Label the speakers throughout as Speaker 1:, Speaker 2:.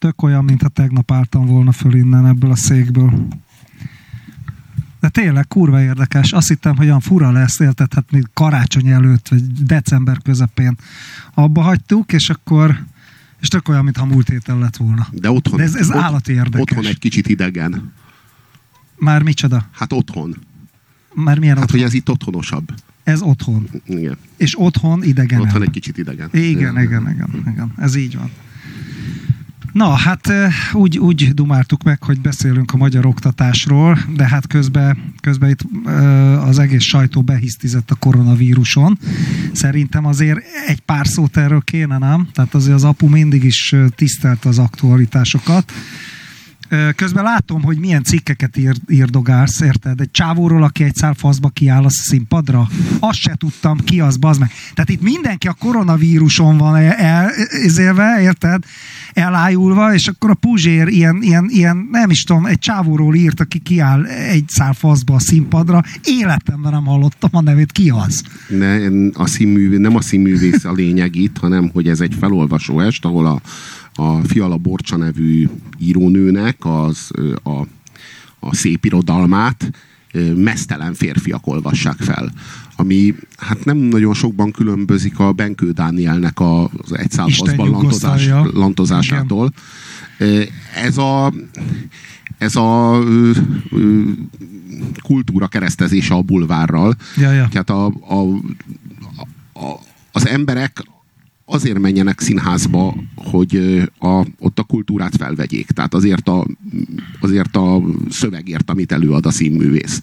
Speaker 1: Tök olyan, mintha tegnap álltam volna föl innen ebből a székből. De tényleg kurva érdekes. Azt hittem, hogy olyan fura lesz, érted, hát még karácsony előtt, vagy december közepén abba hagytuk, és akkor és tök olyan, mintha múlt héten lett volna.
Speaker 2: De otthon.
Speaker 1: De ez, ez
Speaker 2: ott,
Speaker 1: állati érdekes.
Speaker 2: Otthon egy kicsit idegen.
Speaker 1: Már micsoda?
Speaker 2: Hát otthon.
Speaker 1: Már milyen
Speaker 2: Hát,
Speaker 1: otthon?
Speaker 2: hogy ez itt otthonosabb.
Speaker 1: Ez otthon.
Speaker 2: Igen.
Speaker 1: És otthon idegen.
Speaker 2: Otthon egy kicsit idegen.
Speaker 1: Igen, igen, igen, igen. Ez így van. Na, hát úgy, úgy dumáltuk meg, hogy beszélünk a magyar oktatásról, de hát közben, közben itt az egész sajtó behisztizett a koronavíruson. Szerintem azért egy pár szót erről kéne, nem? Tehát azért az apu mindig is tisztelte az aktualitásokat. Közben látom, hogy milyen cikkeket ír, írdogálsz, érted? Egy csávóról, aki egy szál faszba kiáll a színpadra. Azt se tudtam, ki az, bazd meg. Tehát itt mindenki a koronavíruson van el, ezélve, érted? Elájulva, és akkor a Puzsér ilyen, ilyen, ilyen, nem is tudom, egy csávóról írt, aki kiáll egy szál faszba a színpadra. Életemben nem hallottam a nevét, ki az?
Speaker 2: Ne, a színművé, nem a színművész a lényeg itt, hanem hogy ez egy felolvasó est, ahol a, a Fiala Borcsa nevű írónőnek az, a, a szép irodalmát mesztelen férfiak olvassák fel. Ami hát nem nagyon sokban különbözik a Benkő Dánielnek a- az egy
Speaker 1: Isten
Speaker 2: szálfaszban lantozás, lantozásától. Ez a ez a ö, ö, kultúra keresztezése a bulvárral.
Speaker 1: Ja, ja.
Speaker 2: Tehát a, a, a, az emberek azért menjenek színházba, hogy a, ott a kultúrát felvegyék. Tehát azért a, azért a szövegért, amit előad a színművész.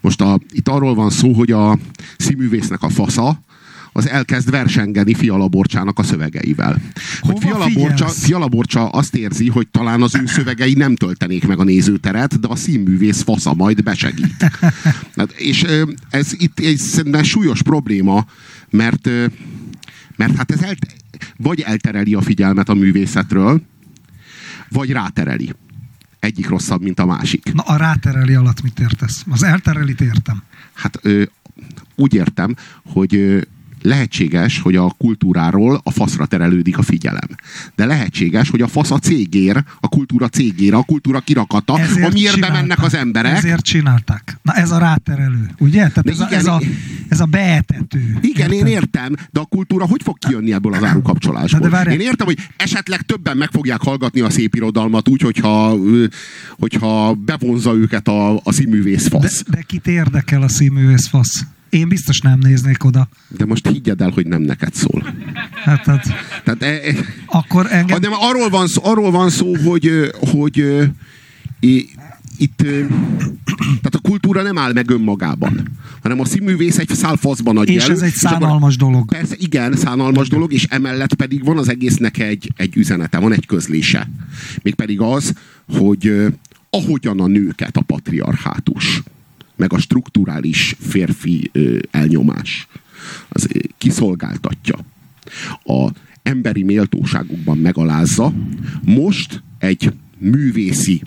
Speaker 2: Most a, itt arról van szó, hogy a színművésznek a fasza, az elkezd versengeni Fiala Borcsának a szövegeivel. Hogy
Speaker 1: Hova
Speaker 2: Fiala Borcsa,
Speaker 1: figyelsz?
Speaker 2: Fiala Borcsa azt érzi, hogy talán az ő szövegei nem töltenék meg a nézőteret, de a színművész fasza majd besegít. Hát, és ez itt egy szerintem súlyos probléma, mert, mert hát ez el, vagy eltereli a figyelmet a művészetről, vagy rátereli. Egyik rosszabb, mint a másik.
Speaker 1: Na, a rátereli alatt mit értesz? Az elterelit értem.
Speaker 2: Hát ö, úgy értem, hogy lehetséges, hogy a kultúráról a faszra terelődik a figyelem. De lehetséges, hogy a fasz a cégér, a kultúra cégére, a kultúra kirakata, amiért bemennek az emberek.
Speaker 1: Ezért csinálták. Na ez a ráterelő, ugye? Tehát
Speaker 2: De
Speaker 1: ez a,
Speaker 2: igen,
Speaker 1: ez, a, ez a beetető.
Speaker 2: Igen, én
Speaker 1: Érted?
Speaker 2: értem, de a kultúra hogy fog kijönni ebből az árukapcsolásból?
Speaker 1: Na de várjál.
Speaker 2: Én értem, hogy esetleg többen meg fogják hallgatni a szép irodalmat úgy, hogyha, hogyha bevonza őket a, a színművész
Speaker 1: De,
Speaker 2: fasz.
Speaker 1: de kit érdekel a színművész fasz? Én biztos nem néznék oda.
Speaker 2: De most higgyed el, hogy nem neked szól.
Speaker 1: Hát, hát
Speaker 2: Tehát, e, e,
Speaker 1: akkor engem...
Speaker 2: hanem arról van szó, arról van szó hogy, hogy i- itt tehát a kultúra nem áll meg önmagában, hanem a színművész egy szál faszban adja
Speaker 1: És
Speaker 2: elő,
Speaker 1: ez egy szánalmas dolog.
Speaker 2: Persze, igen, szánalmas dolog, és emellett pedig van az egésznek egy, egy üzenete, van egy közlése. Mégpedig az, hogy ahogyan a nőket a patriarhátus, meg a strukturális férfi elnyomás az kiszolgáltatja, a emberi méltóságukban megalázza, most egy művészi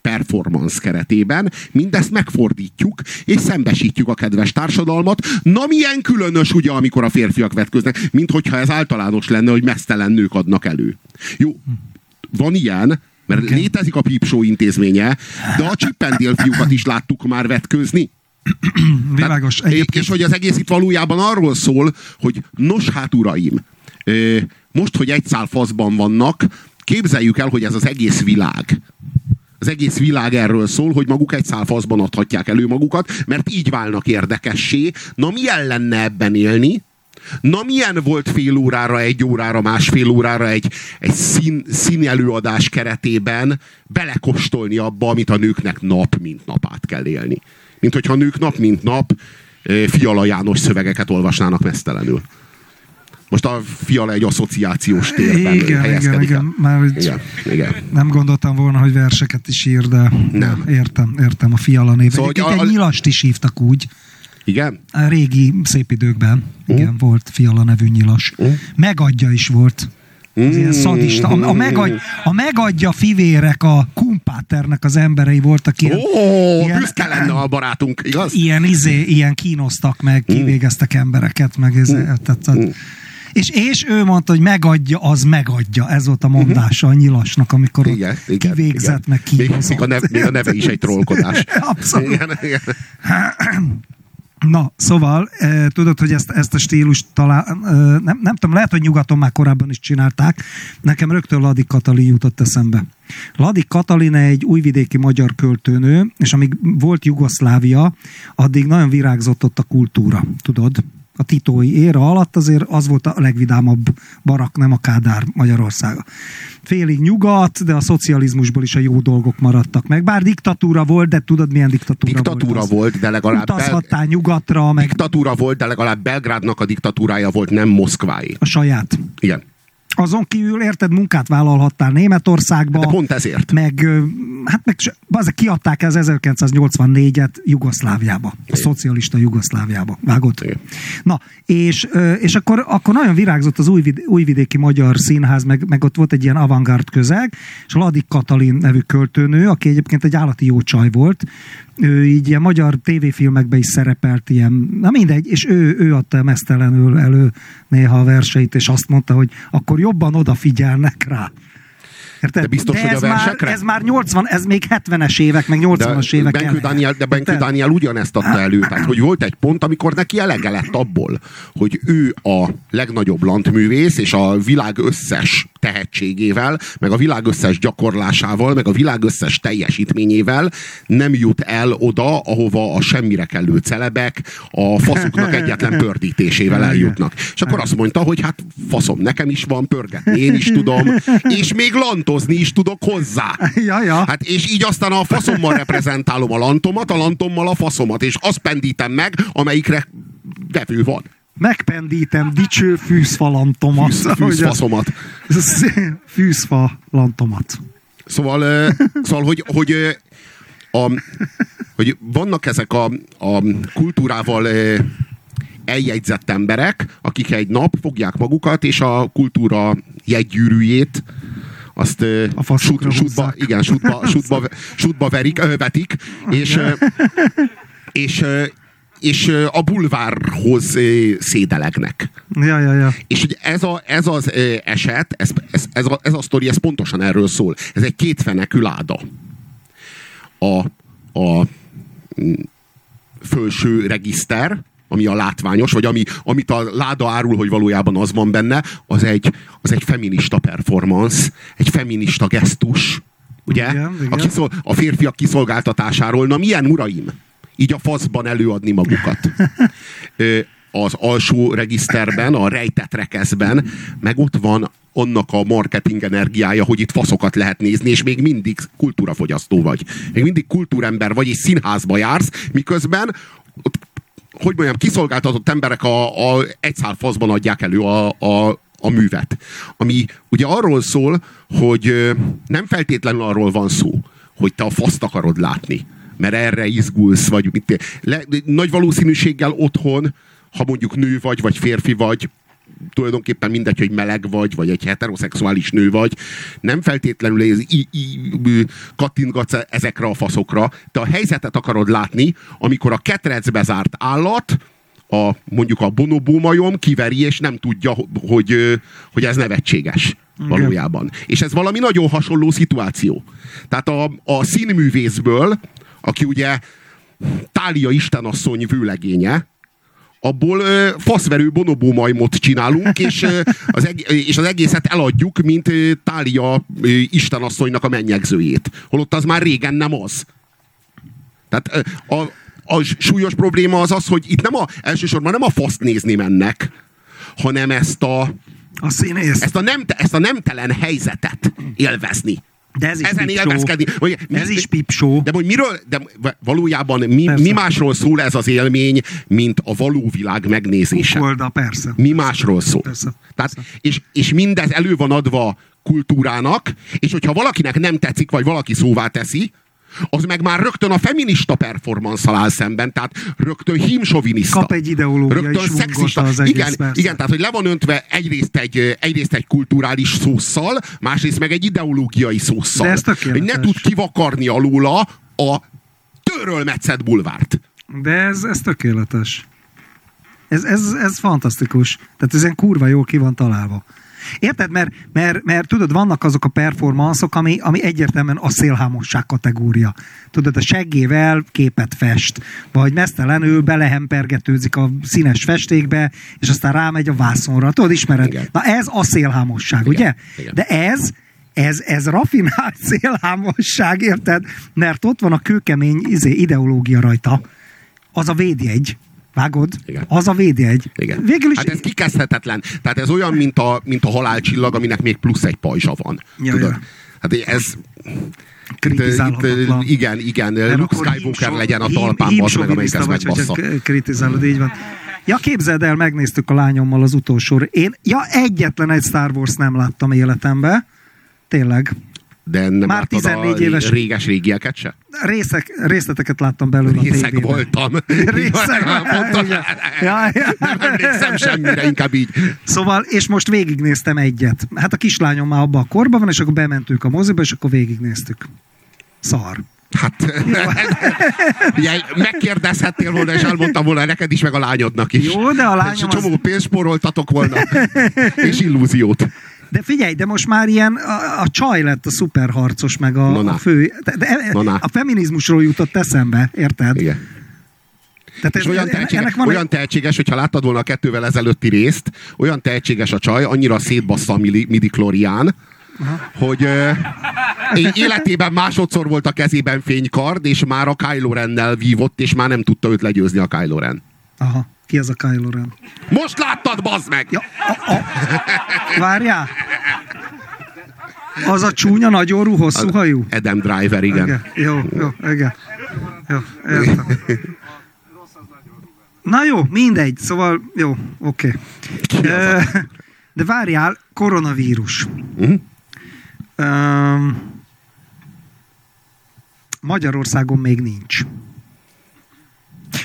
Speaker 2: performance keretében mindezt megfordítjuk, és szembesítjük a kedves társadalmat. Na milyen különös ugye, amikor a férfiak vetköznek, mint hogyha ez általános lenne, hogy mesztelen nők adnak elő. Jó, van ilyen, mert
Speaker 1: Igen.
Speaker 2: létezik a Pipsó intézménye, de a Csippendél fiúkat is láttuk már vetkőzni.
Speaker 1: Világos.
Speaker 2: Tehát,
Speaker 1: Egyébként
Speaker 2: és hogy az egész itt valójában arról szól, hogy nos hát uraim, most, hogy egy szál faszban vannak, képzeljük el, hogy ez az egész világ. Az egész világ erről szól, hogy maguk egy szál faszban adhatják elő magukat, mert így válnak érdekessé. Na milyen lenne ebben élni? Na milyen volt fél órára, egy órára, másfél órára egy, egy szín, színelőadás keretében belekostolni abba, amit a nőknek nap mint nap át kell élni. Mint hogyha a nők nap mint nap Fiala János szövegeket olvasnának mesztelenül. Most a Fiala egy asszociációs térben
Speaker 1: igen, igen, igen, már
Speaker 2: Igen, igen.
Speaker 1: nem gondoltam volna, hogy verseket is ír, de
Speaker 2: Nem.
Speaker 1: értem, értem a fiala név.
Speaker 2: Szóval, hogy a-
Speaker 1: egy nyilast is hívtak úgy,
Speaker 2: Igen?
Speaker 1: a régi szép időkben. Igen, volt fiala nevű nyilas.
Speaker 2: Mm.
Speaker 1: Megadja is volt. Ez ilyen szadista. A, a, megadj, a megadja fivérek a kumpáternek az emberei voltak ilyen,
Speaker 2: Ó,
Speaker 1: ilyen-
Speaker 2: büszke lenne a barátunk, igaz?
Speaker 1: ilyen, izé, ilyen kínoztak meg, kivégeztek embereket, meg ez, tehát, tehát, És, és ő mondta, hogy megadja, az megadja. Ez volt a mondása a nyilasnak, amikor igen, igen, kivégzett, igen. meg
Speaker 2: kihozott. Még, még, a neve, még a neve is egy trollkodás.
Speaker 1: Abszolút. Igen, igen. Na, szóval, e, tudod, hogy ezt, ezt a stílust talán, e, nem, nem tudom, lehet, hogy nyugaton már korábban is csinálták, nekem rögtön Ladik Katalin jutott eszembe. Ladik Katalin egy újvidéki magyar költőnő, és amíg volt Jugoszlávia, addig nagyon virágzott ott a kultúra, tudod? A titói éra alatt azért az volt a legvidámabb barak, nem a Kádár Magyarországa. Félig nyugat, de a szocializmusból is a jó dolgok maradtak meg. Bár diktatúra volt, de tudod milyen diktatúra,
Speaker 2: diktatúra volt? volt, de legalább...
Speaker 1: Utazhattál Bel... nyugatra, meg...
Speaker 2: Diktatúra volt, de legalább Belgrádnak a diktatúrája volt, nem Moszkvái.
Speaker 1: A saját.
Speaker 2: Igen.
Speaker 1: Azon kívül, érted, munkát vállalhattál Németországba.
Speaker 2: De pont ezért.
Speaker 1: Meg, hát meg azok kiadták ez 1984-et Jugoszláviába. A szocialista Jugoszláviába. Vágott? Igen. Na, és, és akkor, akkor nagyon virágzott az újvid, újvidéki magyar színház, meg, meg ott volt egy ilyen avantgárd közeg, és Ladik Katalin nevű költőnő, aki egyébként egy állati jó csaj volt, ő így ilyen magyar tévéfilmekben is szerepelt ilyen, na mindegy, és ő, ő adta mesztelenül elő néha a verseit, és azt mondta, hogy akkor jobban odafigyelnek rá.
Speaker 2: Érted? De biztos, de
Speaker 1: hogy
Speaker 2: a versekre?
Speaker 1: Már, ez már 80, ez még 70-es évek, meg 80-as évek.
Speaker 2: Benkő Dániel, de Benkő Dániel ugyanezt adta elő. Tehát, hogy volt egy pont, amikor neki elege lett abból, hogy ő a legnagyobb lantművész, és a világ összes tehetségével, meg a világ összes gyakorlásával, meg a világ összes teljesítményével nem jut el oda, ahova a semmire kellő celebek a faszuknak egyetlen pördítésével eljutnak. És akkor azt mondta, hogy hát faszom, nekem is van pörgetni, én is tudom, és még lantozni is tudok hozzá.
Speaker 1: Ja, ja.
Speaker 2: Hát és így aztán a faszommal reprezentálom a lantomat, a lantommal a faszomat, és azt pendítem meg, amelyikre devő van
Speaker 1: megpendítem dicső fűszfalantomat. Fűsz,
Speaker 2: fűszfaszomat.
Speaker 1: Fűszfalantomat.
Speaker 2: Szóval, szóval hogy, hogy, a, hogy vannak ezek a, a kultúrával eljegyzett emberek, akik egy nap fogják magukat, és a kultúra jegygyűrűjét azt
Speaker 1: a sút,
Speaker 2: sútba, igen, sútba, sútba, sútba verik, vetik, és, és, és a bulvárhoz szédelegnek.
Speaker 1: Ja, ja, ja.
Speaker 2: És hogy ez, a, ez az eset, ez, ez, ez, a, ez a sztori, ez pontosan erről szól. Ez egy kétfenekű láda. A, a fölső regiszter, ami a látványos, vagy ami, amit a láda árul, hogy valójában az van benne, az egy, az egy feminista performance, egy feminista gesztus, ugye? Igen, igen. A, kiszol, a férfiak kiszolgáltatásáról. Na milyen uraim? így a faszban előadni magukat. az alsó regiszterben, a rejtett rekeszben, meg ott van annak a marketing energiája, hogy itt faszokat lehet nézni, és még mindig kultúrafogyasztó vagy. Még mindig kultúrember vagy, és színházba jársz, miközben ott, hogy mondjam, kiszolgáltatott emberek a, a egy szál faszban adják elő a, a, a művet. Ami ugye arról szól, hogy nem feltétlenül arról van szó, hogy te a faszt akarod látni, mert erre izgulsz, vagy mit, le, nagy valószínűséggel otthon, ha mondjuk nő vagy, vagy férfi vagy, tulajdonképpen mindegy, hogy meleg vagy, vagy egy heteroszexuális nő vagy, nem feltétlenül ez, i, i, kattintgatsz ezekre a faszokra, te a helyzetet akarod látni, amikor a ketrecbe zárt állat, a, mondjuk a bonobó majom kiveri, és nem tudja, hogy, hogy ez nevetséges valójában. Igen. És ez valami nagyon hasonló szituáció. Tehát a, a színművészből aki ugye Tália istenasszony vőlegénye, abból ö, faszverő bonobó majmot csinálunk, és, ö, az eg- és az egészet eladjuk, mint ö, Tália ö, istenasszonynak a mennyegzőjét. Holott az már régen nem az. Tehát ö, a, a súlyos probléma az az, hogy itt nem a, elsősorban nem a faszt nézni mennek, hanem ezt a,
Speaker 1: a színész.
Speaker 2: Ezt a, nem, ezt a nemtelen helyzetet élvezni.
Speaker 1: De ez is
Speaker 2: Ezen élvezkedni.
Speaker 1: Hogy, mi, ez is pipsó.
Speaker 2: De hogy miről, de valójában mi, mi másról szól ez az élmény, mint a való világ megnézése?
Speaker 1: Kukolda, persze.
Speaker 2: Mi másról szól? Persze. Tehát, és, és mindez elő van adva kultúrának, és hogyha valakinek nem tetszik, vagy valaki szóvá teszi, az meg már rögtön a feminista performance áll szemben, tehát rögtön hímsoviniszta.
Speaker 1: Kap egy ideológiai rögtön szexista.
Speaker 2: Az egész, igen, persze. igen, tehát hogy le van öntve egyrészt egy, egyrészt egy kulturális szószal, másrészt meg egy ideológiai szószal.
Speaker 1: De ez
Speaker 2: hogy ne tud kivakarni alóla a törölmetszett bulvárt.
Speaker 1: De ez, ez tökéletes. Ez, ez, ez fantasztikus. Tehát ez ilyen kurva jól ki van találva. Érted? Mert, mert, mert tudod, vannak azok a performanszok, ami, ami egyértelműen a szélhámosság kategória. Tudod, a seggével képet fest, vagy mesztelenül belehempergetőzik a színes festékbe, és aztán rámegy a vászonra. Tudod, ismered?
Speaker 2: Igen.
Speaker 1: Na ez a szélhámosság,
Speaker 2: Igen.
Speaker 1: ugye?
Speaker 2: Igen.
Speaker 1: De ez, ez, ez rafinált szélhámosság, érted? Mert ott van a kőkemény izé, ideológia rajta. Az a védjegy. Vágod?
Speaker 2: Igen.
Speaker 1: Az a védjegy.
Speaker 2: Igen.
Speaker 1: Végül is
Speaker 2: Hát ez kikezdhetetlen. Tehát ez olyan, mint a, mint a halálcsillag, aminek még plusz egy pajzsa van.
Speaker 1: Ja,
Speaker 2: Tudod?
Speaker 1: ja.
Speaker 2: Hát ez...
Speaker 1: kritizálhatatlan.
Speaker 2: Itt, igen, igen.
Speaker 1: Mert
Speaker 2: Luke Skywalker
Speaker 1: hím-
Speaker 2: legyen a talpán, bazd meg, amelyik ezt megbassza.
Speaker 1: kritizálod, így van. Ja, képzeld el, megnéztük a lányommal az utolsó. Én, ja, egyetlen egy Star Wars nem láttam életembe. Tényleg.
Speaker 2: De nem
Speaker 1: Már
Speaker 2: láttad
Speaker 1: 14
Speaker 2: a
Speaker 1: éves-
Speaker 2: réges régieket se?
Speaker 1: Részek, részleteket láttam belőle a
Speaker 2: Részeg
Speaker 1: tévében.
Speaker 2: voltam. Pontos.
Speaker 1: Igen. Ja, ja.
Speaker 2: Nem emlékszem semmire, inkább így.
Speaker 1: Szóval, és most végignéztem egyet. Hát a kislányom már abban a korban van, és akkor bementünk a moziba, és akkor végignéztük. Szar.
Speaker 2: Hát, ugye, megkérdezhettél volna, és elmondtam volna neked is, meg a lányodnak is.
Speaker 1: Jó, de a lányom
Speaker 2: És
Speaker 1: az-
Speaker 2: csomó pénzt spóroltatok volna. és illúziót.
Speaker 1: De figyelj, de most már ilyen a, a csaj lett a szuperharcos, meg a,
Speaker 2: na.
Speaker 1: a fő. De, de a feminizmusról jutott eszembe, érted?
Speaker 2: Igen.
Speaker 1: Tehát
Speaker 2: És olyan tehetséges,
Speaker 1: van
Speaker 2: olyan tehetséges, hogyha láttad volna a kettővel ezelőtti részt, olyan tehetséges a csaj, annyira szétbassza a midi, midi hogy ö, életében másodszor volt a kezében fénykard, és már a Kylo Rennel vívott, és már nem tudta őt legyőzni a Kylo Ren.
Speaker 1: Aha, ki az a Kylo Ren?
Speaker 2: Most láttad, bazd meg!
Speaker 1: Ja, a, a, várjál! Az a csúnya, nagy orrú, hosszú hajú?
Speaker 2: Adam Driver, igen.
Speaker 1: Igen. Jó, jó, igen. Jó, értem. Na jó, mindegy, szóval jó, oké.
Speaker 2: A-
Speaker 1: Ö, De várjál, koronavírus.
Speaker 2: Mhm.
Speaker 1: Magyarországon még nincs.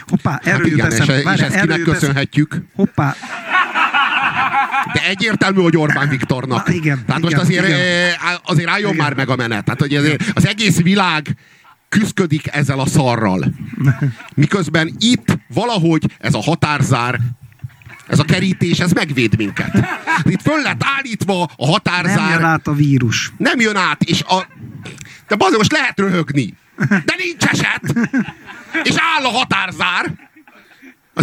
Speaker 1: Hoppá,
Speaker 2: Hát
Speaker 1: erről jut
Speaker 2: igen, és,
Speaker 1: eszembe.
Speaker 2: és
Speaker 1: Várjál,
Speaker 2: ezt
Speaker 1: erről
Speaker 2: kinek köszönhetjük?
Speaker 1: Hoppá,
Speaker 2: De egyértelmű, hogy Orbán Viktornak.
Speaker 1: Na, igen,
Speaker 2: Tehát most
Speaker 1: igen,
Speaker 2: azért,
Speaker 1: igen.
Speaker 2: eh, azért álljon
Speaker 1: Igen.
Speaker 2: már meg a menet. Tehát, hogy azért az egész világ küzdik ezzel a szarral. Miközben itt valahogy ez a határzár, ez a kerítés, ez megvéd minket. Itt föl lett állítva a
Speaker 1: nem
Speaker 2: határzár,
Speaker 1: jön át a vírus.
Speaker 2: nem jön át, és a... De bazd, most lehet röhögni. De nincs eset. És áll a határzár.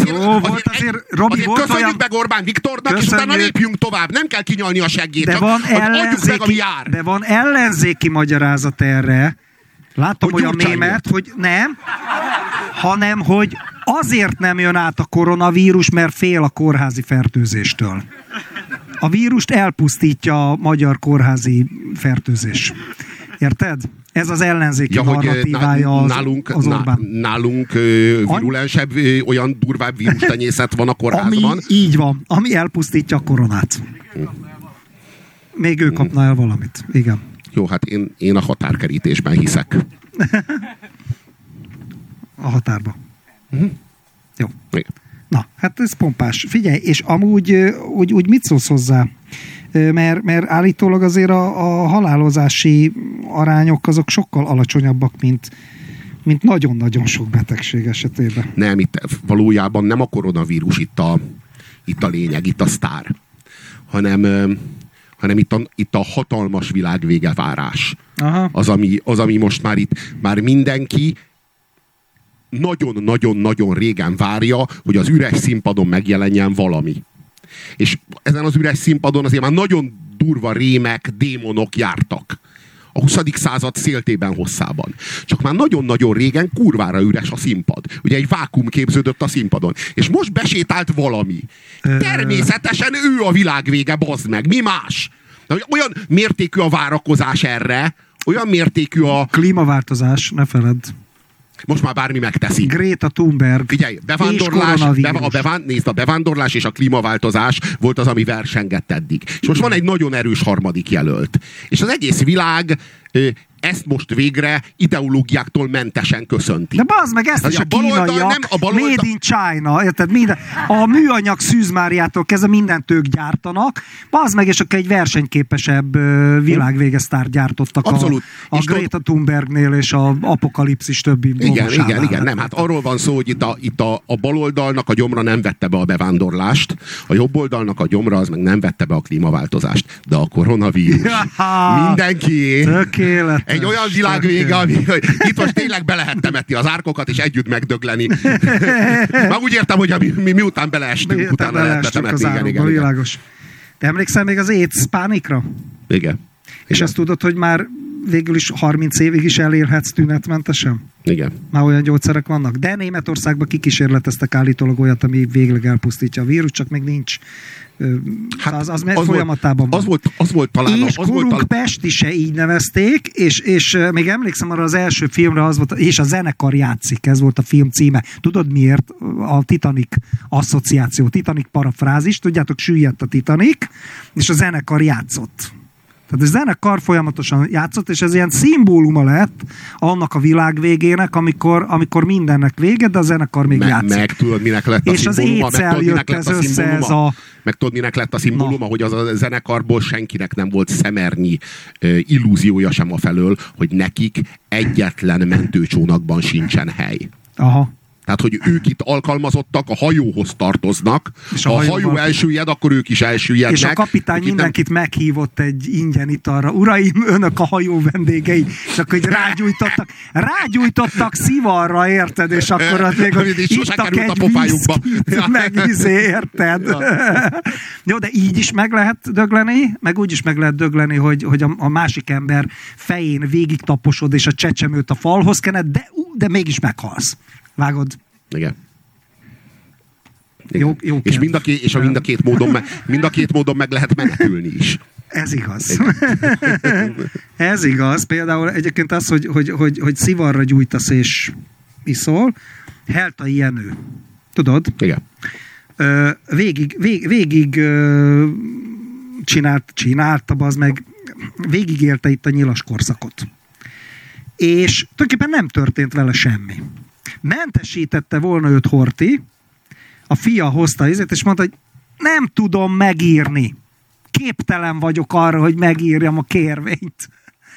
Speaker 1: Jó, volt azért, Robi,
Speaker 2: azért
Speaker 1: volt
Speaker 2: köszönjük
Speaker 1: olyan-
Speaker 2: meg Orbán Viktornak, és
Speaker 1: Köszönjük.
Speaker 2: utána lépjünk tovább. Nem kell kinyalni a seggét.
Speaker 1: De
Speaker 2: csak
Speaker 1: van,
Speaker 2: ad- adjuk meg, ami
Speaker 1: ellenzéki,
Speaker 2: jár.
Speaker 1: de van ellenzéki magyarázat erre. Láttam
Speaker 2: Hogy
Speaker 1: olyan mémet, hogy nem, hanem, hogy azért nem jön át a koronavírus, mert fél a kórházi fertőzéstől. A vírust elpusztítja a magyar kórházi fertőzés. Érted? Ez az ellenzéki
Speaker 2: Ja, hogy
Speaker 1: narratívája az,
Speaker 2: nálunk,
Speaker 1: az Orbán.
Speaker 2: nálunk virulensebb, olyan durvább vírustenyészet van a
Speaker 1: Ami
Speaker 2: kórházban.
Speaker 1: így van, ami elpusztítja a koronát. Még ő kapna el valamit. Igen.
Speaker 2: Jó, hát én, én a határkerítésben hiszek.
Speaker 1: A határba. Jó.
Speaker 2: Igen.
Speaker 1: Na, hát ez pompás. Figyelj, és amúgy úgy, úgy mit szólsz hozzá? Mert, mert állítólag azért a, a halálozási arányok azok sokkal alacsonyabbak, mint, mint nagyon-nagyon sok betegség esetében.
Speaker 2: Nem, itt valójában nem a koronavírus itt a, itt a lényeg, itt a sztár, hanem, hanem itt, a, itt a hatalmas világvége várás.
Speaker 1: Aha.
Speaker 2: Az ami, az, ami most már itt, már mindenki nagyon-nagyon-nagyon régen várja, hogy az üres színpadon megjelenjen valami. És ezen az üres színpadon azért már nagyon durva rémek, démonok jártak. A 20. század széltében hosszában. Csak már nagyon-nagyon régen kurvára üres a színpad. Ugye egy vákum képződött a színpadon. És most besétált valami. Természetesen ő a világ vége, bazd meg. Mi más? Olyan mértékű a várakozás erre, olyan mértékű a...
Speaker 1: Klímaváltozás, ne feledd.
Speaker 2: Most már bármi megteszi.
Speaker 1: Greta Thunberg.
Speaker 2: Figyelj, bevándorlás, beva, a beván, nézd, a bevándorlás és a klímaváltozás volt az, ami versengett eddig. És most van egy nagyon erős harmadik jelölt. És az egész világ ezt most végre ideológiáktól mentesen köszönti.
Speaker 1: De bazd meg, ezt
Speaker 2: Hát
Speaker 1: is
Speaker 2: a baloldal
Speaker 1: kínaiak,
Speaker 2: nem- a baloldal-
Speaker 1: made in China, érted? Minden, a műanyag szűzmáriától kezdve mindent ők gyártanak, bazd meg, és akkor egy versenyképesebb ö, világvégesztár gyártottak
Speaker 2: Abszolút.
Speaker 1: a, a
Speaker 2: És
Speaker 1: Greta Thunbergnél és a apokalipszis többi
Speaker 2: Igen, igen, igen, nem, hát arról van szó, hogy itt a, itt a, a baloldalnak a gyomra nem vette be a bevándorlást, a jobb oldalnak a gyomra az meg nem vette be a klímaváltozást, de a koronavírus
Speaker 1: Ja.
Speaker 2: mindenkié.
Speaker 1: Tökéletes.
Speaker 2: Egy olyan világ vége, ami, hogy itt most tényleg be lehet temetni az árkokat, és együtt megdögleni. Már úgy értem, hogy mi, mi, miután beleestünk,
Speaker 1: Mi-
Speaker 2: utána lehet betemetni. Igen, igen, igen.
Speaker 1: világos. Te emlékszel még az AIDS pánikra?
Speaker 2: igen.
Speaker 1: És ezt tudod, hogy már végül is 30 évig is elélhetsz tünetmentesen?
Speaker 2: Igen.
Speaker 1: Már olyan gyógyszerek vannak. De Németországban kikísérleteztek állítólag olyat, ami végleg elpusztítja a vírus, csak még nincs.
Speaker 2: Hát
Speaker 1: az, az,
Speaker 2: az
Speaker 1: folyamatában
Speaker 2: volt,
Speaker 1: van.
Speaker 2: az volt, az volt talán...
Speaker 1: és
Speaker 2: az volt
Speaker 1: Korunk
Speaker 2: talán,
Speaker 1: Pesti se így nevezték, és, és még emlékszem arra az első filmre, az volt, és a zenekar játszik, ez volt a film címe. Tudod miért? A Titanic asszociáció, Titanic parafrázis, tudjátok, süllyedt a Titanic, és a zenekar játszott. Tehát a zenekar folyamatosan játszott, és ez ilyen szimbóluma lett annak a világ végének, amikor, amikor mindennek vége, de a zenekar még
Speaker 2: meg,
Speaker 1: játszik.
Speaker 2: meg tudod, minek lett a
Speaker 1: És az
Speaker 2: szimbóluma? Meg
Speaker 1: éjszel
Speaker 2: tudod, minek lett a
Speaker 1: össze, ez
Speaker 2: szimbóluma?
Speaker 1: a-
Speaker 2: Meg tudod, minek lett a szimbóluma,
Speaker 1: Na.
Speaker 2: hogy az a zenekarból senkinek nem volt szemernyi illúziója sem a felől, hogy nekik egyetlen mentőcsónakban sincsen hely.
Speaker 1: Aha.
Speaker 2: Tehát, hogy ők itt alkalmazottak, a hajóhoz tartoznak,
Speaker 1: És
Speaker 2: ha
Speaker 1: a
Speaker 2: a hajó
Speaker 1: hajóval-
Speaker 2: elsüllyed, akkor ők is elsüllyednek.
Speaker 1: És a kapitány
Speaker 2: nem-
Speaker 1: mindenkit meghívott egy ingyen italra. Uraim, önök a hajó vendégei. És akkor így rágyújtottak, rágyújtottak szivarra, érted? És akkor ott még
Speaker 2: Amit így sose került a pofájukba. Ja.
Speaker 1: meg izé, érted? Jó, de így is meg lehet dögleni, meg úgy is meg lehet dögleni, hogy, hogy a, a másik ember fején végig taposod, és a csecsemőt a falhoz kened, de, de mégis meghalsz. Vágod?
Speaker 2: Igen.
Speaker 1: Jó, jó
Speaker 2: és mind a, két, és a mind a két módon, me, mind a két módon meg lehet menekülni is.
Speaker 1: Ez igaz. Ez igaz. Például egyébként az, hogy, hogy, hogy, hogy szivarra gyújtasz és iszol, Heltai Jenő. Tudod?
Speaker 2: Igen.
Speaker 1: Ö, végig, vég, végig ö, csinált, csinálta, az meg végig élte itt a nyilas korszakot. És tulajdonképpen nem történt vele semmi. Mentesítette volna őt Horti, a fia hozta izét, és mondta, hogy nem tudom megírni. Képtelen vagyok arra, hogy megírjam a kérvényt.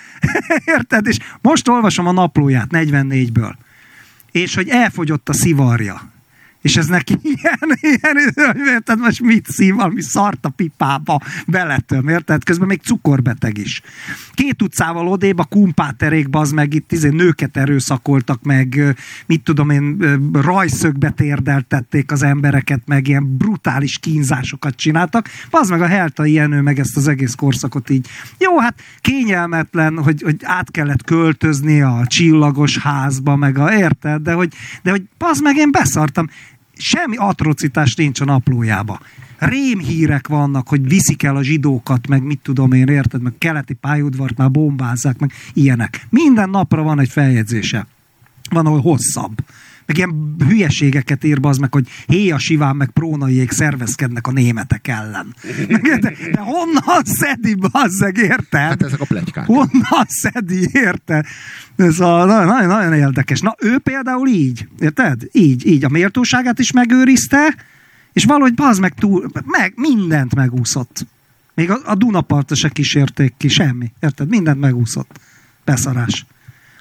Speaker 1: Érted? És most olvasom a naplóját 44-ből. És hogy elfogyott a szivarja. És ez neki ilyen, ilyen, hogy érted, most mit szív, valami szart a pipába beletöm, érted? Közben még cukorbeteg is. Két utcával odébb a kumpáterék, az meg itt izé, nőket erőszakoltak, meg mit tudom én, rajszögbe térdeltették az embereket, meg ilyen brutális kínzásokat csináltak. Az meg a Heltai Jenő meg ezt az egész korszakot így. Jó, hát kényelmetlen, hogy, hogy át kellett költözni a csillagos házba, meg a, érted? De hogy, de hogy az meg én beszartam. Semmi atrocitás nincs a naplójába. Rémhírek vannak, hogy viszik el a zsidókat, meg mit tudom én, érted? Meg keleti pályaudvart már bombázzák, meg ilyenek. Minden napra van egy feljegyzése. Van, ahol hosszabb. Meg ilyen hülyeségeket ír az meg, hogy héja siván meg prónaiék szervezkednek a németek ellen. Meg, de, de honnan szedi bazzeg, érted?
Speaker 2: Hát ezek a plegykák.
Speaker 1: Honnan szedi, érted? Ez a, nagyon, nagyon, nagyon érdekes. Na, ő például így, érted? Így, így. A méltóságát is megőrizte, és valahogy az meg túl, meg mindent megúszott. Még a, a Dunapartra se kísérték ki, semmi. Érted? Mindent megúszott. Beszarás.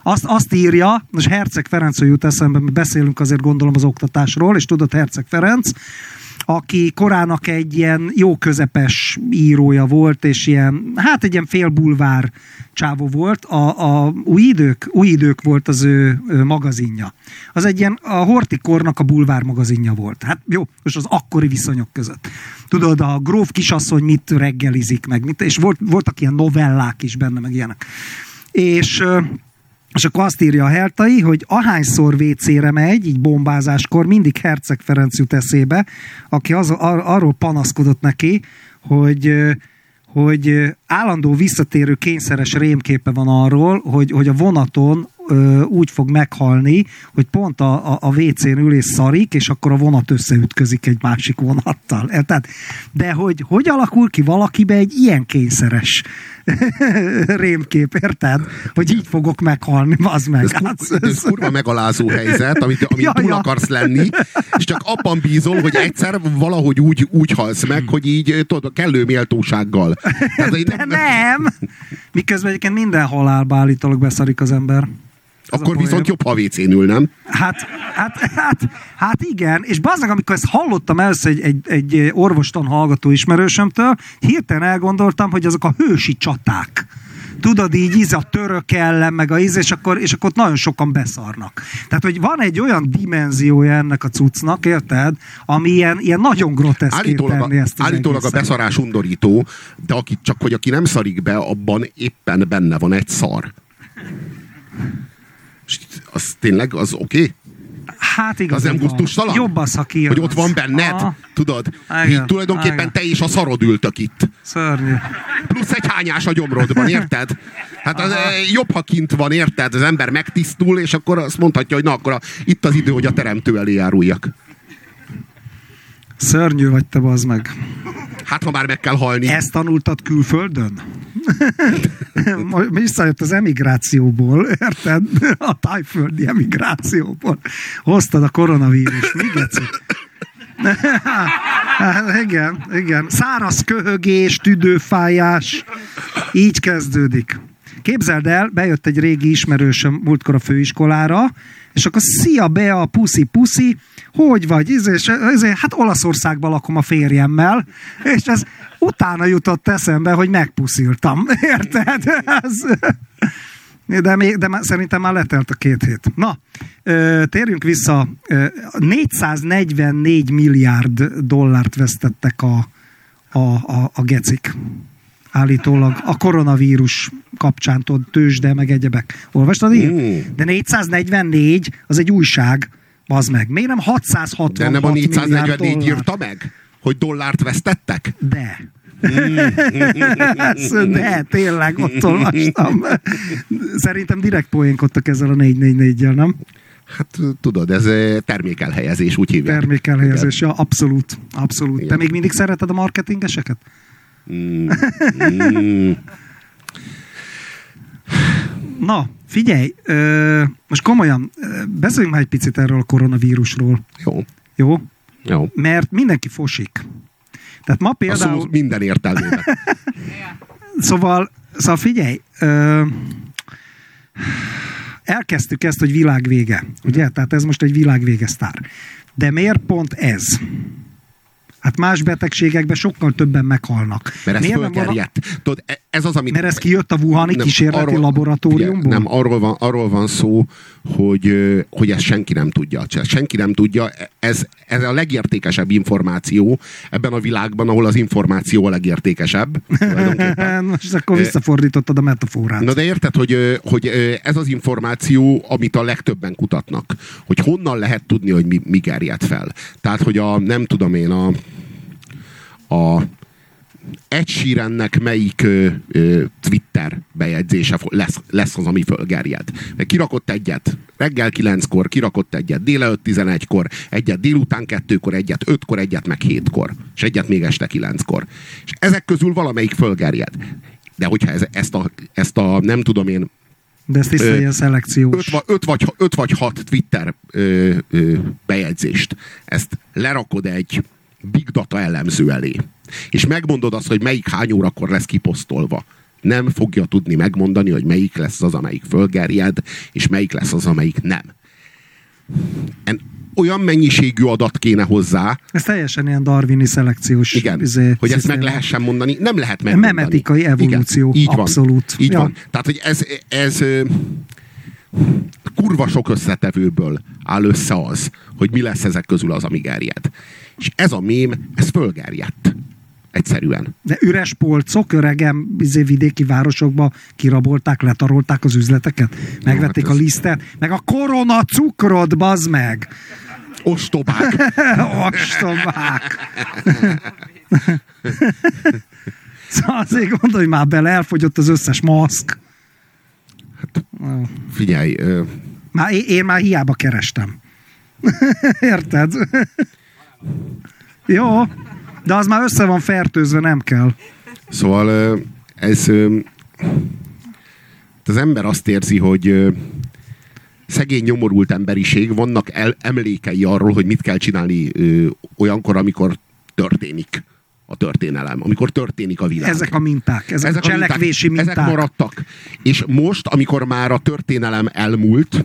Speaker 1: Azt, azt írja, most Herceg Ferencről jut eszembe, beszélünk azért gondolom az oktatásról, és tudod, Herceg Ferenc, aki korának egy ilyen jó közepes írója volt, és ilyen, hát egy ilyen félbulvár csávó volt. A, a új, idők, új idők volt az ő, ő magazinja. Az egy ilyen, a Hortikornak a bulvár magazinja volt. Hát jó, most az akkori viszonyok között. Tudod, a gróf kisasszony mit reggelizik meg, mit, és volt, voltak ilyen novellák is benne, meg ilyenek. És és akkor azt írja a Hertai, hogy ahányszor WC-re megy, így bombázáskor, mindig Herceg Ferenc jut eszébe, aki az, ar, arról panaszkodott neki, hogy hogy állandó visszatérő kényszeres rémképe van arról, hogy, hogy a vonaton ö, úgy fog meghalni, hogy pont a, a, a WC-n ül és szarik, és akkor a vonat összeütközik egy másik vonattal. Tehát, de hogy hogy alakul ki valakibe egy ilyen kényszeres rémkép, érted? Hogy így fogok meghalni, az meg.
Speaker 2: Ez,
Speaker 1: Hát,
Speaker 2: kur, ez kurva megalázó helyzet, amit, amit
Speaker 1: Ja,
Speaker 2: túl
Speaker 1: ja.
Speaker 2: akarsz lenni, és csak abban bízol, hogy egyszer valahogy úgy, úgy halsz meg, hogy így tudod, kellő méltósággal. Tehát,
Speaker 1: De nem! Miközben egyébként minden halálba állítólag beszarik az ember. Ez
Speaker 2: Akkor viszont jobb, ha WC-n ül, nem?
Speaker 1: Hát, hát, hát, hát igen, és bazdmeg, amikor ezt hallottam először egy, egy, egy orvostan hallgató ismerősömtől, hirtelen elgondoltam, hogy azok a hősi csaták. Tudod, így íz a török ellen, meg a íz, és akkor, és akkor ott nagyon sokan beszarnak. Tehát, hogy van egy olyan dimenziója ennek a cuccnak, érted? Ami ilyen, ilyen nagyon groteszk
Speaker 2: Állítólag, a,
Speaker 1: ezt
Speaker 2: állítólag a beszarás undorító, de aki, csak hogy aki nem szarik be, abban éppen benne van egy szar. És az tényleg, az oké? Okay?
Speaker 1: Hát igaz.
Speaker 2: Az nem gusztustalan?
Speaker 1: Jobb az, ha kijön.
Speaker 2: Hogy ott van benned,
Speaker 1: Aha,
Speaker 2: tudod?
Speaker 1: Igen,
Speaker 2: Így tulajdonképpen
Speaker 1: igen.
Speaker 2: te és a szarod ültök itt.
Speaker 1: szörnyű.
Speaker 2: Plusz egy hányás a gyomrodban, érted? Hát az eh, jobb, ha kint van, érted? Az ember megtisztul, és akkor azt mondhatja, hogy na, akkor a, itt az idő, hogy a teremtő elé járuljak.
Speaker 1: Szörnyű vagy te, bazd meg.
Speaker 2: Hát, ha már meg kell halni.
Speaker 1: Ezt tanultad külföldön? Visszajött az emigrációból, érted? A tájföldi emigrációból. Hoztad a koronavírus. Mi igen, igen. Száraz köhögés, tüdőfájás. Így kezdődik. Képzeld el, bejött egy régi ismerősöm múltkor a főiskolára, és akkor szia Bea, puszi, puszi, hogy vagy? Izé, és, izé, hát Olaszországban lakom a férjemmel, és ez utána jutott eszembe, hogy megpusziltam. Érted? Ez, de, még, de szerintem már letelt a két hét. Na, térjünk vissza. Ö, 444 milliárd dollárt vesztettek a, a, a, a gecik. Állítólag a koronavírus kapcsán tudod, tőzsde, meg egyebek. Olvastad így? De 444 az egy újság. Az meg. Miért nem 666
Speaker 2: De nem a
Speaker 1: milliárd
Speaker 2: 444
Speaker 1: dollár?
Speaker 2: írta meg? Hogy dollárt vesztettek?
Speaker 1: De. De, tényleg, ott olvastam. Szerintem direkt poénkodtak ezzel a 444-jel, nem?
Speaker 2: Hát tudod, ez eh, termékelhelyezés, úgy hívják.
Speaker 1: Termékelhelyezés, ja, abszolút, abszolút. Te
Speaker 2: Igen.
Speaker 1: még mindig szereted a marketingeseket?
Speaker 2: Mm, mm,
Speaker 1: Na, figyelj, ö, most komolyan, beszéljünk már egy picit erről a koronavírusról,
Speaker 2: jó,
Speaker 1: jó?
Speaker 2: jó.
Speaker 1: Mert mindenki fosik. Tehát ma
Speaker 2: A
Speaker 1: például...
Speaker 2: szó minden értelmében.
Speaker 1: Szóval, szóval figyelj, ö, elkezdtük ezt, hogy világvége, ugye? Tehát ez most egy világvége sztár. De miért pont ez? Hát más betegségekben sokkal többen meghalnak.
Speaker 2: Mert ez
Speaker 1: van a-.
Speaker 2: Tudod, e- ez az, amit...
Speaker 1: Mert ez kijött a Wuhani
Speaker 2: Nem,
Speaker 1: kísérleti
Speaker 2: arról-
Speaker 1: laboratóriumból?
Speaker 2: Nem, arról van, arról van szó, hogy, hogy ezt senki nem tudja. Senki nem tudja. Ez, ez a legértékesebb információ ebben a világban, ahol az információ a legértékesebb.
Speaker 1: Most akkor visszafordítottad a metaforát.
Speaker 2: Na de érted, hogy, hogy ez az információ, amit a legtöbben kutatnak. Hogy honnan lehet tudni, hogy mi, mi gerjed fel. Tehát, hogy a, nem tudom én, a, a Ed Sheerannek melyik ö, ö, Twitter bejegyzése lesz, lesz az, ami fölgerjed. Kirakott egyet reggel kilenckor, kirakott egyet délelőtt 11-kor, egyet délután kettőkor, egyet ötkor, egyet meg hétkor, és egyet még este kilenckor. És ezek közül valamelyik fölgerjed. De hogyha ez, ezt, a, ezt a, nem tudom én,
Speaker 1: De ez tiszta ilyen szelekciós.
Speaker 2: öt, öt, vagy, öt vagy hat Twitter ö, ö, bejegyzést, ezt lerakod egy big data elemző elé, és megmondod azt, hogy melyik hány órakor lesz kiposztolva. Nem fogja tudni megmondani, hogy melyik lesz az, amelyik fölgerjed, és melyik lesz az, amelyik nem. En, olyan mennyiségű adat kéne hozzá,
Speaker 1: Ez teljesen ilyen darwini szelekciós
Speaker 2: igen,
Speaker 1: izé,
Speaker 2: hogy ezt meg lehessen mondani. Nem lehet megmondani.
Speaker 1: Memetikai evolúció,
Speaker 2: Igen, így van,
Speaker 1: abszolút.
Speaker 2: Így
Speaker 1: Ja.
Speaker 2: van. Tehát, hogy ez, ez kurva sok összetevőből áll össze az, hogy mi lesz ezek közül az, ami gerjed. És ez a mém, ez fölgerjedt. Egyszerűen.
Speaker 1: De üres polcok, öregem izé, vidéki városokba kirabolták, letarolták az üzleteket, megvették
Speaker 2: hát
Speaker 1: a lisztet, meg a korona cukrot, bazd meg!
Speaker 2: Ostobák.
Speaker 1: Ostobák! szóval azért gondolj már bele, elfogyott az összes maszk.
Speaker 2: Figyelj, ö,
Speaker 1: Már, én, már hiába kerestem. Érted? Jó, de az már össze van fertőzve, nem kell.
Speaker 2: Szóval ez az ember azt érzi, hogy szegény nyomorult emberiség, vannak el, emlékei arról, hogy mit kell csinálni ö, olyankor, amikor történik a történelem, amikor történik a világ.
Speaker 1: Ezek a minták, ezek, ezek a cselekvési minták.
Speaker 2: Ezek maradtak. És most, amikor már a történelem elmúlt,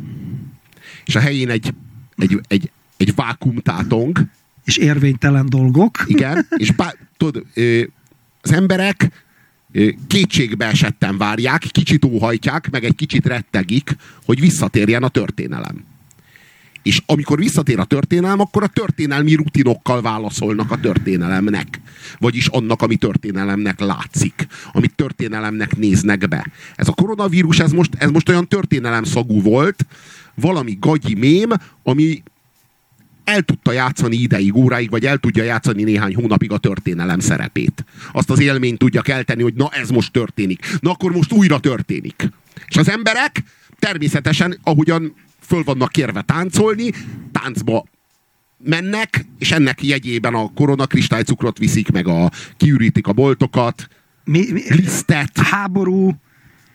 Speaker 2: és a helyén egy, egy, egy, egy vákum tátong,
Speaker 1: és érvénytelen dolgok.
Speaker 2: Igen, és bá, tudod, az emberek kétségbe esetten várják, kicsit óhajtják, meg egy kicsit rettegik, hogy visszatérjen a történelem. És amikor visszatér a történelem, akkor a történelmi rutinokkal válaszolnak a történelemnek. Vagyis annak, ami történelemnek látszik. Amit történelemnek néznek be. Ez a koronavírus, ez most, ez most olyan történelem szagú volt, valami gagyi mém, ami el tudta játszani ideig, óráig, vagy el tudja játszani néhány hónapig a történelem szerepét. Azt az élményt tudja kelteni, hogy na ez most történik. Na akkor most újra történik. És az emberek természetesen, ahogyan föl vannak kérve táncolni, táncba mennek, és ennek jegyében a koronakristálycukrot viszik, meg a kiürítik a boltokat,
Speaker 1: mi, mi,
Speaker 2: lisztet.
Speaker 1: Háború,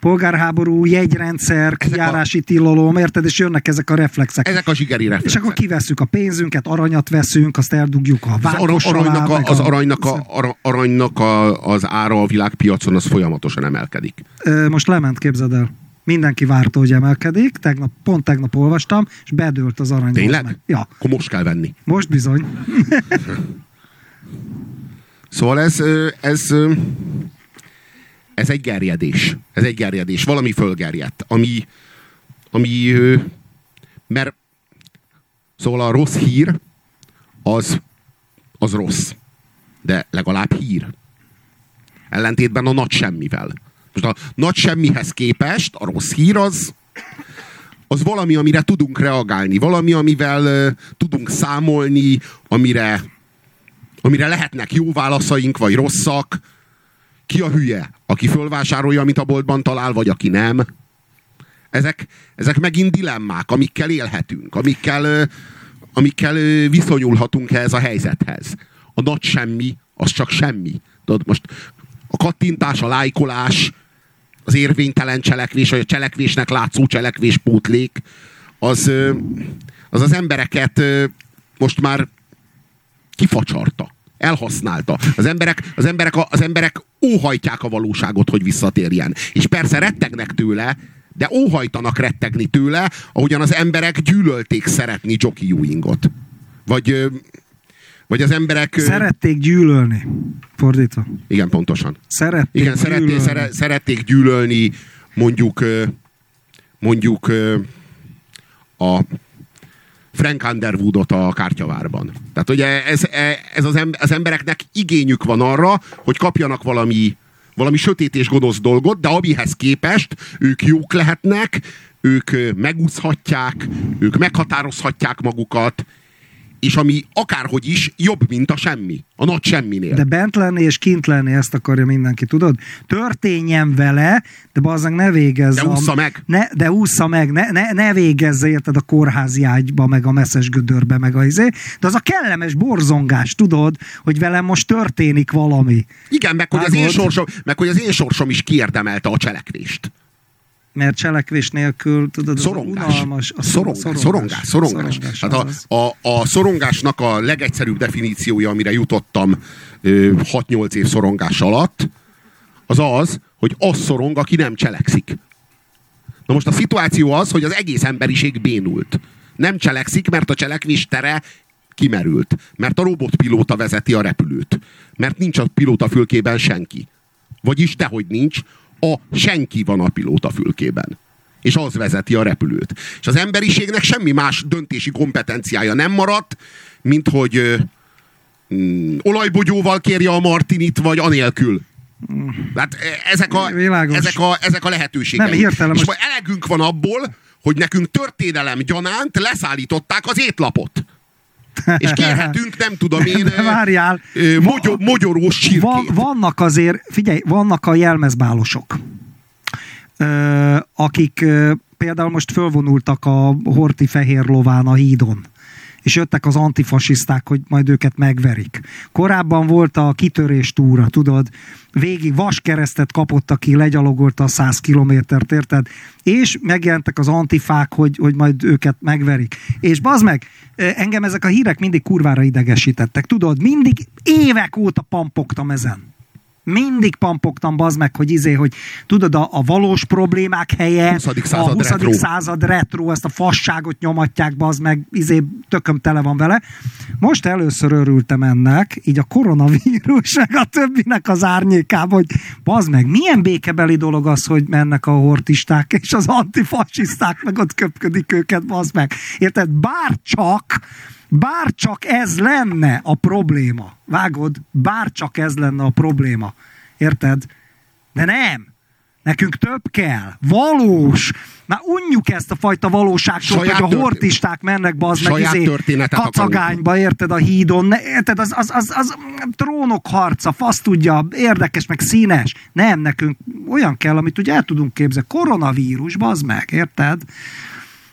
Speaker 1: polgárháború, jegyrendszer, kijárási tilalom, érted? És jönnek ezek a reflexek.
Speaker 2: Ezek a zsigeri reflexek.
Speaker 1: És akkor kivesszük a pénzünket, aranyat veszünk, azt eldugjuk a
Speaker 2: város az, aranynak, alá, a, az aranynak, a, aranynak a, az ára a világpiacon az folyamatosan emelkedik.
Speaker 1: Most lement, képzeld el. Mindenki várta, hogy emelkedik. Tegnap, pont tegnap olvastam, és bedőlt az arany.
Speaker 2: Tényleg? Meg.
Speaker 1: Ja.
Speaker 2: Akkor most kell venni.
Speaker 1: Most bizony.
Speaker 2: szóval ez, ez, ez egy gerjedés. Ez egy gerjedés. Valami fölgerjedt. Ami, ami mert szóval a rossz hír az, az rossz. De legalább hír. Ellentétben a nagy semmivel. Most a nagy semmihez képest a rossz hír az, az valami, amire tudunk reagálni, valami, amivel tudunk számolni, amire, amire lehetnek jó válaszaink, vagy rosszak. Ki a hülye? Aki fölvásárolja, amit a boltban talál, vagy aki nem? Ezek, ezek megint dilemmák, amikkel élhetünk, amikkel, amikkel uh, viszonyulhatunk ehhez a helyzethez. A nagy semmi, az csak semmi. Tudod, most a kattintás, a lájkolás, az érvénytelen cselekvés, vagy a cselekvésnek látszó cselekvés pótlék, az az, az embereket most már kifacsarta. Elhasználta. Az emberek, az, emberek, az emberek óhajtják a valóságot, hogy visszatérjen. És persze rettegnek tőle, de óhajtanak rettegni tőle, ahogyan az emberek gyűlölték szeretni Jockey Ewingot. Vagy vagy az emberek...
Speaker 1: Szerették gyűlölni. Fordítva.
Speaker 2: Igen, pontosan.
Speaker 1: Szerették
Speaker 2: Igen, gyűlölni. Szerették, szere, szerették gyűlölni mondjuk mondjuk a Frank Underwoodot a kártyavárban. Tehát ugye ez, e, ez az, az embereknek igényük van arra, hogy kapjanak valami, valami sötét és gonosz dolgot, de amihez képest ők jók lehetnek, ők megúszhatják, ők meghatározhatják magukat, és ami akárhogy is jobb, mint a semmi. A nagy semminél.
Speaker 1: De bent lenni és kint lenni, ezt akarja mindenki, tudod? Történjen vele, de bazzag ne végezze.
Speaker 2: De ússza meg.
Speaker 1: Ne, de ússza meg, ne, ne, ne végezze, érted, a kórházi ágyba, meg a messzes gödörbe, meg a izé. De az a kellemes borzongás, tudod, hogy velem most történik valami.
Speaker 2: Igen, meg hogy, az én sorsom, meg hogy az én sorsom is kiérdemelte a cselekvést
Speaker 1: mert cselekvés nélkül, tudod,
Speaker 2: szorongás. unalmas. A szorongás, szorongás, szorongás. szorongás. szorongás hát a, a, a szorongásnak a legegyszerűbb definíciója, amire jutottam 6-8 év szorongás alatt, az az, hogy az szorong, aki nem cselekszik. Na most a szituáció az, hogy az egész emberiség bénult. Nem cselekszik, mert a cselekvés tere kimerült. Mert a robotpilóta vezeti a repülőt. Mert nincs a pilóta fülkében senki. Vagyis dehogy nincs, a senki van a pilóta fülkében. És az vezeti a repülőt. És az emberiségnek semmi más döntési kompetenciája nem maradt, mint hogy mm, olajbogyóval kérje a Martinit, vagy anélkül. Hát ezek a, ezek a, ezek a lehetőségek.
Speaker 1: Nem, hirtelen
Speaker 2: És most... elegünk van abból, hogy nekünk történelem gyanánt leszállították az étlapot. És kérhetünk, nem tudom én,
Speaker 1: De várjál,
Speaker 2: mogyó, mogyorós csirkét. Van,
Speaker 1: vannak azért, figyelj, vannak a jelmezbálosok, akik például most fölvonultak a Horti Fehér lován a hídon és jöttek az antifasiszták, hogy majd őket megverik. Korábban volt a kitörés túra, tudod, végig vaskeresztet kapott, aki legyalogolta a 100 kilométert, érted? És megjelentek az antifák, hogy, hogy majd őket megverik. És bazd meg, engem ezek a hírek mindig kurvára idegesítettek. Tudod, mindig évek óta pampogtam ezen mindig pampogtam bazd meg, hogy izé, hogy tudod, a, a valós problémák helye,
Speaker 2: 20. század
Speaker 1: a 20.
Speaker 2: retro.
Speaker 1: század retro, ezt a fasságot nyomatják, bazd meg, izé, tököm tele van vele. Most először örültem ennek, így a koronavírus, meg a többinek az árnyékában, hogy bazd meg, milyen békebeli dolog az, hogy mennek a hortisták, és az antifasiszták meg ott köpködik őket, bazd meg. Érted? Bár csak bár csak ez lenne a probléma. Vágod? Bár csak ez lenne a probléma. Érted? De nem. Nekünk több kell. Valós. Már unjuk ezt a fajta valóságtól,
Speaker 2: Saját
Speaker 1: hogy a hortisták mennek be az meg izé, kacagányba, érted, a hídon. Ne, érted, az, az, az, az trónok harca, fasz tudja, érdekes, meg színes. Nem, nekünk olyan kell, amit ugye el tudunk képzelni. Koronavírus, bazd meg, érted?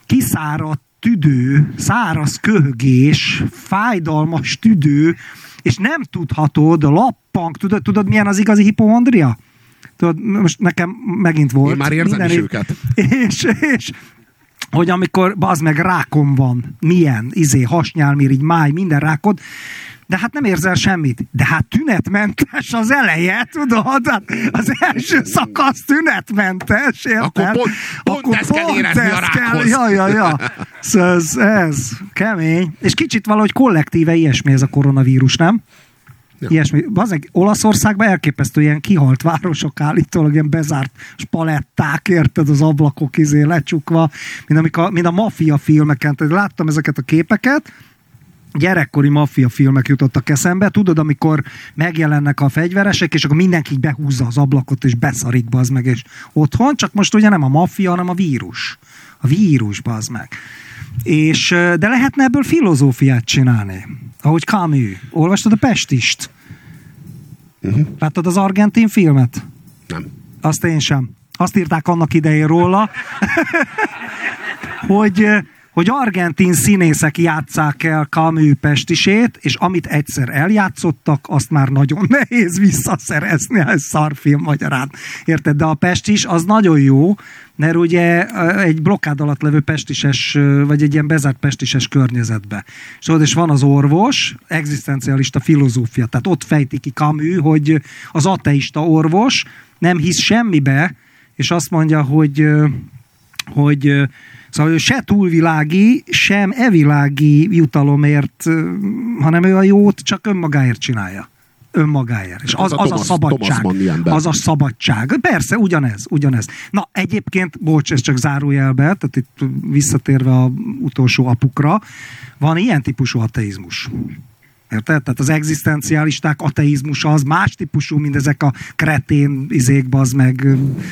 Speaker 1: kiszáradt tüdő, száraz köhögés, fájdalmas tüdő, és nem tudhatod, lappang, tudod, tudod milyen az igazi hipohondria? Tudod, most nekem megint volt.
Speaker 2: Én már érzem is
Speaker 1: év-
Speaker 2: őket.
Speaker 1: És, és hogy amikor az meg rákom van, milyen, izé, hasnyálmirigy, máj, minden rákod, de hát nem érzel semmit. De hát tünetmentes az eleje, tudod? Hát az első szakasz tünetmentes, érted?
Speaker 2: Akkor pont- pont ezt kell érezni a
Speaker 1: ezt kell-
Speaker 2: rákhoz.
Speaker 1: Ja, ja, ja. Szóval ez, ez kemény. És kicsit valahogy kollektíve ilyesmi ez a koronavírus, nem?
Speaker 2: Ja.
Speaker 1: Ilyesmi. Bazeg, Olaszországban elképesztő ilyen kihalt városok állítólag, ilyen bezárt spaletták, érted, az ablakok izé lecsukva, mint, amikor, mint a maffia filmeken. Tehát láttam ezeket a képeket, gyerekkori maffia filmek jutottak eszembe, tudod, amikor megjelennek a fegyveresek, és akkor mindenki behúzza az ablakot, és beszarik az meg, és otthon, csak most ugye nem a maffia, hanem a vírus. A vírus, bazd meg. És, de lehetne ebből filozófiát csinálni. Ahogy Camus. Olvastad a Pestist?
Speaker 2: Uh-huh.
Speaker 1: Láttad az argentin filmet?
Speaker 2: Nem.
Speaker 1: Azt én sem. Azt írták annak idején róla, hogy, hogy argentin színészek játsszák el Camus pestisét, és amit egyszer eljátszottak, azt már nagyon nehéz visszaszerezni, ez szarfilm magyarán. Érted? De a pestis az nagyon jó, mert ugye egy blokkád alatt levő pestises, vagy egy ilyen bezárt pestises környezetbe. És ott is van az orvos, egzisztencialista filozófia, tehát ott fejti ki Camus, hogy az ateista orvos nem hisz semmibe, és azt mondja, hogy hogy szóval ő se túlvilági, sem evilági jutalomért, hanem ő a jót csak önmagáért csinálja. Önmagáért. És
Speaker 2: Ez
Speaker 1: az,
Speaker 2: a
Speaker 1: az a szabadság.
Speaker 2: Thomas ilyen ember.
Speaker 1: Az a szabadság. Persze, ugyanez, ugyanez. Na, egyébként, bocs, ez csak zárójelbe, tehát itt visszatérve a utolsó apukra, van ilyen típusú ateizmus. Érted? Tehát az egzisztencialisták ateizmusa az más típusú, mint ezek a kretén izék, az meg,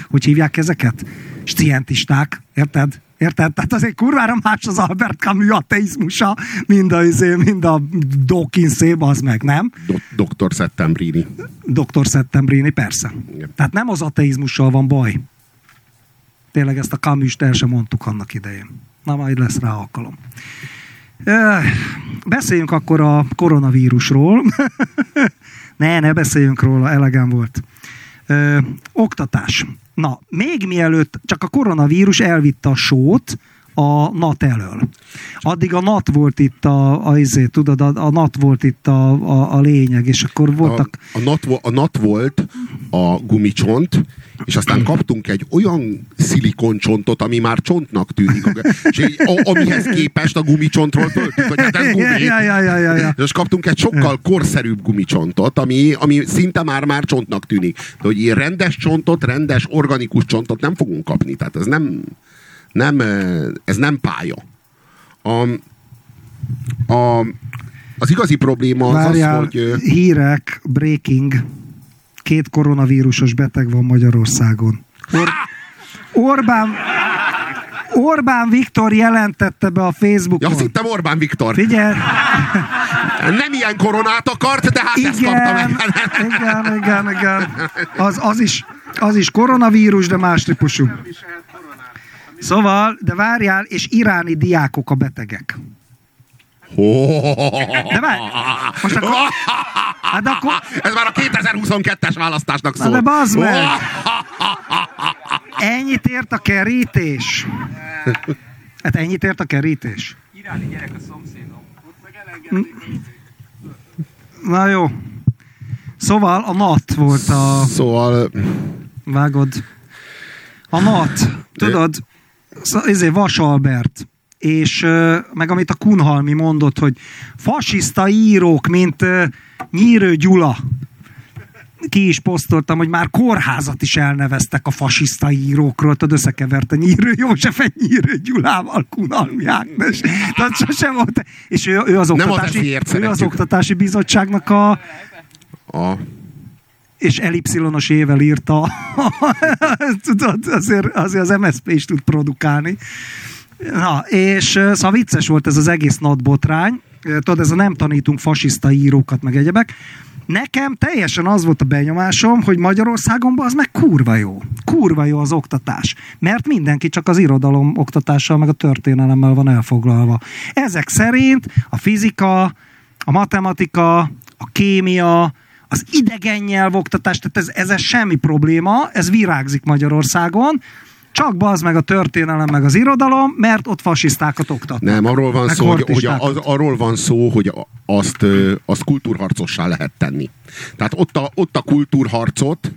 Speaker 1: hogy hívják ezeket? Stientisták, érted? Érted? Tehát azért kurvára más az Albert Camus ateizmusa, mind a, izé, mind a Dawkinszé, az meg, nem?
Speaker 2: Do- Dr. Settembrini.
Speaker 1: Dr. Settembrini, persze.
Speaker 2: Igen.
Speaker 1: Tehát nem az ateizmussal van baj. Tényleg ezt a Camus-t el sem mondtuk annak idején. Na, majd lesz rá alkalom. Beszéljünk akkor a koronavírusról. ne, ne beszéljünk róla, elegem volt. Ö, oktatás. Na, még mielőtt csak a koronavírus elvitte a sót a NAT elől. Addig a NAT volt itt a, a izé, tudod, a, a NAT volt itt a, a, a lényeg, és akkor voltak...
Speaker 2: A, a, nat, a nat volt a gumicsont, és aztán kaptunk egy olyan szilikoncsontot, ami már csontnak tűnik. És így, a, amihez képest a gumicsontról föltük, hogy hát ez gumi.
Speaker 1: Ja, ja, ja, ja, ja.
Speaker 2: És kaptunk egy sokkal korszerűbb gumicsontot, ami, ami szinte már már csontnak tűnik. De hogy ilyen rendes csontot, rendes organikus csontot nem fogunk kapni. Tehát ez nem, nem, ez nem pálya. A, a, az igazi probléma az
Speaker 1: Várjál,
Speaker 2: az, hogy...
Speaker 1: hírek, breaking. Két koronavírusos beteg van Magyarországon. Or- Orbán, Orbán Viktor jelentette be a
Speaker 2: Ja,
Speaker 1: Facebookon.
Speaker 2: azt hittem Orbán Viktor.
Speaker 1: Figyelj,
Speaker 2: Nem ilyen koronát akart, de hát ezt kapta
Speaker 1: igen,
Speaker 2: meg.
Speaker 1: igen, igen, igen. Az, az, is, az is koronavírus, de más típusú. Szóval, de várjál, és iráni diákok a betegek. De várj, most akkor... Hát akkor...
Speaker 2: Ez már a 2022-es választásnak szól.
Speaker 1: Na de bazd meg! Ennyit ért a kerítés? Hát ennyit ért a kerítés?
Speaker 3: Iráni gyerek a szomszédom. Ott meg
Speaker 1: Na jó. Szóval a NAT volt a...
Speaker 2: Szóval...
Speaker 1: Vágod. A NAT. Tudod, izé, Vas Albert. És meg amit a Kunhalmi mondott, hogy fasiszta írók, mint Nyírő Gyula. Ki is posztoltam, hogy már kórházat is elneveztek a fasiszta írókról, tudod, összekeverte Nyírő Józsefet Nyírő Gyulával, Kunhalmi Ágnes. Tehát sosem volt. És ő, ő, az, oktatási, ő az oktatási bizottságnak a,
Speaker 2: A,
Speaker 1: és elipszilonos ével írta. Tudod, azért, azért az MSZP is tud produkálni. Na, és szóval vicces volt ez az egész NAT botrány. Ö, Tudod, ez a nem tanítunk fasiszta írókat, meg egyebek. Nekem teljesen az volt a benyomásom, hogy Magyarországon az meg kurva jó. Kurva jó az oktatás. Mert mindenki csak az irodalom oktatással, meg a történelemmel van elfoglalva. Ezek szerint a fizika, a matematika, a kémia, az idegen nyelvoktatás, tehát ez, ez semmi probléma, ez virágzik Magyarországon, csak az meg a történelem, meg az irodalom, mert ott fasisztákat oktatnak.
Speaker 2: nem, arról van szó, hogy, hogy az, arról van szó, hogy azt, azt kultúrharcossá lehet tenni. Tehát ott a, ott a kultúrharcot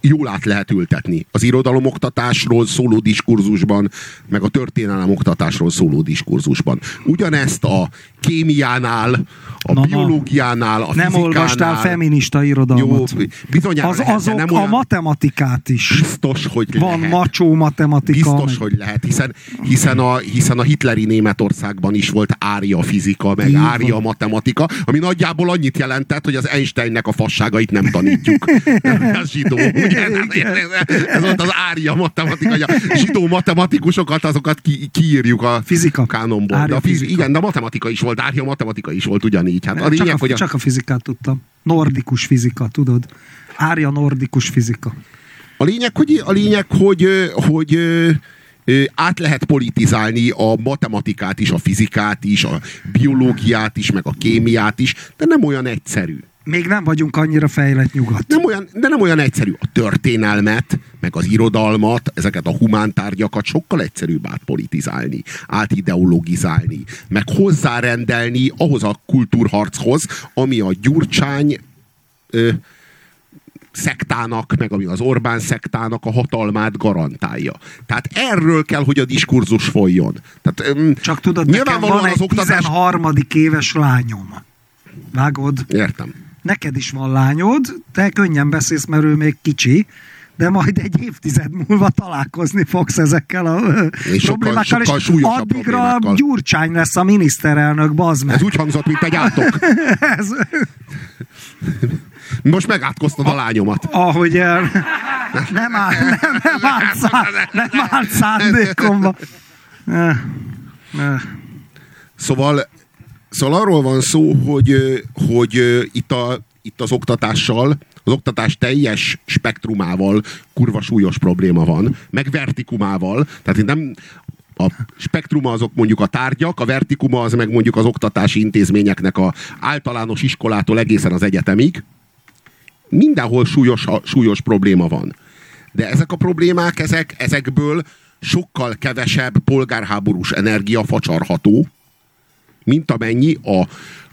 Speaker 2: jól át lehet ültetni. Az irodalomoktatásról szóló diskurzusban, meg a történelemoktatásról szóló diskurzusban. Ugyanezt a kémiánál, a
Speaker 1: Na,
Speaker 2: biológiánál, a
Speaker 1: Nem
Speaker 2: fizikánál.
Speaker 1: olvastál feminista
Speaker 2: Jó,
Speaker 1: irodalmat.
Speaker 2: bizonyára
Speaker 1: az,
Speaker 2: lehet,
Speaker 1: azok
Speaker 2: nem
Speaker 1: a
Speaker 2: olyan
Speaker 1: matematikát is.
Speaker 2: biztos, hogy
Speaker 1: Van
Speaker 2: lehet.
Speaker 1: macsó matematika.
Speaker 2: Biztos,
Speaker 1: meg-
Speaker 2: hogy lehet, hiszen, hiszen, a, hiszen a hitleri Németországban is volt ária fizika, meg
Speaker 1: Így van.
Speaker 2: ária matematika, ami nagyjából annyit jelentett, hogy az Einsteinnek a fasságait nem tanítjuk. Ez zsidó, ugye? Ez, ez volt az ária matematika, hogy a zsidó matematikusokat, azokat ki, kiírjuk a
Speaker 1: Fizika.
Speaker 2: kánonból. De a
Speaker 1: fizika.
Speaker 2: igen, de a matematika is volt, ária matematika is volt ugyanígy. Hát a
Speaker 1: csak,
Speaker 2: lényeg,
Speaker 1: a,
Speaker 2: hogy a,
Speaker 1: csak a fizikát tudtam. Nordikus fizika, tudod? Árja nordikus fizika.
Speaker 2: A lényeg, hogy, a lényeg, hogy, hogy át lehet politizálni a matematikát is, a fizikát is, a biológiát is, meg a kémiát is, de nem olyan egyszerű.
Speaker 1: Még nem vagyunk annyira fejlett nyugat.
Speaker 2: Nem olyan, de nem olyan egyszerű. A történelmet, meg az irodalmat, ezeket a humántárgyakat sokkal egyszerűbb átpolitizálni, átideologizálni, meg hozzárendelni ahhoz a kultúrharchoz, ami a Gyurcsány ö, szektának, meg ami az Orbán szektának a hatalmát garantálja. Tehát erről kell, hogy a diskurzus folyjon. Tehát, öm,
Speaker 1: Csak tudod, nekem van egy
Speaker 2: az oktatás...
Speaker 1: 13. éves lányom. Vágod?
Speaker 2: Értem.
Speaker 1: Neked is van lányod, te könnyen beszélsz, mert ő még kicsi, de majd egy évtized múlva találkozni fogsz ezekkel a
Speaker 2: És sokkal-
Speaker 1: problémákkal,
Speaker 2: sokkal
Speaker 1: és
Speaker 2: súlyosabb
Speaker 1: addigra
Speaker 2: problémákkal.
Speaker 1: Gyurcsány lesz a miniszterelnök, bazd meg.
Speaker 2: Ez úgy hangzott, mint egy átok.
Speaker 1: Ez,
Speaker 2: Most megátkoztad a lányomat.
Speaker 1: ahogy el, nem, áll, nem, nem, állt szá, nem állt szándékomba.
Speaker 2: Szóval, szóval arról van szó, hogy, hogy itt, a, itt az oktatással, az oktatás teljes spektrumával kurva súlyos probléma van, meg vertikumával, tehát itt nem a spektruma azok mondjuk a tárgyak, a vertikuma az meg mondjuk az oktatási intézményeknek a általános iskolától egészen az egyetemig. Mindenhol súlyos, súlyos probléma van. De ezek a problémák, ezek, ezekből sokkal kevesebb polgárháborús energia facsarható, mint amennyi a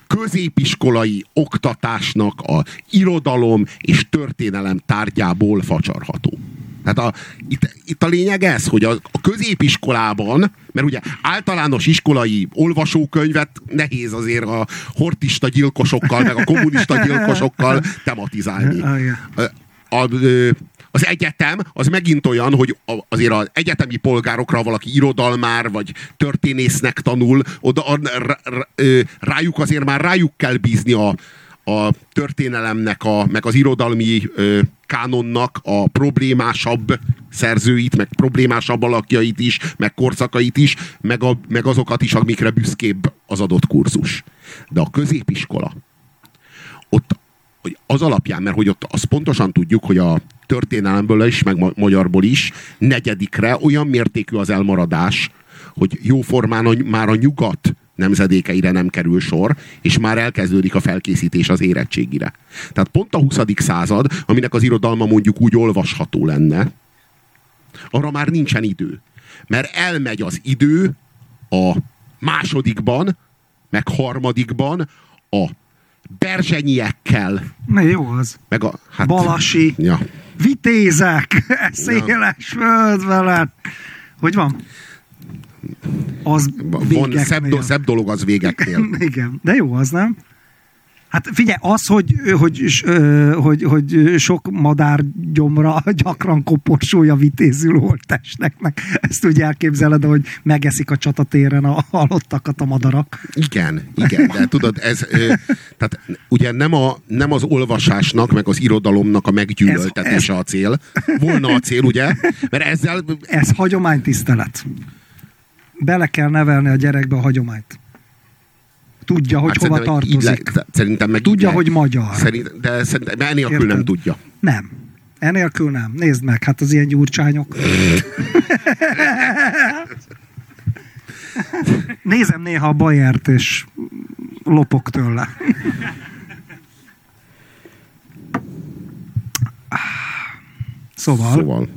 Speaker 2: középiskolai oktatásnak a irodalom és történelem tárgyából facsarható. Tehát a, itt, itt a lényeg ez, hogy a, a középiskolában, mert ugye általános iskolai olvasókönyvet nehéz azért a hortista gyilkosokkal, meg a kommunista gyilkosokkal tematizálni.
Speaker 1: Ah.
Speaker 2: A, a, az egyetem az megint olyan, hogy azért az egyetemi polgárokra valaki irodalmár vagy történésznek tanul, oda rájuk azért már rájuk kell bízni a, a történelemnek, a, meg az irodalmi ö, kánonnak a problémásabb szerzőit, meg problémásabb alakjait is, meg korszakait is, meg, a, meg azokat is, amikre büszkébb az adott kurzus. De a középiskola, ott hogy az alapján, mert hogy ott azt pontosan tudjuk, hogy a történelemből is, meg ma- magyarból is negyedikre olyan mértékű az elmaradás, hogy jóformán a, már a nyugat nemzedékeire nem kerül sor, és már elkezdődik a felkészítés az érettségire. Tehát pont a 20. század, aminek az irodalma mondjuk úgy olvasható lenne, arra már nincsen idő. Mert elmegy az idő a másodikban, meg harmadikban a berzsenyiekkel,
Speaker 1: Na jó az.
Speaker 2: meg a... Hát,
Speaker 1: Balasi.
Speaker 2: Ja.
Speaker 1: Vitézek, széles föld veled. Hogy van? Az
Speaker 2: Van szebb, do, szebb dolog az végeknél.
Speaker 1: Igen, de jó az, nem? Hát figyelj, az, hogy, hogy, hogy, hogy sok madár gyomra gyakran koporsója vitézül holttesteknek. Ezt úgy elképzeled, hogy megeszik a csatatéren a halottakat a madarak.
Speaker 2: Igen, igen, de tudod, ez, tehát ugye nem, a, nem az olvasásnak, meg az irodalomnak a meggyűlöltetése a cél. Volna a cél, ugye? Mert ezzel
Speaker 1: Ez hagyománytisztelet. Bele kell nevelni a gyerekbe a hagyományt. Tudja, hogy hova
Speaker 2: Hát így
Speaker 1: tartozik.
Speaker 2: Le, szerintem meg
Speaker 1: Tudja,
Speaker 2: le-
Speaker 1: hogy magyar.
Speaker 2: Szerint, de szerintem enélkül
Speaker 1: Érted?
Speaker 2: nem tudja.
Speaker 1: Nem. Enélkül nem. Nézd meg, hát az ilyen gyurcsányok. Nézem néha a Bajert, és lopok tőle. Szóval, Szóval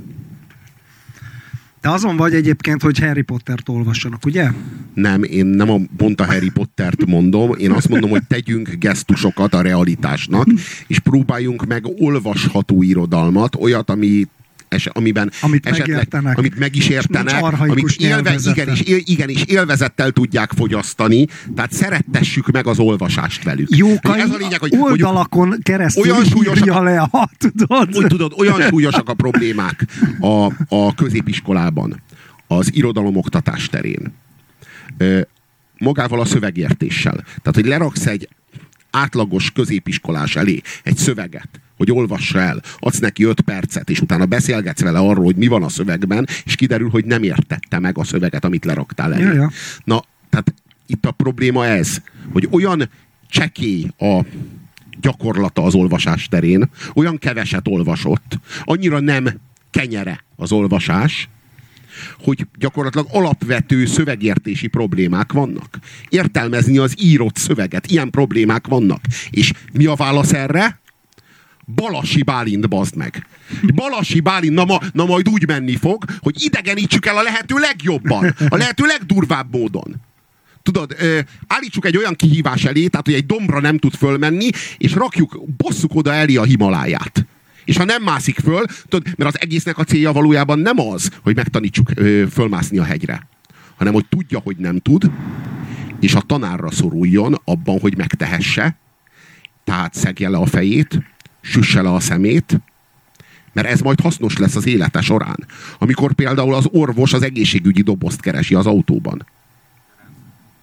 Speaker 1: te azon vagy egyébként, hogy Harry Pottert olvassanak, ugye?
Speaker 2: nem, én nem a pont a Harry Pottert mondom, én azt mondom, hogy tegyünk gesztusokat a realitásnak, és próbáljunk meg olvasható irodalmat, olyat, ami es, amiben
Speaker 1: Amit
Speaker 2: esetleg,
Speaker 1: megértenek.
Speaker 2: amit meg is értenek, amit élve, igen, és, igen, és élvezettel tudják fogyasztani, tehát szerettessük meg az olvasást velük.
Speaker 1: Jókai
Speaker 2: Ez a lényeg, hogy
Speaker 1: oldalakon keresztül
Speaker 2: olyan súlyos
Speaker 1: írja
Speaker 2: a-
Speaker 1: le a, tudod?
Speaker 2: úgy tudod, olyan súlyosak a problémák a, a középiskolában, az irodalomoktatás terén. Magával a szövegértéssel. Tehát, hogy leraksz egy átlagos középiskolás elé egy szöveget, hogy olvassa el, adsz neki öt percet, és utána beszélgetsz vele arról, hogy mi van a szövegben, és kiderül, hogy nem értette meg a szöveget, amit leraktál elé.
Speaker 1: Ja, ja.
Speaker 2: Na, tehát itt a probléma ez, hogy olyan csekély a gyakorlata az olvasás terén, olyan keveset olvasott, annyira nem kenyere az olvasás, hogy gyakorlatilag alapvető szövegértési problémák vannak. Értelmezni az írott szöveget, ilyen problémák vannak. És mi a válasz erre? Balasi Bálint bazd meg. Balasi Bálint, na, ma, na majd úgy menni fog, hogy idegenítsük el a lehető legjobban, a lehető legdurvább módon. Tudod, állítsuk egy olyan kihívás elé, tehát hogy egy dombra nem tud fölmenni, és rakjuk, bosszuk oda elé a Himaláját. És ha nem mászik föl, tudod, mert az egésznek a célja valójában nem az, hogy megtanítsuk fölmászni a hegyre, hanem hogy tudja, hogy nem tud, és a tanárra szoruljon abban, hogy megtehesse, tehát szegje le a fejét, süsse le a szemét, mert ez majd hasznos lesz az élete során. Amikor például az orvos az egészségügyi dobozt keresi az autóban.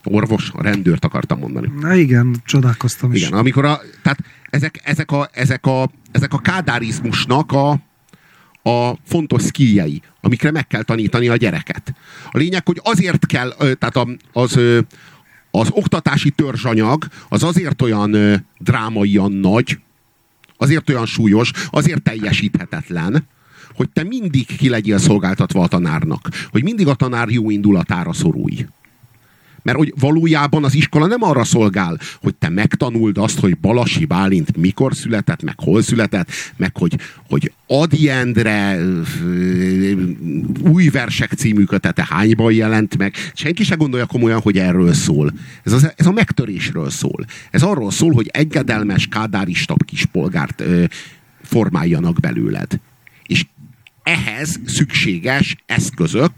Speaker 2: Orvos, a rendőrt akartam mondani.
Speaker 1: Na igen, csodálkoztam is.
Speaker 2: Igen, amikor a, tehát ezek, ezek, a, ezek, a, ezek a kádárizmusnak a, a fontos szkíjei, amikre meg kell tanítani a gyereket. A lényeg, hogy azért kell, tehát az, az oktatási törzsanyag az azért olyan drámaian nagy, azért olyan súlyos, azért teljesíthetetlen, hogy te mindig ki legyél szolgáltatva a tanárnak. Hogy mindig a tanár jó indulatára szorulj. Mert hogy valójában az iskola nem arra szolgál, hogy te megtanuld azt, hogy Balasi Bálint mikor született, meg hol született, meg hogy, hogy Adi Endre új versek című kötete hányban jelent meg. Senki se gondolja komolyan, hogy erről szól. Ez, az, ez a megtörésről szól. Ez arról szól, hogy engedelmes, kádárista kispolgárt ö, formáljanak belőled. És ehhez szükséges eszközök,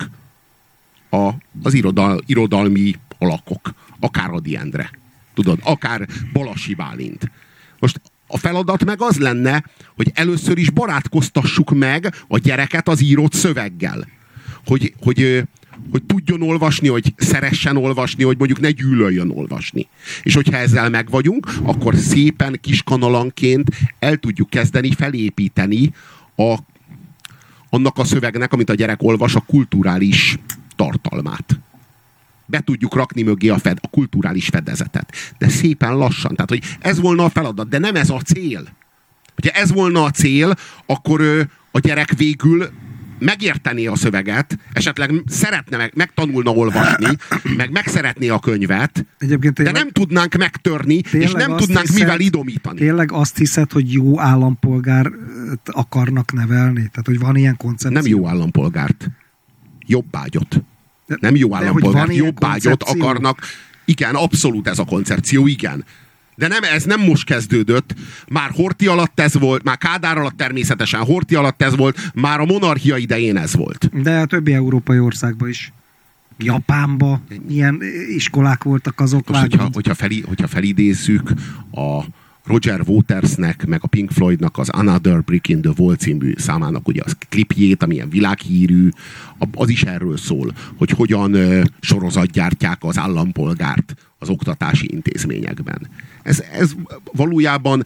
Speaker 2: a, az irodal, irodalmi alakok. Akár Adi Endre. Tudod, akár Balasi Bálint. Most a feladat meg az lenne, hogy először is barátkoztassuk meg a gyereket az írott szöveggel. Hogy, hogy, hogy tudjon olvasni, hogy szeressen olvasni, hogy mondjuk ne gyűlöljön olvasni. És hogyha ezzel megvagyunk, akkor szépen kiskanalanként el tudjuk kezdeni felépíteni a, annak a szövegnek, amit a gyerek olvas, a kulturális tartalmát. Be tudjuk rakni mögé a, fed, a kulturális fedezetet. De szépen lassan. Tehát, hogy ez volna a feladat, de nem ez a cél. Hogyha ez volna a cél, akkor ö, a gyerek végül megértené a szöveget, esetleg szeretne meg, megtanulna olvasni, meg megszeretné a könyvet,
Speaker 1: Egyébként
Speaker 2: de nem tudnánk megtörni, és nem tudnánk
Speaker 1: hiszed-
Speaker 2: mivel idomítani.
Speaker 1: tényleg azt hiszed, hogy jó állampolgárt akarnak nevelni? Tehát, hogy van ilyen koncepció?
Speaker 2: Nem jó állampolgárt. Jobbágyot. Nem jó állampolgárt, jobbágyot akarnak. Igen, abszolút ez a koncepció, igen. De nem, ez nem most kezdődött. Már Horti alatt ez volt, már Kádár alatt természetesen Horti alatt ez volt, már a monarchia idején ez volt.
Speaker 1: De a többi európai országban is. Japánba ilyen iskolák voltak azok.
Speaker 2: Most, hogyha,
Speaker 1: vágod?
Speaker 2: hogyha, fel, hogyha felidézzük a Roger Watersnek, meg a Pink Floydnak az Another Brick in the Wall című számának ugye az klipjét, amilyen világhírű, az is erről szól, hogy hogyan sorozatgyártják az állampolgárt az oktatási intézményekben. Ez, ez valójában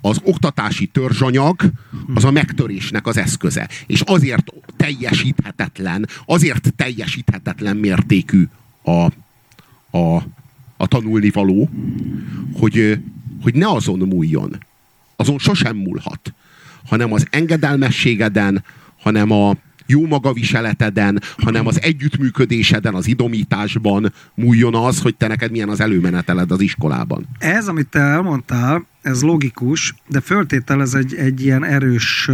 Speaker 2: az oktatási törzsanyag az a megtörésnek az eszköze. És azért teljesíthetetlen, azért teljesíthetetlen mértékű a, a, a tanulnivaló, hogy, hogy ne azon múljon. Azon sosem múlhat. Hanem az engedelmességeden, hanem a jó magaviseleteden, hanem az együttműködéseden, az idomításban múljon az, hogy te neked milyen az előmeneteled az iskolában.
Speaker 1: Ez, amit te elmondtál, ez logikus, de föltételez egy, egy ilyen erős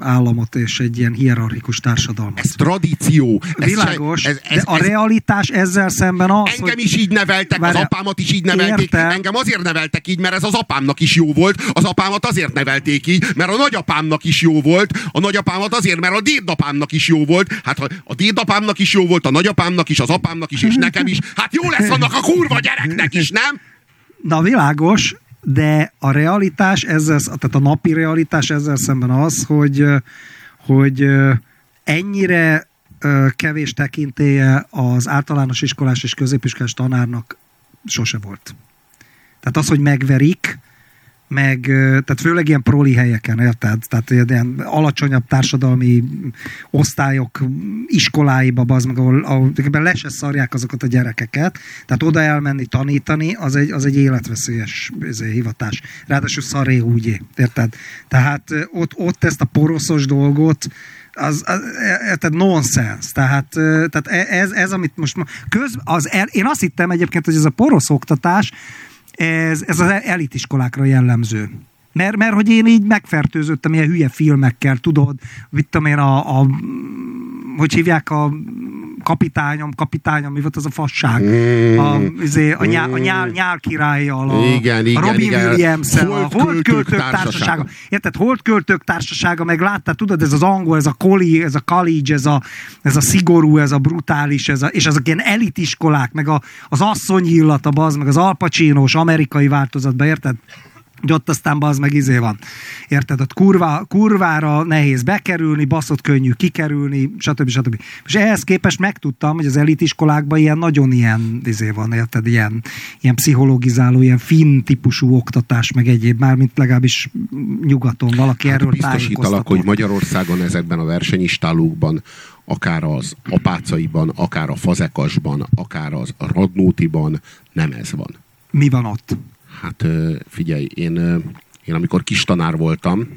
Speaker 1: államot és egy ilyen hierarchikus társadalmat.
Speaker 2: Ez tradíció. Ez
Speaker 1: Világos,
Speaker 2: se- ez, ez,
Speaker 1: de a
Speaker 2: ez,
Speaker 1: realitás ezzel szemben az,
Speaker 2: Engem
Speaker 1: hogy...
Speaker 2: is így neveltek,
Speaker 1: Várjál,
Speaker 2: az apámat is így nevelték.
Speaker 1: értem.
Speaker 2: Engem azért neveltek így, mert ez az apámnak is jó volt. Az apámat azért nevelték így, mert a nagyapámnak is jó volt. A nagyapámat azért, mert a dédapámnak is jó volt. Hát ha a dédapámnak is jó volt, a nagyapámnak is, az apámnak is, és nekem is. Hát jó lesz annak a kurva gyereknek is, nem?
Speaker 1: Na világos, de a realitás ezzel, tehát a napi realitás ezzel szemben az, hogy, hogy ennyire kevés tekintélye az általános iskolás és középiskolás tanárnak sose volt. Tehát az, hogy megverik, meg, tehát főleg ilyen proli helyeken, érted? Tehát ilyen- alacsonyabb társadalmi osztályok iskoláiba, az meg, ahol, ahol le se szarják azokat a gyerekeket. Tehát oda elmenni tanítani, az egy, az egy életveszélyes izé, hivatás. Ráadásul szaré úgy, érted? Tehát ott, ott ezt a poroszos dolgot, az, az érted, nonsens. Tehát, tehát e- ez, ez, amit most köz, az én azt hittem egyébként, hogy ez a porosz oktatás, ez, ez az elitiskolákra jellemző. Mert, mert hogy én így megfertőzöttem ilyen hülye filmekkel, tudod, vittem én a, a hogy hívják a kapitányom, kapitányom, mi volt az a fasság?
Speaker 2: Mm.
Speaker 1: A, izé, a, nyál, a nyál, nyál királlyal, a,
Speaker 2: Igen, igen,
Speaker 1: a Robin
Speaker 2: igen.
Speaker 1: williams a
Speaker 2: Holdköltők társasága.
Speaker 1: társasága. Érted, Holdköltők társasága, meg láttad, tudod, ez az angol, ez a koli, ez a college, ez a, ez a szigorú, ez a brutális, ez a, és azok ilyen elitiskolák, meg a, az asszony illata, az, meg az alpacsínós amerikai változatban, érted? Hogy ott aztán az meg izé van. Érted? Ott kurva, kurvára nehéz bekerülni, baszott könnyű kikerülni, stb. stb. És ehhez képest megtudtam, hogy az elitiskolákban ilyen nagyon ilyen izé van, érted? Ilyen, ilyen pszichologizáló, ilyen finn típusú oktatás, meg egyéb, már mint legalábbis nyugaton valaki
Speaker 2: Hát
Speaker 1: erről
Speaker 2: biztosítalak, hogy Magyarországon ezekben a versenyistálókban, akár az apácaiban, akár a fazekasban, akár az radnótiban nem ez van.
Speaker 1: Mi van ott?
Speaker 2: Hát figyelj, én, én amikor kis tanár voltam,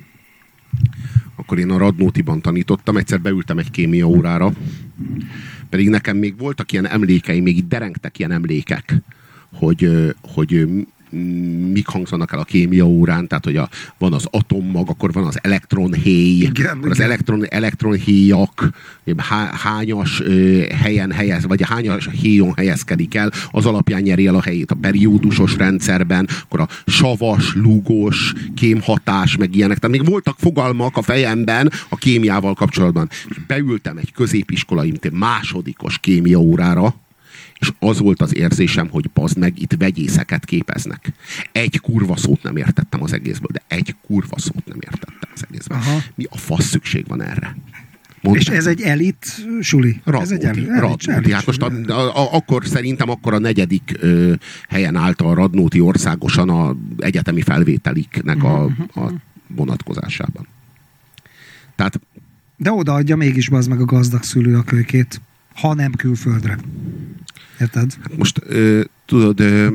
Speaker 2: akkor én a Radnótiban tanítottam, egyszer beültem egy kémia órára, pedig nekem még voltak ilyen emlékeim, még itt derengtek ilyen emlékek, hogy, hogy mik hangzanak el a kémia órán, tehát hogy a, van az atommag, akkor van az elektronhéj,
Speaker 1: Igen,
Speaker 2: akkor az elektron, elektronhéjak, há, hányas ö, helyen helyez, vagy hányas héjon helyezkedik el, az alapján nyeri el a helyét a periódusos rendszerben, akkor a savas, lúgos, kémhatás, meg ilyenek. Tehát még voltak fogalmak a fejemben a kémiával kapcsolatban. Beültem egy középiskolai, mint egy másodikos kémia órára, és az volt az érzésem, hogy bazd meg, itt vegyészeket képeznek. Egy kurva szót nem értettem az egészből, de egy kurva szót nem értettem az egészből.
Speaker 1: Aha.
Speaker 2: Mi a fasz szükség van erre? Mondd
Speaker 1: És ez egy elit suli? ez egy elit,
Speaker 2: Radnóti.
Speaker 1: elit
Speaker 2: Hát most a, a, a, akkor szerintem akkor a negyedik ö, helyen állt a Radnóti országosan a egyetemi felvételiknek a,
Speaker 1: Mhm,
Speaker 2: a vonatkozásában. Tehát
Speaker 1: De odaadja mégis az meg a gazdag szülő a kölykét, ha nem külföldre. Érted?
Speaker 2: Most ö, tudod, ö,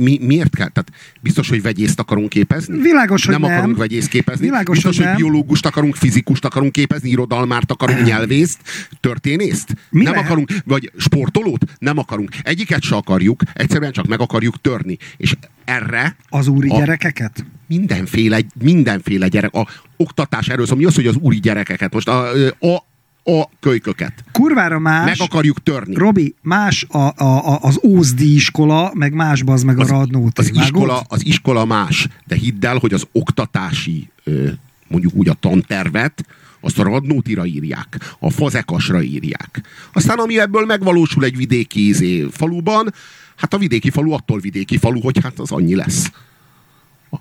Speaker 2: mi, miért kell? Tehát biztos, hogy vegyészt akarunk képezni?
Speaker 1: Világos, hogy
Speaker 2: nem,
Speaker 1: nem.
Speaker 2: akarunk vegyészt képezni.
Speaker 1: Világos,
Speaker 2: biztos,
Speaker 1: hogy
Speaker 2: hogy, biológust akarunk, fizikust akarunk képezni, irodalmárt akarunk, nyelvészt, történészt?
Speaker 1: Mi
Speaker 2: nem
Speaker 1: lehet?
Speaker 2: akarunk, vagy sportolót? Nem akarunk. Egyiket se akarjuk, egyszerűen csak meg akarjuk törni. És erre
Speaker 1: Az úri
Speaker 2: A-
Speaker 1: gyerekeket?
Speaker 2: mindenféle, mindenféle gyerek, a oktatás erről szól. Mi az, hogy az úri gyerekeket? Most a, a, a kölyköket.
Speaker 1: Kurvára más.
Speaker 2: Meg akarjuk törni.
Speaker 1: Robi, más a, a, a, az Ózdi iskola, meg más az meg a Radnóti.
Speaker 2: az,
Speaker 1: Vágod?
Speaker 2: iskola, az iskola más, de hidd el, hogy az oktatási, mondjuk úgy a tantervet, azt a Radnótira írják, a fazekasra írják. Aztán ami ebből megvalósul egy vidéki izé, faluban, hát a vidéki falu attól vidéki falu, hogy hát az annyi lesz.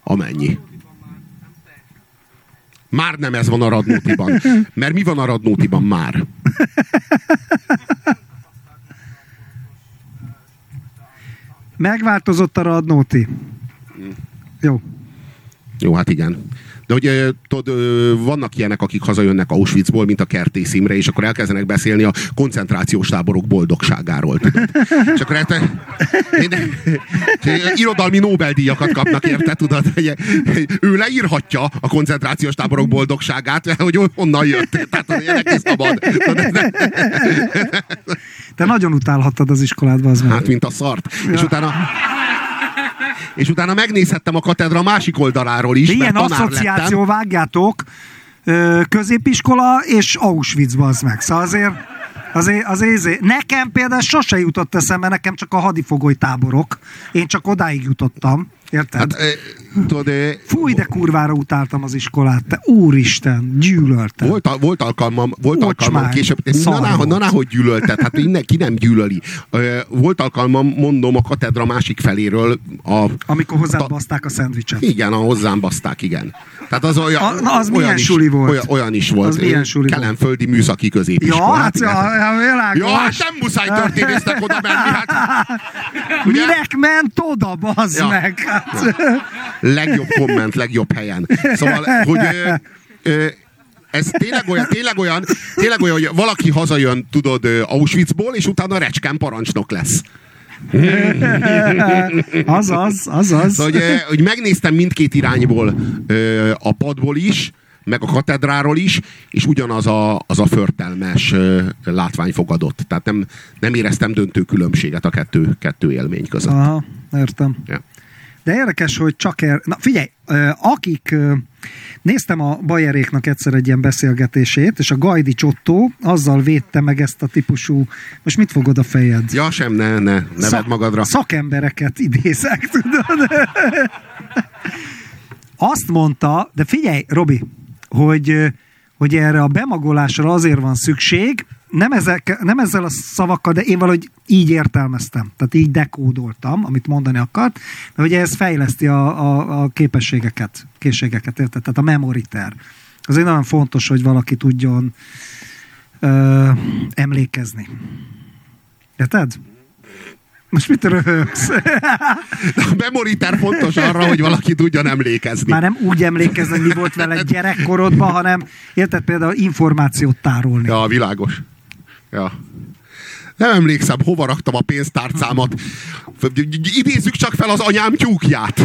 Speaker 2: Amennyi. Már nem ez van a Radnótiban. Mert mi van a Radnótiban már?
Speaker 1: Megváltozott a Radnóti. Jó.
Speaker 2: Jó, hát igen. De hogy ö, vannak ilyenek, akik hazajönnek Auschwitzból, mint a Kertész Imre, és akkor elkezdenek beszélni a koncentrációs táborok boldogságáról. Tudod? És akkor hát, minden, irodalmi Nobel-díjakat kapnak érte, tudod? Hogy ő leírhatja a koncentrációs táborok boldogságát, hogy honnan jött. Tehát hogy neki szabad.
Speaker 1: Te nagyon utálhattad az iskoládba, az meg.
Speaker 2: Hát, mint a szart. És utána és utána megnézhettem a katedra másik oldaláról is,
Speaker 1: De ilyen
Speaker 2: mert tanár
Speaker 1: asszociáció,
Speaker 2: lettem.
Speaker 1: vágjátok, középiskola és Auschwitz az meg. Szóval azért, azért, azért, azért nekem például sose jutott eszembe, nekem csak a hadifogoly táborok. Én csak odáig jutottam. Érted?
Speaker 2: Hát, ö, tudod, ö,
Speaker 1: Fúj, de kurvára utáltam az iskolát. Te úristen, gyűlöltem.
Speaker 2: Volt, a, volt alkalmam, volt
Speaker 1: Ocsmány,
Speaker 2: alkalmam később, na,
Speaker 1: szar
Speaker 2: na,
Speaker 1: volt.
Speaker 2: na, na, hogy gyűlöltet, hát innen ki nem gyűlöli. Volt alkalmam, mondom, a katedra másik feléről a...
Speaker 1: Amikor hozzád
Speaker 2: a-
Speaker 1: baszták a szendvicset.
Speaker 2: Igen, a hozzám baszták, igen. Tehát az olyan,
Speaker 1: A- na, az
Speaker 2: olyan
Speaker 1: milyen
Speaker 2: is,
Speaker 1: suli volt?
Speaker 2: Olyan, olyan is volt.
Speaker 1: Az milyen suli volt?
Speaker 2: Kelenföldi műszaki középiskola.
Speaker 1: Ja, hát
Speaker 2: igen.
Speaker 1: ja. Ja,
Speaker 2: hát nem muszáj történésznek oda menni, hát ugye?
Speaker 1: Minek ment oda, bazd
Speaker 2: Ja.
Speaker 1: meg?
Speaker 2: Legjobb komment, legjobb helyen. Szóval, hogy ö, ö, ez tényleg olyan, tényleg olyan, tényleg olyan, hogy valaki hazajön, tudod, Auschwitzból, és utána recskán parancsnok lesz.
Speaker 1: azaz, azaz.
Speaker 2: Szóval, hogy, hogy megnéztem mindkét irányból a padból is, meg a katedráról is, és ugyanaz a, az a förtelmes látvány fogadott. Tehát nem, nem éreztem döntő különbséget a kettő, kettő élmény között.
Speaker 1: Aha, értem.
Speaker 2: Ja.
Speaker 1: De érdekes, hogy csak er... Na figyelj, akik... Néztem a Bajeréknak egyszer egy ilyen beszélgetését, és a Gajdi Csottó azzal védte meg ezt a típusú... Most mit fogod a fejed?
Speaker 2: Ja, sem, ne, ne, neved
Speaker 1: Szak-
Speaker 2: magadra.
Speaker 1: Szakembereket idézek, tudod? Azt mondta, de figyelj, Robi, hogy, hogy erre a bemagolásra azért van szükség, nem, ezek, nem ezzel a szavakkal, de én valahogy így értelmeztem, tehát így dekódoltam, amit mondani akart, de hogy ez fejleszti a, a, a képességeket, készségeket, érted? Tehát a memoriter. Azért nagyon fontos, hogy valaki tudjon ö, emlékezni. Érted? Most mit röhögsz?
Speaker 2: A memoriter fontos arra, hogy valaki tudjon emlékezni.
Speaker 1: Már nem úgy emlékezni, hogy mi volt vele gyerekkorodban, hanem érted például információt tárolni.
Speaker 2: Ja, világos. Ja. Nem emlékszem, hova raktam a pénztárcámat. Idézzük csak fel az anyám tyúkját.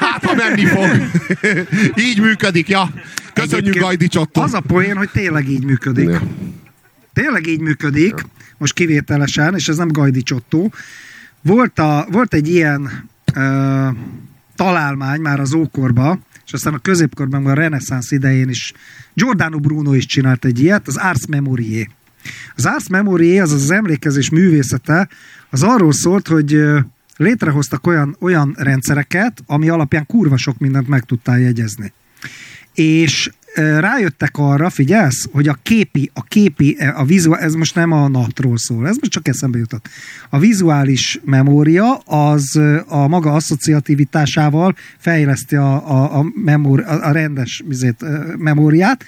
Speaker 2: Hát, ha menni fog. Így működik, ja. Köszönjük, Gajdi Csotto.
Speaker 1: Az a poén, hogy tényleg így működik.
Speaker 2: Ja.
Speaker 1: Tényleg így működik, most kivételesen, és ez nem Gajdi. Volt, a, volt egy ilyen ö, találmány már az ókorba, és aztán a középkorban, a reneszánsz idején is Giordano Bruno is csinált egy ilyet, az Ars Memoriae. Az Ars Memoriae, az az emlékezés művészete, az arról szólt, hogy létrehoztak olyan, olyan rendszereket, ami alapján kurva sok mindent meg tudtál jegyezni. És rájöttek arra, figyelsz, hogy a képi, a képi, a vizuál, ez most nem a natról szól, ez most csak eszembe jutott. A vizuális memória az a maga asszociativitásával fejleszti a, a, a, memóri, a, rendes vizét, ö, memóriát,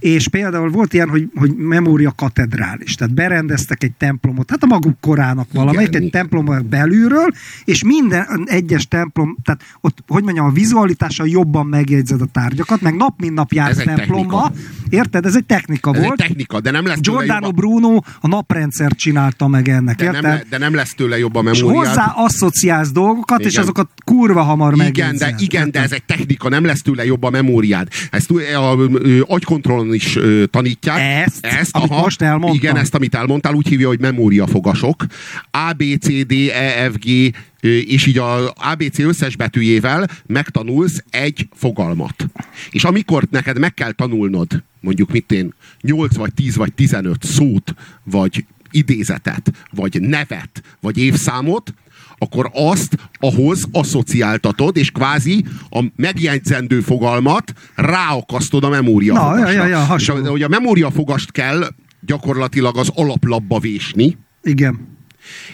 Speaker 1: és például volt ilyen, hogy, hogy memória katedrális, tehát berendeztek egy templomot, hát a maguk korának valamelyik,
Speaker 2: Igen,
Speaker 1: egy
Speaker 2: igen.
Speaker 1: templomon belülről, és minden egyes templom, tehát ott, hogy mondjam, a vizualitással jobban megjegyzed a tárgyakat, meg nap mint nap
Speaker 2: egy
Speaker 1: templomba, érted? Ez egy technika
Speaker 2: Ez
Speaker 1: volt.
Speaker 2: egy technika, de nem lesz
Speaker 1: Giordano
Speaker 2: jobb a,
Speaker 1: Bruno a naprendszert csinálta meg ennek,
Speaker 2: de nem,
Speaker 1: érted?
Speaker 2: le- de nem lesz tőle jobb a
Speaker 1: és
Speaker 2: memóriád.
Speaker 1: hozzá asszociálsz dolgokat, és
Speaker 2: Igen.
Speaker 1: azokat kurva hamar
Speaker 2: Igen,
Speaker 1: megjegyzed.
Speaker 2: de, igen, de ez egy technika, nem lesz tőle jobb a memóriád. Ezt a, a, a agykontrollon is ö, tanítják.
Speaker 1: Ezt, amit most elmondtam.
Speaker 2: Igen, ezt, amit elmondtál, úgy hívja, hogy memóriafogasok. A, B, C, D, E, F, G, és így a ABC összes betűjével megtanulsz egy fogalmat. És amikor neked meg kell tanulnod, mondjuk mit én, 8 vagy 10 vagy 15 szót, vagy idézetet, vagy nevet, vagy évszámot, akkor azt ahhoz asszociáltatod, és kvázi a megjegyzendő fogalmat ráakasztod a memóriafogasra.
Speaker 1: Na, ja, ja, ja,
Speaker 2: és a, hogy a memóriafogast kell gyakorlatilag az alaplapba vésni,
Speaker 1: Igen.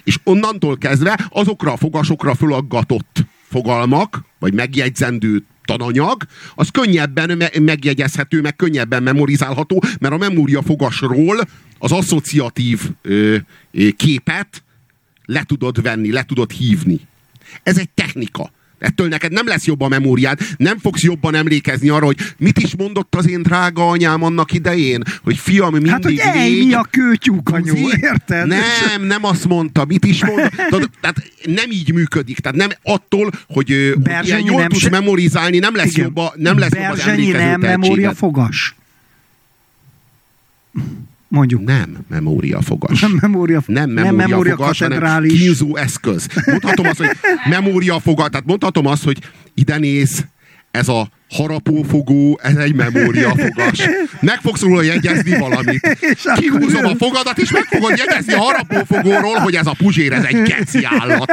Speaker 2: és onnantól kezdve azokra a fogasokra fölaggatott fogalmak, vagy megjegyzendő tananyag, az könnyebben me- megjegyezhető, meg könnyebben memorizálható, mert a memóriafogasról az asszociatív ö, képet le tudod venni, le tudod hívni. Ez egy technika. Ettől neked nem lesz jobb a memóriád, nem fogsz jobban emlékezni arra, hogy mit is mondott az én drága anyám annak idején, hogy fiam mindig
Speaker 1: Hát, hogy ej, mi a kőtyúk, anyu, érted?
Speaker 2: Nem, nem azt mondta, mit is mondta. Tehát, nem így működik. Tehát nem attól, hogy, hogy ilyen
Speaker 1: Berzsenyi
Speaker 2: jól
Speaker 1: nem
Speaker 2: tudsz
Speaker 1: se-
Speaker 2: memorizálni, nem lesz
Speaker 1: Igen.
Speaker 2: jobb, a, nem lesz jobb az
Speaker 1: Berzsenyi
Speaker 2: emlékező
Speaker 1: nem memória fogas. Mondjuk.
Speaker 2: Nem memóriafogas.
Speaker 1: Nem memória,
Speaker 2: Nem
Speaker 1: nem memória
Speaker 2: memóriafogas, hanem
Speaker 1: katedrális.
Speaker 2: kínzó eszköz. Mondhatom azt, hogy memóriafogas, tehát mondhatom azt, hogy ide néz, ez a harapófogó, ez egy memóriafogas. Meg fogsz róla jegyezni valamit. Kihúzom a fogadat, és meg fogod jegyezni a harapófogóról, hogy ez a puzsér, ez egy geci állat.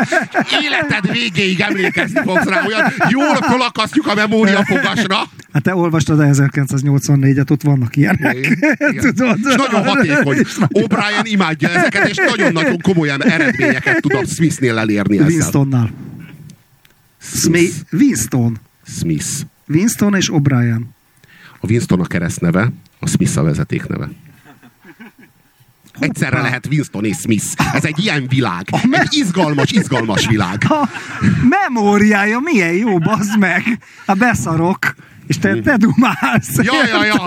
Speaker 2: Életed végéig emlékezni fogsz rá, olyan jól fölakasztjuk a memóriafogasra.
Speaker 1: Hát te olvastad a 1984-et, ott vannak ilyenek.
Speaker 2: Igen.
Speaker 1: Tudod?
Speaker 2: És nagyon hatékony. O'Brien imádja ezeket, és nagyon-nagyon komolyan eredményeket tud a Smithnél elérni ezzel.
Speaker 1: Winstonnal. Smith. Winston.
Speaker 2: Smith.
Speaker 1: Winston és O'Brien.
Speaker 2: A Winston a keresztneve, a Smith a vezetékneve. Egyszerre lehet Winston és Smith. Ez egy ilyen világ. Egy izgalmas, izgalmas világ.
Speaker 1: A memóriája milyen jó, bazd meg! Hát beszarok. És te, te dumálsz.
Speaker 2: Ja, ja, ja.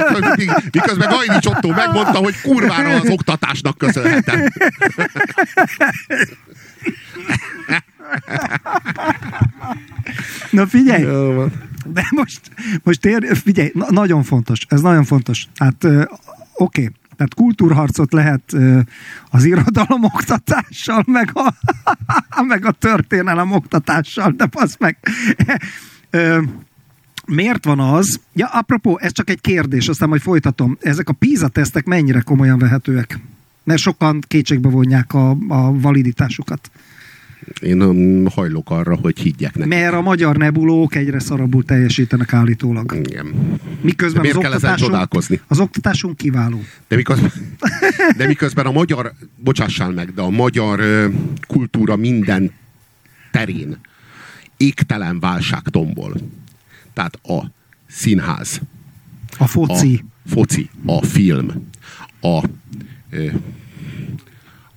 Speaker 2: Miközben Gajnics Otto megmondta, hogy kurvára az oktatásnak köszönhetem.
Speaker 1: Na figyelj, de most, most ér, figyelj, na, nagyon fontos, ez nagyon fontos. Hát oké, okay. tehát kultúrharcot lehet ö, az irodalom oktatással, meg a, meg a történelem oktatással, de az meg. Ö, miért van az, ja, apropó, ez csak egy kérdés, aztán majd folytatom. Ezek a PISA tesztek mennyire komolyan vehetőek? Mert sokan kétségbe vonják a, a validitásukat.
Speaker 2: Én um, hajlok arra, hogy higgyek neki.
Speaker 1: Mert a magyar nebulók egyre szarabbul teljesítenek állítólag.
Speaker 2: Igen.
Speaker 1: Miközben
Speaker 2: De miért
Speaker 1: az
Speaker 2: kell
Speaker 1: oktatásunk,
Speaker 2: csodálkozni?
Speaker 1: az oktatásunk kiváló.
Speaker 2: De miközben, de miközben a magyar, bocsássál meg, de a magyar kultúra minden terén égtelen válság tombol. Tehát a színház,
Speaker 1: A foci.
Speaker 2: a foci, a film, a,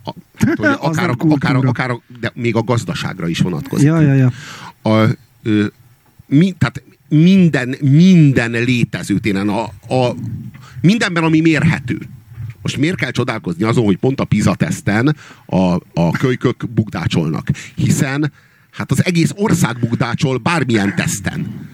Speaker 2: a tehát, akár, a, akár, akár, a- de még a gazdaságra is vonatkozik.
Speaker 1: Ja, ja, ja.
Speaker 2: a, ö, mi, tehát minden, minden létező téren, a, a, mindenben, ami mérhető. Most miért kell csodálkozni azon, hogy pont a PISA teszten a, a kölykök bukdácsolnak? Hiszen hát az egész ország bukdácsol bármilyen teszten.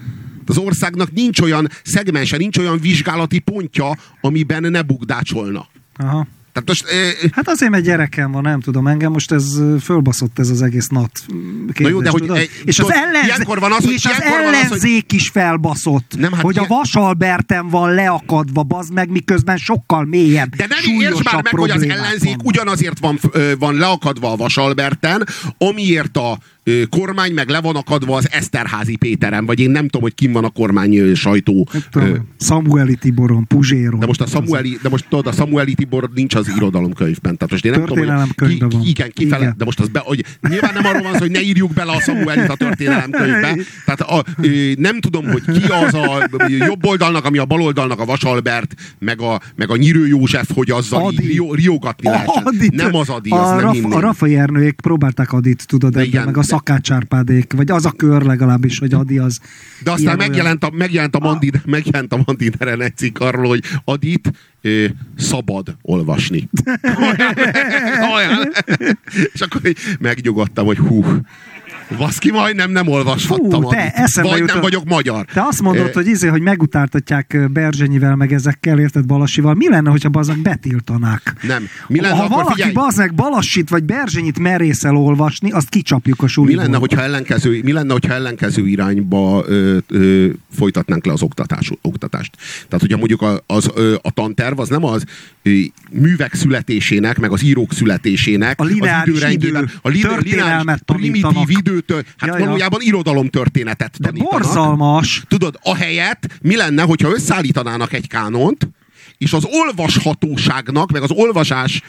Speaker 2: Az országnak nincs olyan szegmense, nincs olyan vizsgálati pontja, amiben ne bukdácsolna.
Speaker 1: Aha.
Speaker 2: Tehát most, ö,
Speaker 1: Hát azért, mert gyerekem van, nem tudom, engem most ez fölbaszott ez az egész nat kérdés,
Speaker 2: Na jó, de hogy
Speaker 1: tudod? és az, ellenz...
Speaker 2: van az,
Speaker 1: és az
Speaker 2: van az, hogy-
Speaker 1: ellenzék is felbaszott,
Speaker 2: Nem, hát
Speaker 1: hogy a
Speaker 2: ilyen-
Speaker 1: Vasalberten van leakadva, bazd meg, miközben sokkal mélyebb,
Speaker 2: De nem értsd már meg, hogy az ellenzék
Speaker 1: vannak.
Speaker 2: ugyanazért van, van leakadva a Vasalberten, amiért a kormány meg le van akadva az Eszterházi Péteren, vagy én nem tudom, hogy kim van a kormány sajtó.
Speaker 1: Tudom, Samueli Tiboron, Puzséron.
Speaker 2: de most a Samueli, de most tudod, a Samueli Tibor nincs az irodalomkönyvben. Tehát most én nem tudom, hogy
Speaker 1: Történelemkönyvben van.
Speaker 2: igen, kifele,
Speaker 1: Igen.
Speaker 2: de most az be, hogy nyilván nem arról van szó, hogy ne írjuk bele a Samuelit a történelemkönyvbe. Tehát a, nem tudom, hogy ki az a jobb oldalnak, ami a bal oldalnak a Vasalbert, meg a, meg a Nyírő József, hogy azzal
Speaker 1: Adi.
Speaker 2: rio, riogatni lehessen.
Speaker 1: Adit.
Speaker 2: Nem az Adi, az
Speaker 1: a,
Speaker 2: nem
Speaker 1: Raf, a Rafai Ernőék próbálták Adit, tudod,
Speaker 2: De igen,
Speaker 1: meg a szakácsárpádék, vagy az a kör legalábbis, hogy Adi az.
Speaker 2: De aztán megjelent a, megjelent, a Mandi, megjelent a Mandineren egy cikk arról, hogy Adit ö, szabad olvasni. olyan, olyan. És akkor megnyugodtam, hogy hú, baszki, majdnem nem olvashattam
Speaker 1: Fú, te, eszembe
Speaker 2: Vagy
Speaker 1: jutott-
Speaker 2: nem vagyok magyar.
Speaker 1: Te azt mondod, hogy izé, hogy megutáltatják ö, Berzsenyivel, meg ezekkel, érted, Balasival. Mi lenne, hogyha baznak betiltanák?
Speaker 2: Nem. Mi lenne,
Speaker 1: ha
Speaker 2: akkor
Speaker 1: valaki
Speaker 2: figyelj,
Speaker 1: baznak Balassit vagy Berzsenyit merészel olvasni, azt kicsapjuk a
Speaker 2: mi
Speaker 1: suliból.
Speaker 2: lenne, hogyha ellenkező, mi lenne, hogyha ellenkező irányba ö, ö, folytatnánk le az oktatás, oktatást? Tehát, hogyha mondjuk a, az, ö, a tanterv az nem az ö, művek születésének, meg az írók születésének,
Speaker 1: A lineáris
Speaker 2: az időrendjében,
Speaker 1: idő,
Speaker 2: a lineáris, primitív
Speaker 1: tanítanak.
Speaker 2: Időtől, hát
Speaker 1: Ja, ja.
Speaker 2: valójában irodalomtörténetet
Speaker 1: De
Speaker 2: tanítanak.
Speaker 1: borzalmas.
Speaker 2: Tudod, ahelyett mi lenne, hogyha összeállítanának egy kánont, és az olvashatóságnak, meg az olvasás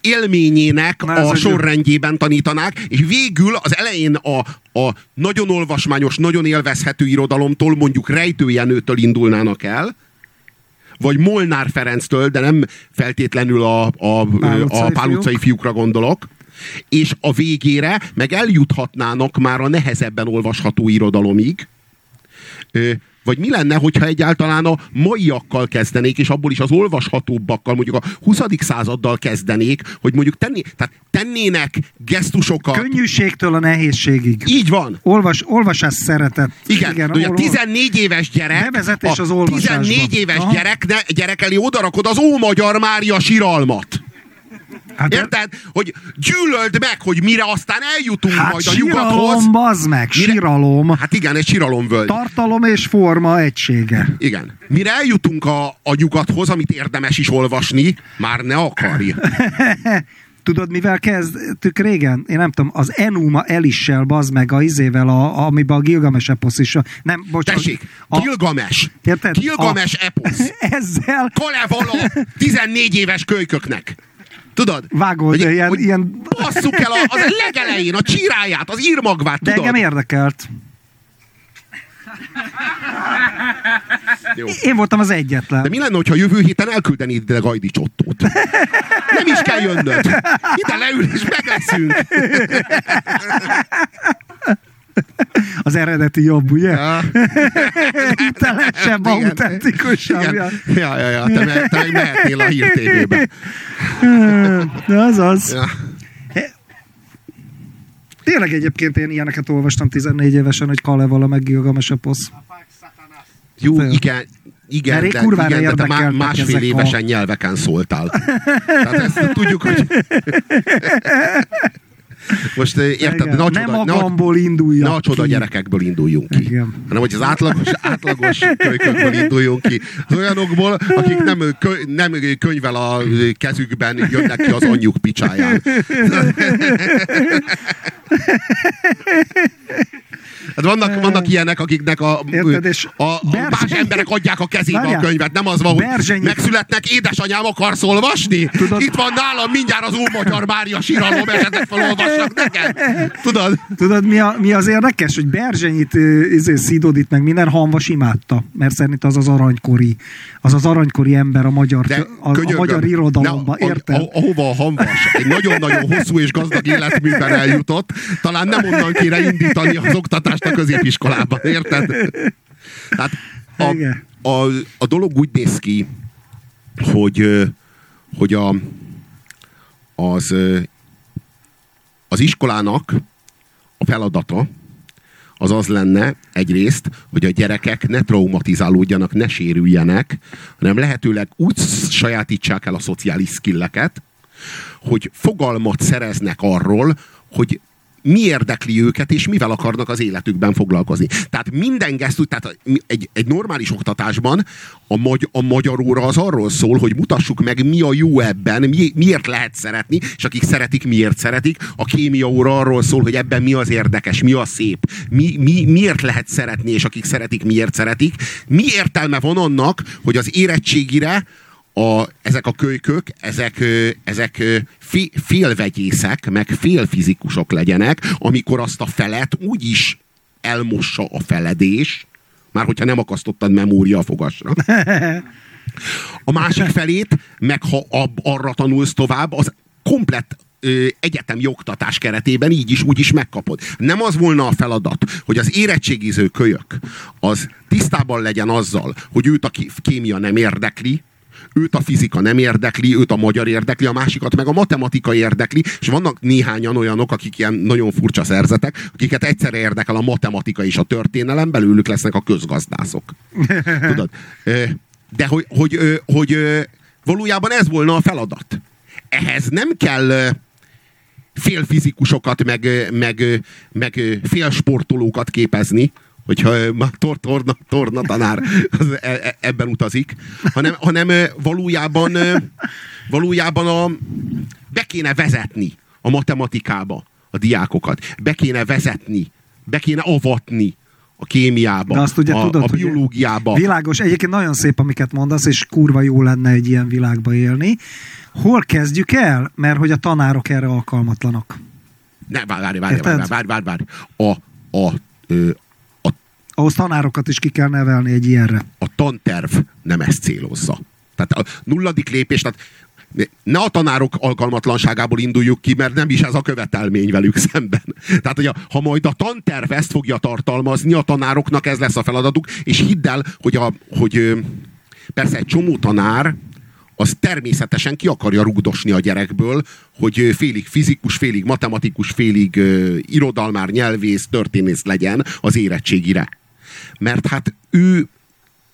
Speaker 2: élményének
Speaker 1: Na,
Speaker 2: a sorrendjében tanítanák, és végül az elején a, a nagyon olvasmányos, nagyon élvezhető irodalomtól, mondjuk Rejtőjenőtől indulnának el, vagy Molnár Ferenctől, de nem feltétlenül a, a,
Speaker 1: Pál
Speaker 2: a Pál utcai fiúkra gondolok, és a végére meg eljuthatnának már a nehezebben olvasható irodalomig, Ö, vagy mi lenne, hogyha egyáltalán a maiakkal kezdenék, és abból is az olvashatóbbakkal, mondjuk a 20. századdal kezdenék, hogy mondjuk tenni, tehát tennének gesztusokat.
Speaker 1: Könnyűségtől a nehézségig.
Speaker 2: Így van.
Speaker 1: Olvas, olvasás szeretet.
Speaker 2: Igen, Igen hogy a
Speaker 1: ol-
Speaker 2: 14 éves gyerek, a
Speaker 1: az olvasásba.
Speaker 2: 14 éves
Speaker 1: Aha.
Speaker 2: gyerek, ne, gyerek elé odarakod az Ómagyar Mária síralmat.
Speaker 1: Hát,
Speaker 2: Érted? Hogy gyűlöld meg, hogy mire aztán eljutunk
Speaker 1: hát
Speaker 2: majd a nyugathoz.
Speaker 1: síralom, bazd meg,
Speaker 2: Mire-
Speaker 1: síralom.
Speaker 2: Hát igen, egy síralomvölgy.
Speaker 1: Tartalom és forma egysége.
Speaker 2: Igen. Mire eljutunk a, a nyugathoz, amit érdemes is olvasni, már ne akarj.
Speaker 1: Tudod, mivel kezdtük régen? Én nem tudom, az Enuma Elissel, bazd meg, a izével, a, amiben a Gilgames eposz is. a- Nem, bocsánat.
Speaker 2: Tessék,
Speaker 1: a,
Speaker 2: Gilgames.
Speaker 1: Érted?
Speaker 2: Gilgames eposz.
Speaker 1: Ezzel
Speaker 2: Kalevala 14 éves kölyköknek. Tudod?
Speaker 1: vágod,
Speaker 2: Hogy-
Speaker 1: ilyen,
Speaker 2: hogy
Speaker 1: ilyen...
Speaker 2: Basszuk el a- az legelején a csiráját, az írmagvát,
Speaker 1: De
Speaker 2: tudod?
Speaker 1: engem érdekelt.
Speaker 2: Jó.
Speaker 1: Én voltam az egyetlen.
Speaker 2: De mi lenne, hogyha jövő héten elküldenéd ide Gajdi Csottót? Nem is kell jönnöd. Ide leül és megleszünk.
Speaker 1: Az eredeti jobb, ugye?
Speaker 2: Ja.
Speaker 1: Hitelesebb, autentikusabb. Ja.
Speaker 2: Ja, ja. Te, me, te meg mehetnél a hír tévébe.
Speaker 1: De az az.
Speaker 2: Ja.
Speaker 1: Tényleg egyébként én ilyeneket olvastam 14 évesen, hogy Kalevala meg Gilgames eposz.
Speaker 2: Jó, igen, igen, de, igen, de te má, másfél
Speaker 1: ezek a-
Speaker 2: évesen nyelveken szóltál. Tehát ezt tudjuk, hogy... Most eh, érted,
Speaker 1: Igen.
Speaker 2: ne a
Speaker 1: Nem
Speaker 2: csoda, ne a,
Speaker 1: magamból induljak
Speaker 2: ne a csoda
Speaker 1: ki.
Speaker 2: gyerekekből induljunk ki.
Speaker 1: Igen.
Speaker 2: Hanem, hogy az átlagos, átlagos kölykökből induljunk ki. Az olyanokból, akik nem, kö, nem könyvel a kezükben jönnek ki az anyjuk picsáján. Hát vannak, vannak ilyenek, akiknek a,
Speaker 1: Érted, és
Speaker 2: a, a
Speaker 1: Berzseny-
Speaker 2: más emberek adják a kezébe
Speaker 1: Várjál.
Speaker 2: a könyvet. Nem az van, hogy
Speaker 1: Berzsenyi-
Speaker 2: megszületnek, édesanyám, akarsz olvasni?
Speaker 1: Tudod-
Speaker 2: Itt van nálam mindjárt az Ómagyar Mária síralom, esetleg felolvassak neked. Tudod?
Speaker 1: Tudod, mi, a, mi az érdekes, hogy Berzsenyit, izé, Szidodit, meg minden Hanvas imádta, mert szerint az az aranykori, az az aranykori ember a magyar,
Speaker 2: De
Speaker 1: a, a magyar irodalomban,
Speaker 2: ne, a-
Speaker 1: érted?
Speaker 2: a- Ahova a hanvas egy nagyon-nagyon hosszú és gazdag életműben eljutott, talán nem onnan kéne indítani az oktatást a középiskolában, érted? Tehát a, a, a dolog úgy néz ki, hogy, hogy a, az, az iskolának a feladata az az lenne egyrészt, hogy a gyerekek ne traumatizálódjanak, ne sérüljenek, hanem lehetőleg úgy sajátítsák el a szociális skilleket, hogy fogalmat szereznek arról, hogy mi érdekli őket, és mivel akarnak az életükben foglalkozni. Tehát minden gesztus, tehát egy, egy normális oktatásban a, magy, a magyar óra az arról szól, hogy mutassuk meg, mi a jó ebben, mi, miért lehet szeretni, és akik szeretik, miért szeretik. A kémia óra arról szól, hogy ebben mi az érdekes, mi a szép, mi, mi, miért lehet szeretni, és akik szeretik, miért szeretik. Mi értelme van annak, hogy az érettségire a, ezek a kölykök, ezek, ezek félvegyészek, meg félfizikusok legyenek, amikor azt a felet úgy is elmossa a feledés, már hogyha nem akasztottad memória a fogasra. A másik felét, meg ha ab, arra tanulsz tovább, az komplett ö, egyetemi oktatás keretében így is, úgy is megkapod. Nem az volna a feladat, hogy az érettségiző kölyök az tisztában legyen azzal, hogy őt a kémia nem érdekli, őt a fizika nem érdekli, őt a magyar érdekli, a másikat meg a matematika érdekli, és vannak néhányan olyanok, akik ilyen nagyon furcsa szerzetek, akiket egyszerre érdekel a matematika és a történelem, belőlük lesznek a közgazdászok. Tudod? De hogy, hogy, hogy, hogy valójában ez volna a feladat. Ehhez nem kell félfizikusokat, meg, meg, meg félsportolókat képezni, hogyha már tor, torna, torna tanár az e, e, ebben utazik, hanem, hanem valójában, valójában a, be kéne vezetni a matematikába a diákokat. Be kéne vezetni, be kéne avatni a kémiába,
Speaker 1: De azt ugye
Speaker 2: a,
Speaker 1: tudod,
Speaker 2: a biológiába.
Speaker 1: Világos, egyébként nagyon szép, amiket mondasz, és kurva jó lenne egy ilyen világba élni. Hol kezdjük el? Mert hogy a tanárok erre alkalmatlanak.
Speaker 2: Ne, várj, várj, várj, várj, várj, várj, várj. A, a,
Speaker 1: ahhoz tanárokat is ki kell nevelni egy ilyenre.
Speaker 2: A tanterv nem ezt célozza. Tehát a nulladik lépés, tehát ne a tanárok alkalmatlanságából induljuk ki, mert nem is ez a követelmény velük szemben. Tehát, hogy a, ha majd a tanterv ezt fogja tartalmazni, a tanároknak ez lesz a feladatuk, és hidd el, hogy, a, hogy persze egy csomó tanár az természetesen ki akarja rugdosni a gyerekből, hogy félig fizikus, félig matematikus, félig irodalmár, nyelvész, történész legyen az érettségire mert hát ő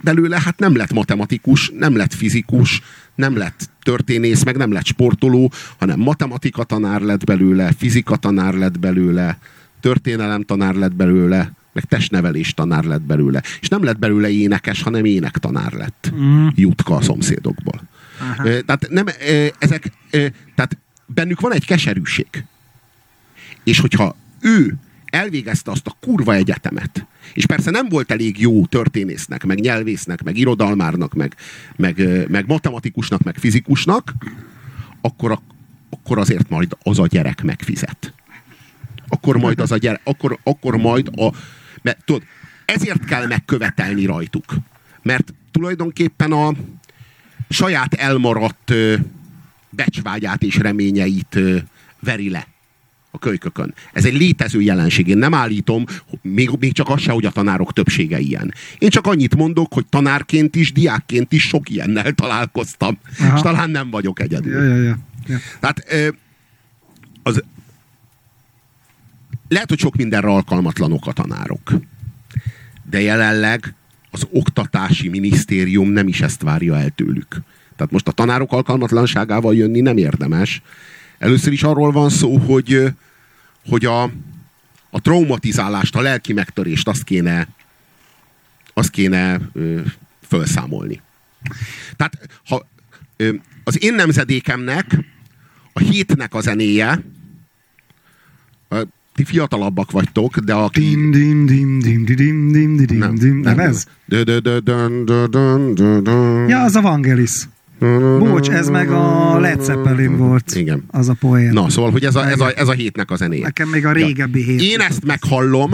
Speaker 2: belőle hát nem lett matematikus, nem lett fizikus, nem lett történész, meg nem lett sportoló, hanem matematika tanár lett belőle, fizika tanár lett belőle, történelem tanár lett belőle, meg testnevelés tanár lett belőle. És nem lett belőle énekes, hanem énektanár lett. Mm. Jutka a szomszédokból. Aha. Tehát nem, ezek, tehát bennük van egy keserűség. És hogyha ő elvégezte azt a kurva egyetemet, és persze nem volt elég jó történésznek, meg nyelvésznek, meg irodalmárnak, meg, meg, meg matematikusnak, meg fizikusnak, akkor, a, akkor azért majd az a gyerek megfizet. Akkor majd az a gyerek, akkor, akkor majd a... Mert, tudod, ezért kell megkövetelni rajtuk. Mert tulajdonképpen a saját elmaradt becsvágyát és reményeit veri le a kölykökön. Ez egy létező jelenség. Én nem állítom, még, még csak az se, hogy a tanárok többsége ilyen. Én csak annyit mondok, hogy tanárként is, diákként is sok ilyennel találkoztam. Aha. És talán nem vagyok egyedül.
Speaker 1: Ja, ja, ja. ja.
Speaker 2: Tehát az, lehet, hogy sok mindenre alkalmatlanok a tanárok. De jelenleg az oktatási minisztérium nem is ezt várja el tőlük. Tehát most a tanárok alkalmatlanságával jönni nem érdemes. Először is arról van szó, hogy hogy a, a traumatizálást, a lelki megtörést azt kéne, azt kéne ö, felszámolni. Tehát ha, ö, az én nemzedékemnek a hétnek a zenéje, a, ti fiatalabbak vagytok, de aki...
Speaker 1: Dim, dim, dim, dim, dim, dim, dim, nem, dim, nem, nem ez? Ja, az a Vangelis. Bocs, ez meg a Led Zeppelin volt.
Speaker 2: Igen.
Speaker 1: Az a poén.
Speaker 2: Na, szóval, hogy ez a, ez a, ez a hétnek a zenéje.
Speaker 1: Nekem még a régebbi ja. hét.
Speaker 2: Én ezt meghallom,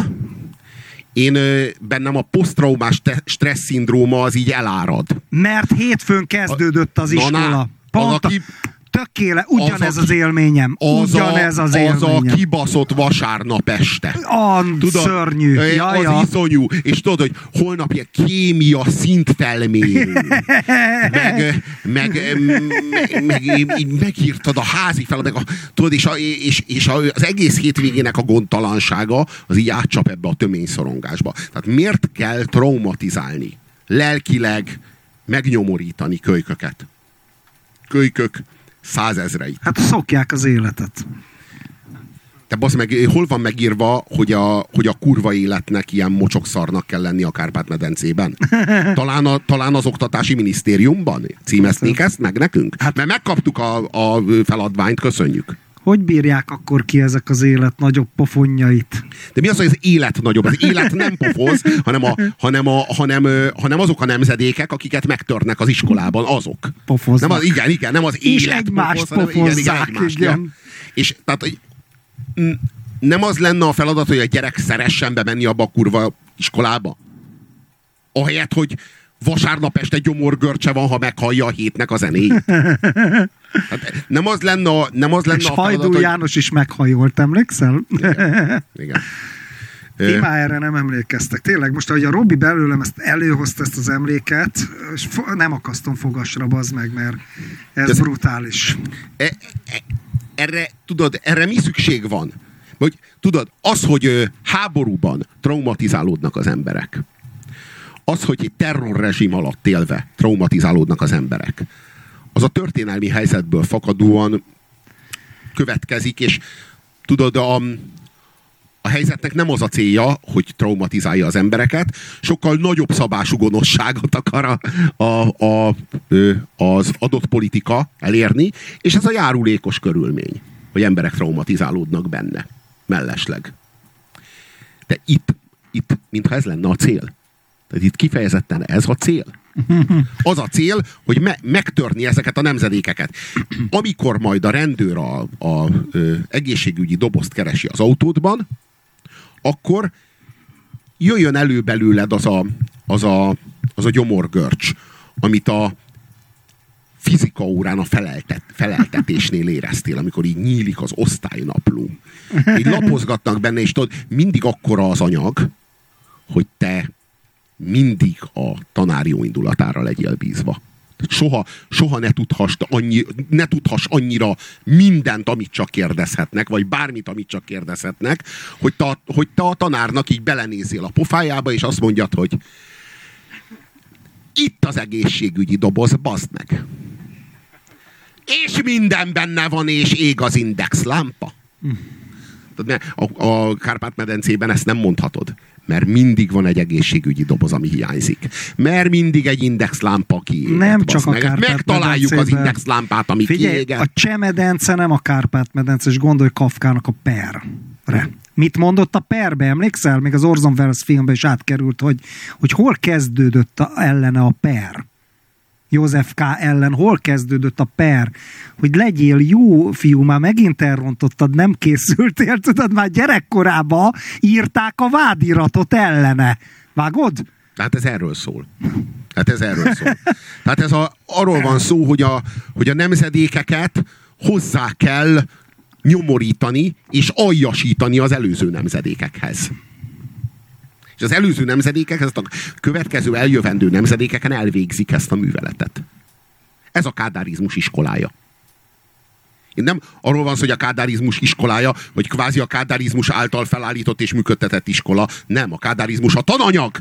Speaker 2: én bennem a posztraumás stressz szindróma az így elárad.
Speaker 1: Mert hétfön kezdődött az iskola. Na, na, Pont az, aki, tökéle, ugyanez az, az élményem. Az ugyanez az, az élményem.
Speaker 2: Az a kibaszott vasárnap este.
Speaker 1: A tudod, szörnyű.
Speaker 2: Az ja. iszonyú. És tudod, hogy holnap ilyen kémia szintfelmérő. meg, meg, meg, meg, meg, megírtad a házi feladat, meg a, tudod, és, a, és, és az egész hétvégének a gondtalansága az így átcsap ebbe a töményszorongásba. Tehát miért kell traumatizálni? Lelkileg megnyomorítani kölyköket. Kölykök százezreit.
Speaker 1: Hát szokják az életet.
Speaker 2: te basz meg, hol van megírva, hogy a, hogy a kurva életnek ilyen mocsokszarnak kell lenni a Kárpát-medencében? Talán, a, talán az oktatási minisztériumban címezték ezt meg nekünk? Hát, Mert megkaptuk a, a feladványt, köszönjük.
Speaker 1: Hogy bírják akkor ki ezek az élet nagyobb pofonjait?
Speaker 2: De mi az, hogy az élet nagyobb? Az élet nem pofoz, hanem, a, hanem, a, hanem, hanem azok a nemzedékek, akiket megtörnek az iskolában, azok.
Speaker 1: Pofoznak.
Speaker 2: Nem az, igen, igen, nem az
Speaker 1: És
Speaker 2: élet
Speaker 1: egymást
Speaker 2: pofoz, hanem igen, igen, egymást,
Speaker 1: igen.
Speaker 2: ja. És tehát, hogy nem az lenne a feladat, hogy a gyerek szeressen bemenni abba a kurva iskolába? Ahelyett, hogy vasárnap este gyomorgörcse van, ha meghallja a hétnek a zenéjét. Hát nem az lenne a, nem az lenne
Speaker 1: És
Speaker 2: a feladat,
Speaker 1: Hajdú
Speaker 2: hogy...
Speaker 1: János is meghajolt, emlékszel?
Speaker 2: Igen.
Speaker 1: Ti már erre nem emlékeztek. Tényleg, most, ahogy a Robi belőlem ezt előhozta ezt az emléket, és nem akasztom fogasra, bazd meg, mert ez
Speaker 2: De-
Speaker 1: brutális.
Speaker 2: E, e, erre, tudod, erre mi szükség van? Hogy, tudod, az, hogy háborúban traumatizálódnak az emberek, az, hogy egy terrorrezsim alatt élve traumatizálódnak az emberek, az a történelmi helyzetből fakadóan következik, és tudod, a, a helyzetnek nem az a célja, hogy traumatizálja az embereket, sokkal nagyobb szabású gonoszságot akar a, a, a, az adott politika elérni, és ez a járulékos körülmény, hogy emberek traumatizálódnak benne, mellesleg. De itt, itt mintha ez lenne a cél. Tehát itt kifejezetten ez a cél. Az a cél, hogy me- megtörni ezeket a nemzedékeket. Amikor majd a rendőr a, a ö, egészségügyi dobozt keresi az autódban, akkor jöjjön elő belőled az a, az a, az a gyomorgörcs, amit a fizika órán a feleltet, feleltetésnél éreztél, amikor így nyílik az osztálynapló. Így lapozgatnak benne, és tudod, mindig akkora az anyag, hogy te mindig a tanár jó indulatára legyél bízva. Soha, soha ne, tudhass annyi, ne tudhass annyira mindent, amit csak kérdezhetnek, vagy bármit, amit csak kérdezhetnek, hogy te, hogy te a tanárnak így belenézél a pofájába, és azt mondjad, hogy itt az egészségügyi doboz, bazd meg. És minden benne van, és ég az index lámpa. Ne, a, a Kárpát-medencében ezt nem mondhatod. Mert mindig van egy egészségügyi doboz, ami hiányzik. Mert mindig egy indexlámpa kiégett.
Speaker 1: Nem csak a
Speaker 2: meg. Megtaláljuk az
Speaker 1: Kárpát-medencében.
Speaker 2: indexlámpát, ami
Speaker 1: Figyelj,
Speaker 2: kiégett.
Speaker 1: a Csemedence nem a Kárpát-medence, és gondolj Kafkának a perre. Mit mondott a perbe, emlékszel? Még az Orson Welles filmben is átkerült, hogy, hogy hol kezdődött a, ellene a per. József K. ellen hol kezdődött a per, hogy legyél jó fiú, már megint elrontottad, nem készültél, tudod, már gyerekkorában írták a vádiratot ellene. Vágod?
Speaker 2: Hát ez erről szól. Hát ez erről szól. Tehát ez a, arról van szó, hogy a, hogy a nemzedékeket hozzá kell nyomorítani és aljasítani az előző nemzedékekhez. És az előző nemzedékek, ezt a következő eljövendő nemzedékeken elvégzik ezt a műveletet. Ez a kádárizmus iskolája. Én nem arról van szó, hogy a kádárizmus iskolája, vagy kvázi a kádárizmus által felállított és működtetett iskola. Nem, a kádárizmus a tananyag.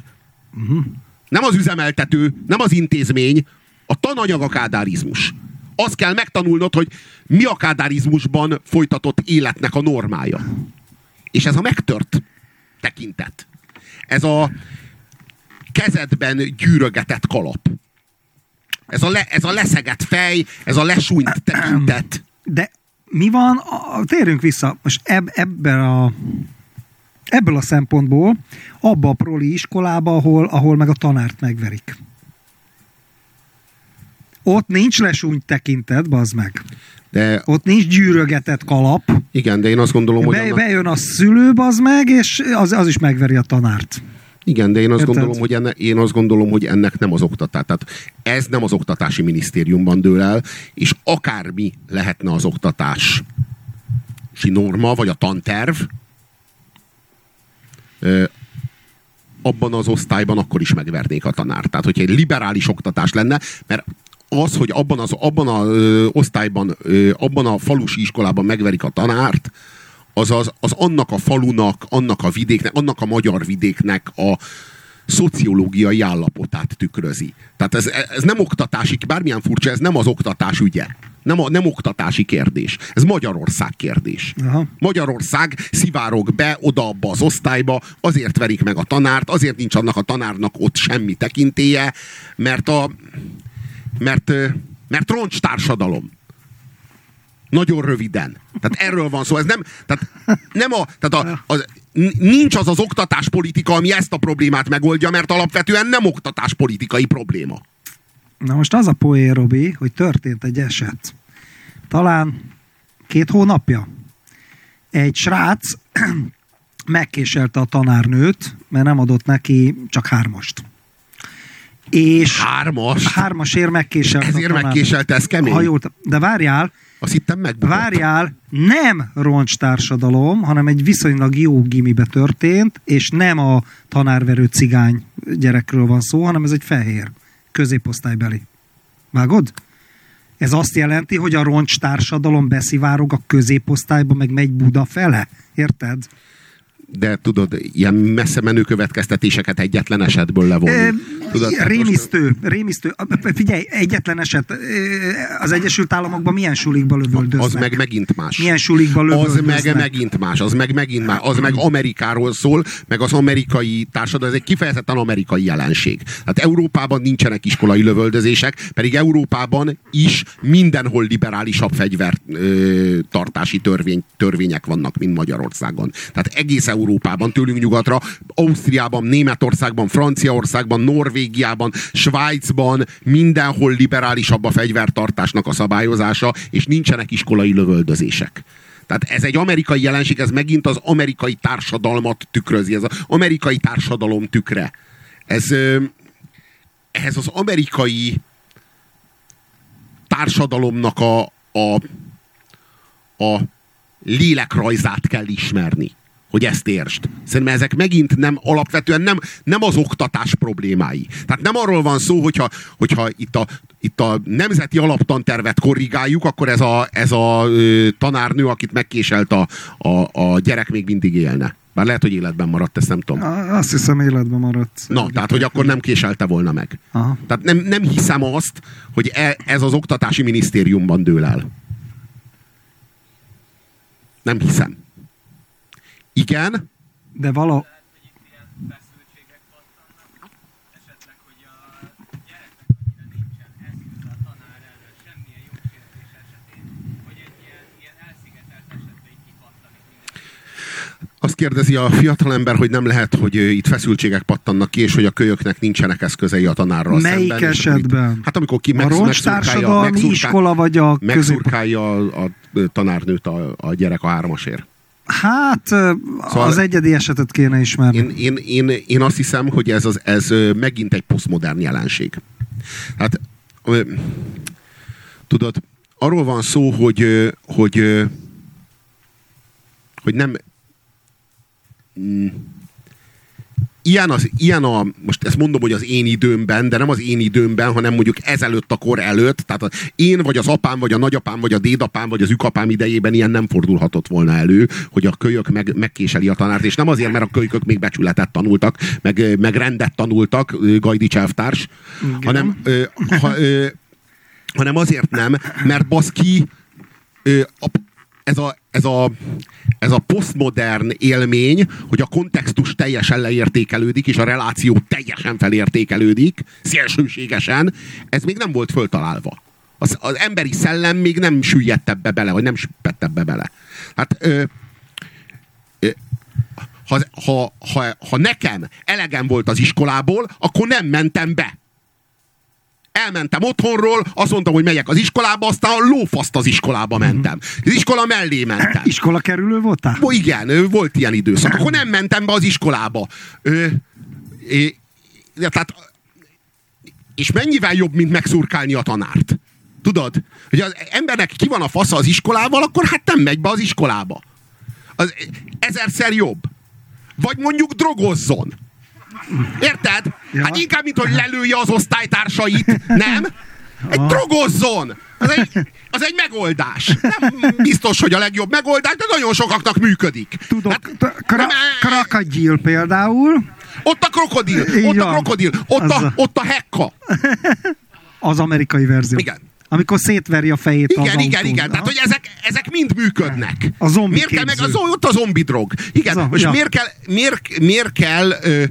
Speaker 2: Nem az üzemeltető, nem az intézmény, a tananyag a kádárizmus. Azt kell megtanulnod, hogy mi a kádárizmusban folytatott életnek a normája. És ez a megtört tekintet. Ez a kezedben gyűrögetett kalap. Ez a, le, ez a leszegett fej, ez a lesúnyt tekintet.
Speaker 1: De mi van, a, térjünk vissza, most eb, ebben a ebből a szempontból abba a proli iskolába, ahol, ahol meg a tanárt megverik. Ott nincs lesúnyt tekintet, bazd meg.
Speaker 2: De
Speaker 1: Ott nincs gyűrögetett kalap.
Speaker 2: igen, de én azt gondolom, hogy
Speaker 1: Be,
Speaker 2: annak,
Speaker 1: bejön a szülő, bazd meg, és az, az is megveri a tanárt.
Speaker 2: igen, de én azt,
Speaker 1: Érted?
Speaker 2: gondolom, hogy enne, én azt gondolom, hogy ennek nem az oktatás. Tehát ez nem az oktatási minisztériumban dől el, és akármi lehetne az oktatási norma, vagy a tanterv, abban az osztályban akkor is megvernék a tanárt. Tehát, hogyha egy liberális oktatás lenne, mert az, hogy abban az abban a ö, osztályban, ö, abban a falusi iskolában megverik a tanárt, az, az, az annak a falunak, annak a vidéknek, annak a magyar vidéknek a szociológiai állapotát tükrözi. Tehát ez, ez nem oktatási, bármilyen furcsa, ez nem az oktatás ügye. Nem, a, nem oktatási kérdés. Ez Magyarország kérdés.
Speaker 1: Aha.
Speaker 2: Magyarország szivárog be oda abba az osztályba, azért verik meg a tanárt, azért nincs annak a tanárnak ott semmi tekintéje, mert a mert, mert roncs társadalom. Nagyon röviden. Tehát erről van szó. Ez nem, tehát nem a, tehát a, n- nincs az az oktatáspolitika, ami ezt a problémát megoldja, mert alapvetően nem oktatáspolitikai probléma.
Speaker 1: Na most az a poén, Robi, hogy történt egy eset. Talán két hónapja. Egy srác megkéselte a tanárnőt, mert nem adott neki csak hármast. És
Speaker 2: Hármas.
Speaker 1: hármasért megkéselte
Speaker 2: Ezért
Speaker 1: a tanárnőt.
Speaker 2: megkéselte, ez kemény.
Speaker 1: Ha jól, de várjál,
Speaker 2: Azt hittem megbukott.
Speaker 1: Várjál, nem roncs társadalom, hanem egy viszonylag jó gimibe történt, és nem a tanárverő cigány gyerekről van szó, hanem ez egy fehér, középosztálybeli. Vágod? Ez azt jelenti, hogy a roncs társadalom beszivárog a középosztályba, meg megy Buda fele. Érted?
Speaker 2: De tudod, ilyen messze menő következtetéseket egyetlen esetből levonni.
Speaker 1: E,
Speaker 2: Tudod, hát most-
Speaker 1: rémisztő, rémisztő. Figyelj, egyetlen eset. Az Egyesült Államokban milyen sulikba lövöldöznek?
Speaker 2: Az meg megint más.
Speaker 1: Milyen sulikba
Speaker 2: Az
Speaker 1: lövöldöznek?
Speaker 2: meg megint más, az meg megint más, az meg Amerikáról szól, meg az amerikai társadalom, ez egy kifejezetten amerikai jelenség. Hát Európában nincsenek iskolai lövöldözések, pedig Európában is mindenhol liberálisabb fegyvertartási törvény, törvények vannak, mint Magyarországon. Tehát egész Európában, tőlünk nyugatra, Ausztriában, Németországban, Franciaországban, Norvégiában, Svájcban, mindenhol liberálisabb a fegyvertartásnak a szabályozása, és nincsenek iskolai lövöldözések. Tehát ez egy amerikai jelenség, ez megint az amerikai társadalmat tükrözi, ez az amerikai társadalom tükre. Ez, ehhez az amerikai társadalomnak a, a, a lélekrajzát kell ismerni, hogy ezt értsd. Szerintem ezek megint nem, alapvetően nem, nem az oktatás problémái. Tehát nem arról van szó, hogyha, hogyha itt, a, itt a nemzeti alaptantervet korrigáljuk, akkor ez a, ez a ö, tanárnő, akit megkéselt a, a, a gyerek még mindig élne. Bár lehet, hogy életben maradt, ezt nem tudom.
Speaker 1: Azt hiszem életben maradt.
Speaker 2: Na, tehát, hogy akkor nem késelte volna meg.
Speaker 1: Aha.
Speaker 2: Tehát nem, nem hiszem azt, hogy e, ez az oktatási minisztériumban dől el. Nem hiszem. Igen,
Speaker 1: De vala,
Speaker 3: a a
Speaker 2: azt kérdezi a fiatalember, hogy nem lehet, hogy itt feszültségek pattannak ki, és hogy a kölyöknek nincsenek eszközei a tanárral
Speaker 1: Melyik
Speaker 2: szemben. és
Speaker 1: esetben?
Speaker 2: Akkor, hát amikor ki
Speaker 1: a
Speaker 2: megsz-
Speaker 1: roncs
Speaker 2: megszurkálja- megszurkál-
Speaker 1: iskola vagy a
Speaker 2: megszurkálja a, a tanárnőt a, a gyerek a hármasért.
Speaker 1: Hát
Speaker 2: Szóval-
Speaker 1: az egyedi esetet kéne ismerni.
Speaker 2: Én, én, én, én azt hiszem, hogy ez, az, ez megint egy posztmodern jelenség. Hát, tudod, arról van szó, hogy, hogy, hogy nem mm, ilyen, az, ilyen a, most ezt mondom, hogy az én időmben, de nem az én időmben, hanem mondjuk ezelőtt a kor előtt, tehát az én, vagy az apám, vagy a nagyapám, vagy a dédapám, vagy az ükapám idejében ilyen nem fordulhatott volna elő, hogy a kölyök meg, megkéseli a tanárt, és nem azért, mert a kölykök még becsületet tanultak, meg, meg rendet tanultak, Gajdi Cselvtárs, hanem, ö, ha, ö, hanem azért nem, mert baszki ö, a, ez a, ez a, ez a posztmodern élmény, hogy a kontextus teljesen leértékelődik, és a reláció teljesen felértékelődik, szélsőségesen, ez még nem volt föltalálva. Az, az emberi szellem még nem süllyedt ebbe bele, vagy nem süppett ebbe bele. Hát ö, ö, ha, ha, ha, ha nekem elegem volt az iskolából, akkor nem mentem be. Elmentem otthonról, azt mondtam, hogy megyek az iskolába, aztán a lófaszt az iskolába mentem. Az iskola mellé mentem.
Speaker 1: Iskola kerülő voltál?
Speaker 2: Ó, igen, volt ilyen időszak. Akkor nem mentem be az iskolába. Ö, de tehát, és mennyivel jobb, mint megszurkálni a tanárt? Tudod? Hogy az embernek ki van a fasza az iskolával, akkor hát nem megy be az iskolába. Az ezerszer jobb. Vagy mondjuk drogozzon. Érted?
Speaker 1: Ja.
Speaker 2: Hát inkább, mint hogy lelője az osztálytársait, nem? Egy
Speaker 1: Aha.
Speaker 2: drogozzon! Az egy, az egy megoldás. Nem biztos, hogy a legjobb megoldás, de nagyon sokaknak működik.
Speaker 1: Tudok,
Speaker 2: Hát,
Speaker 1: kra- krakagyil például,
Speaker 2: ott a krokodil,
Speaker 1: Így
Speaker 2: ott a krokodil, ott
Speaker 1: Az
Speaker 2: a,
Speaker 1: a-
Speaker 2: ott a hekka.
Speaker 1: az amerikai verzió.
Speaker 2: Igen.
Speaker 1: Amikor szétveri a fejét
Speaker 2: Igen,
Speaker 1: az
Speaker 2: igen,
Speaker 1: autón.
Speaker 2: igen. Tehát, hogy ezek, ezek mind működnek.
Speaker 1: A zombi
Speaker 2: miért kell meg a,
Speaker 1: képző.
Speaker 2: zo- ott a zombi drog? Igen,
Speaker 1: Az a-
Speaker 2: most
Speaker 1: ja.
Speaker 2: miért kell, miért, miért kell ö,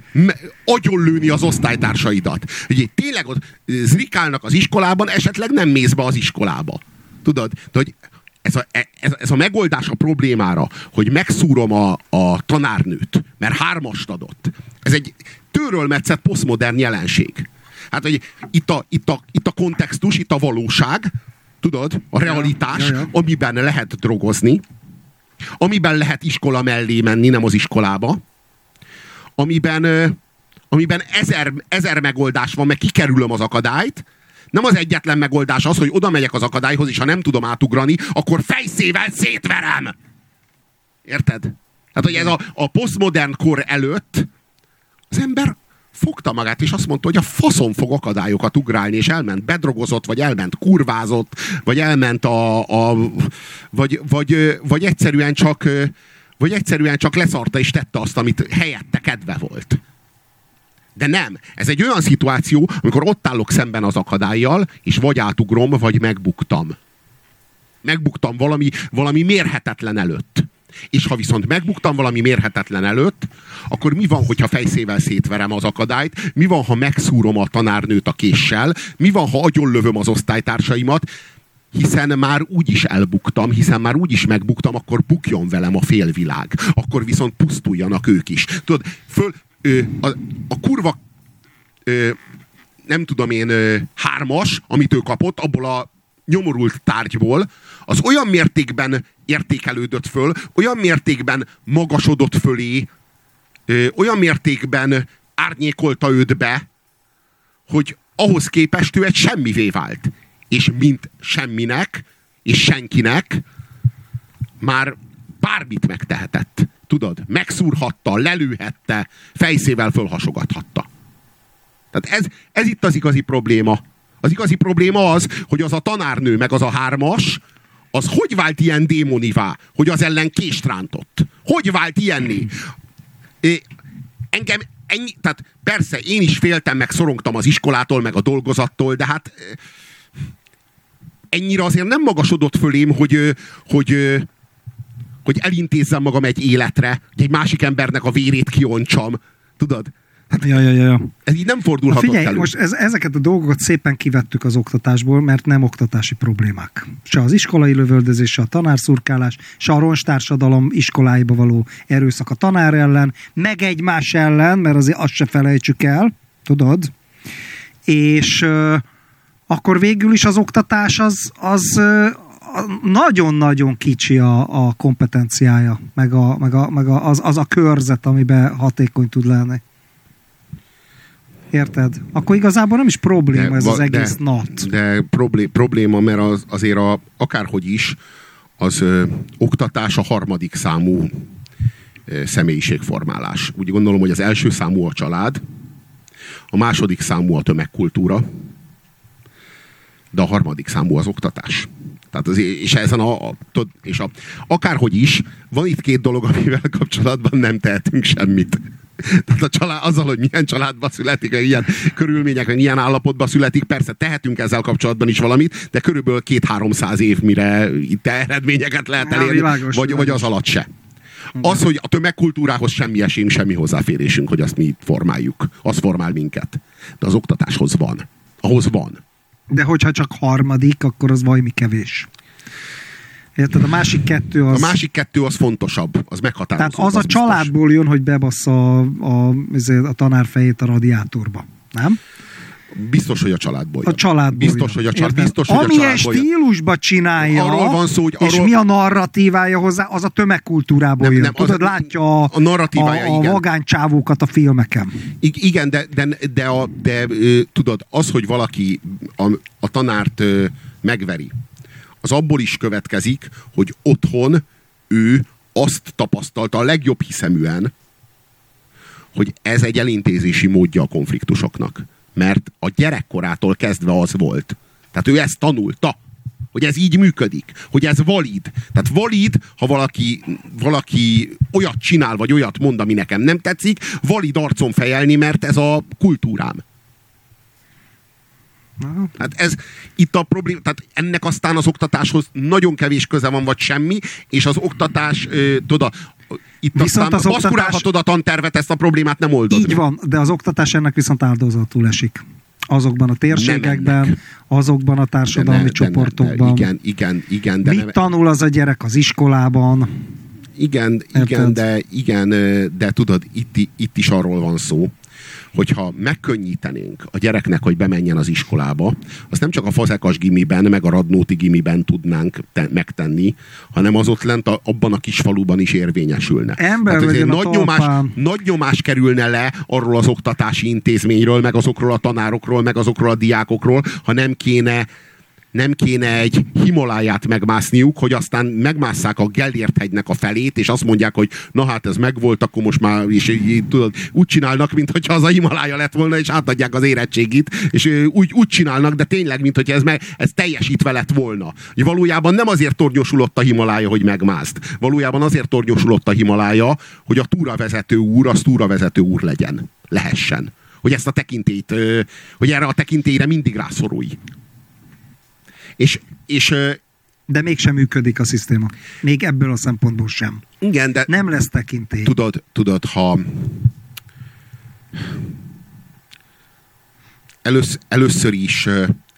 Speaker 2: agyonlőni az osztálytársaidat? Ugye tényleg ott zrikálnak az iskolában, esetleg nem mész be az iskolába. Tudod? De, hogy ez a, e- ez, ez a megoldás a problémára, hogy megszúrom a, a tanárnőt, mert hármast adott. Ez egy tőrölmetszett posztmodern jelenség. Hát, hogy itt a, itt, a, itt a kontextus, itt a valóság, tudod, a realitás,
Speaker 1: ja, ja.
Speaker 2: amiben lehet drogozni, amiben lehet iskola mellé menni, nem az iskolába, amiben, amiben ezer, ezer megoldás van, meg kikerülöm az akadályt, nem az egyetlen megoldás az, hogy oda megyek az akadályhoz, és ha nem tudom átugrani, akkor fejszével szétverem. Érted? Tehát, hogy ez a, a posztmodern kor előtt az ember fogta magát, és azt mondta, hogy a faszon fog akadályokat ugrálni, és elment bedrogozott, vagy elment kurvázott, vagy elment a, a vagy, vagy, vagy egyszerűen csak vagy egyszerűen csak leszarta és tette azt, amit helyette kedve volt. De nem. Ez egy olyan szituáció, amikor ott állok szemben az akadályjal, és vagy átugrom, vagy megbuktam. Megbuktam valami, valami mérhetetlen előtt. És ha viszont megbuktam valami mérhetetlen előtt, akkor mi van, hogyha fejszével szétverem az akadályt? Mi van, ha megszúrom a tanárnőt a késsel? Mi van, ha agyonlövöm az osztálytársaimat? Hiszen már úgy is elbuktam, hiszen már úgy is megbuktam, akkor bukjon velem a félvilág. Akkor viszont pusztuljanak ők is. Tudod, föl, ö, a, a kurva ö, nem tudom én, ö, hármas, amit ő kapott, abból a nyomorult tárgyból, az olyan mértékben értékelődött föl, olyan mértékben magasodott fölé, ö, olyan mértékben árnyékolta őt be, hogy ahhoz képest ő egy semmivé vált. És mint semminek, és senkinek már bármit megtehetett. Tudod, megszúrhatta, lelőhette, fejszével fölhasogathatta. Tehát ez, ez itt az igazi probléma. Az igazi probléma az, hogy az a tanárnő, meg az a hármas, az hogy vált ilyen démonivá, hogy az ellen kést rántott? Hogy vált ilyenné? É, engem ennyi, tehát persze én is féltem, meg szorongtam az iskolától, meg a dolgozattól, de hát ennyire azért nem magasodott fölém, hogy, hogy, hogy elintézzem magam egy életre, hogy egy másik embernek a vérét kiontsam. Tudod?
Speaker 1: Ja, ja, ja, ja.
Speaker 2: Ez így nem
Speaker 1: Na
Speaker 2: fordulhatott
Speaker 1: figyelj,
Speaker 2: elő.
Speaker 1: most ez, ezeket a dolgokat szépen kivettük az oktatásból, mert nem oktatási problémák. Se az iskolai lövöldözés, se a tanárszurkálás, se a ronstársadalom iskoláiba való erőszak a tanár ellen, meg egymás ellen, mert azért azt se felejtsük el, tudod? És ö, akkor végül is az oktatás az, az a- nagyon-nagyon kicsi a, a kompetenciája, meg, a, meg, a, meg a, az, az a körzet, amiben hatékony tud lenni. Érted? Akkor igazából nem is probléma ez
Speaker 2: va-
Speaker 1: az egész
Speaker 2: de,
Speaker 1: nat.
Speaker 2: De problé, probléma, mert az, azért a, akárhogy is, az ö, oktatás a harmadik számú ö, személyiségformálás. Úgy gondolom, hogy az első számú a család, a második számú a tömegkultúra, de a harmadik számú az oktatás. Tehát az, és ezen a, a, és a, akárhogy is, van itt két dolog, amivel kapcsolatban nem tehetünk semmit. Tehát a család, azzal, hogy milyen családba születik, meg ilyen körülmények, meg milyen állapotban születik, persze tehetünk ezzel kapcsolatban is valamit, de körülbelül két-háromszáz év, mire itt eredményeket lehet elérni,
Speaker 1: világos,
Speaker 2: vagy, vagy az alatt se. Az, hogy a tömegkultúrához semmi esélyünk, semmi hozzáférésünk, hogy azt mi formáljuk. Az formál minket. De az oktatáshoz van. Ahhoz van.
Speaker 1: De hogyha csak harmadik, akkor az valami kevés. Érted? A másik kettő az...
Speaker 2: A másik kettő az fontosabb, az meghatározó.
Speaker 1: tehát az, a
Speaker 2: biztos.
Speaker 1: családból jön, hogy bebassza a, a, ezért a tanár fejét a radiátorba. Nem?
Speaker 2: Biztos, hogy a családból jön.
Speaker 1: A családból
Speaker 2: Biztos,
Speaker 1: jön.
Speaker 2: hogy a, család,
Speaker 1: Érted?
Speaker 2: biztos, hogy a
Speaker 1: Amilyen
Speaker 2: családból jön.
Speaker 1: stílusba csinálja,
Speaker 2: Arról van szó, hogy
Speaker 1: és
Speaker 2: arról-
Speaker 1: mi a narratívája hozzá, az a tömegkultúrából
Speaker 2: Nem,
Speaker 1: jön.
Speaker 2: nem, az-
Speaker 1: Tudod, látja a,
Speaker 2: a narratívája,
Speaker 1: a, a
Speaker 2: igen.
Speaker 1: vagánycsávókat a filmeken.
Speaker 2: I- igen, de, de, de, a, de ö, tudod, az, hogy valaki a, a tanárt megveri, az abból is következik, hogy otthon ő azt tapasztalta a legjobb hiszeműen, hogy ez egy elintézési módja a konfliktusoknak. Mert a gyerekkorától kezdve az volt. Tehát ő ezt tanulta, hogy ez így működik, hogy ez valid. Tehát valid, ha valaki, valaki olyat csinál, vagy olyat mond, ami nekem nem tetszik, valid arcon fejelni, mert ez a kultúrám. Hát ez itt a probléma, tehát ennek aztán az oktatáshoz nagyon kevés köze van, vagy semmi, és az oktatás, tudod, itt
Speaker 1: Viszont
Speaker 2: aztán
Speaker 1: az oktatás-
Speaker 2: a tantervet, ezt a problémát nem oldod.
Speaker 1: Így
Speaker 2: meg.
Speaker 1: van, de az oktatás ennek viszont áldozatul esik. Azokban a térségekben, azokban a
Speaker 2: De
Speaker 1: társadalmi
Speaker 2: ne- de ne-
Speaker 1: csoportokban.
Speaker 2: De, igen, igen, igen, de
Speaker 1: Mit
Speaker 2: nem,
Speaker 1: tanul az a gyerek az iskolában?
Speaker 2: igen,
Speaker 1: Érted?
Speaker 2: igen, de, igen, de tudod, itt, itt is arról van szó, hogyha megkönnyítenénk a gyereknek, hogy bemenjen az iskolába, azt nem csak a Fazekas gimiben, meg a Radnóti gimiben tudnánk te- megtenni, hanem az ott lent a, abban a kis faluban is érvényesülne.
Speaker 1: Ember a
Speaker 2: nagy, nyomás, nagy nyomás kerülne le arról az oktatási intézményről, meg azokról a tanárokról, meg azokról a diákokról, ha nem kéne nem kéne egy Himaláját megmászniuk, hogy aztán megmásszák a Gellért hegynek a felét, és azt mondják, hogy na hát ez megvolt, akkor most már és, tudod, úgy csinálnak, mintha az a Himalája lett volna, és átadják az érettségit, és úgy, úgy csinálnak, de tényleg, mint hogy ez, meg, ez teljesítve lett volna. Hogy valójában nem azért tornyosulott a Himalája, hogy megmászt. Valójában azért tornyosulott a Himalája, hogy a túravezető úr, az túravezető úr legyen. Lehessen. Hogy ezt a tekintélyt, ö, hogy erre a tekintélyre mindig rászorulj. És, és
Speaker 1: De mégsem működik a szisztéma. Még ebből a szempontból sem.
Speaker 2: igen, de
Speaker 1: Nem lesz tekintély.
Speaker 2: tudod, tudod, ha elősz, először is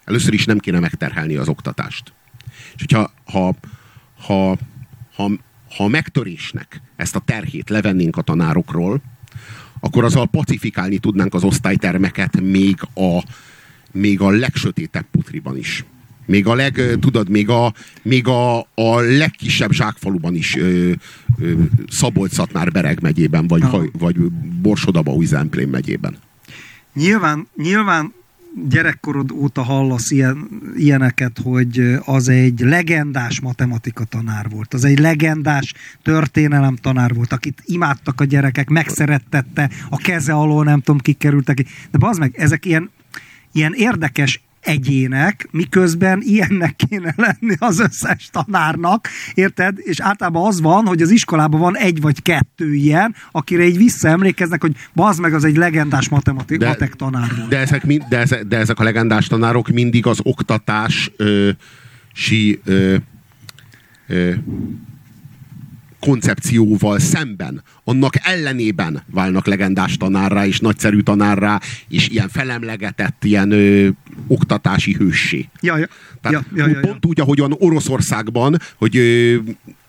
Speaker 2: először is nem kéne megterhelni az oktatást. És hogyha ha, ha, ha, ha a megtörésnek ezt a terhét levennénk a tanárokról, akkor azzal pacifikálni tudnánk az osztálytermeket még a, még a legsötétebb putriban is. Még a leg, tudod, még a, még a, a legkisebb zsákfaluban is ö, ö, Szabolcs-Szatmár Bereg megyében, vagy. Haj- vagy Borsodaba Zemplén megyében.
Speaker 1: Nyilván, nyilván gyerekkorod óta hallasz ilyen, ilyeneket, hogy az egy legendás matematika tanár volt, az egy legendás történelem tanár volt, akit imádtak a gyerekek, megszerettette, a keze alól nem tudom, kik kerültek ki. De bazd meg, ezek ilyen, ilyen érdekes egyének, miközben ilyennek kéne lenni az összes tanárnak, érted? És általában az van, hogy az iskolában van egy vagy kettő ilyen, akire így visszaemlékeznek, hogy bazd meg, az egy legendás matematik,
Speaker 2: De-
Speaker 1: matek tanár volt.
Speaker 2: De ezek, mind, de, ezek, de ezek a legendás tanárok mindig az oktatás ö, si, ö, ö, koncepcióval szemben, annak ellenében válnak legendás tanárrá és nagyszerű tanárrá, és ilyen felemlegetett, ilyen ö, oktatási hőssé.
Speaker 1: Ja, ja,
Speaker 2: Tehát
Speaker 1: ja, ja, ja, ja.
Speaker 2: pont úgy, ahogyan Oroszországban, hogy ö,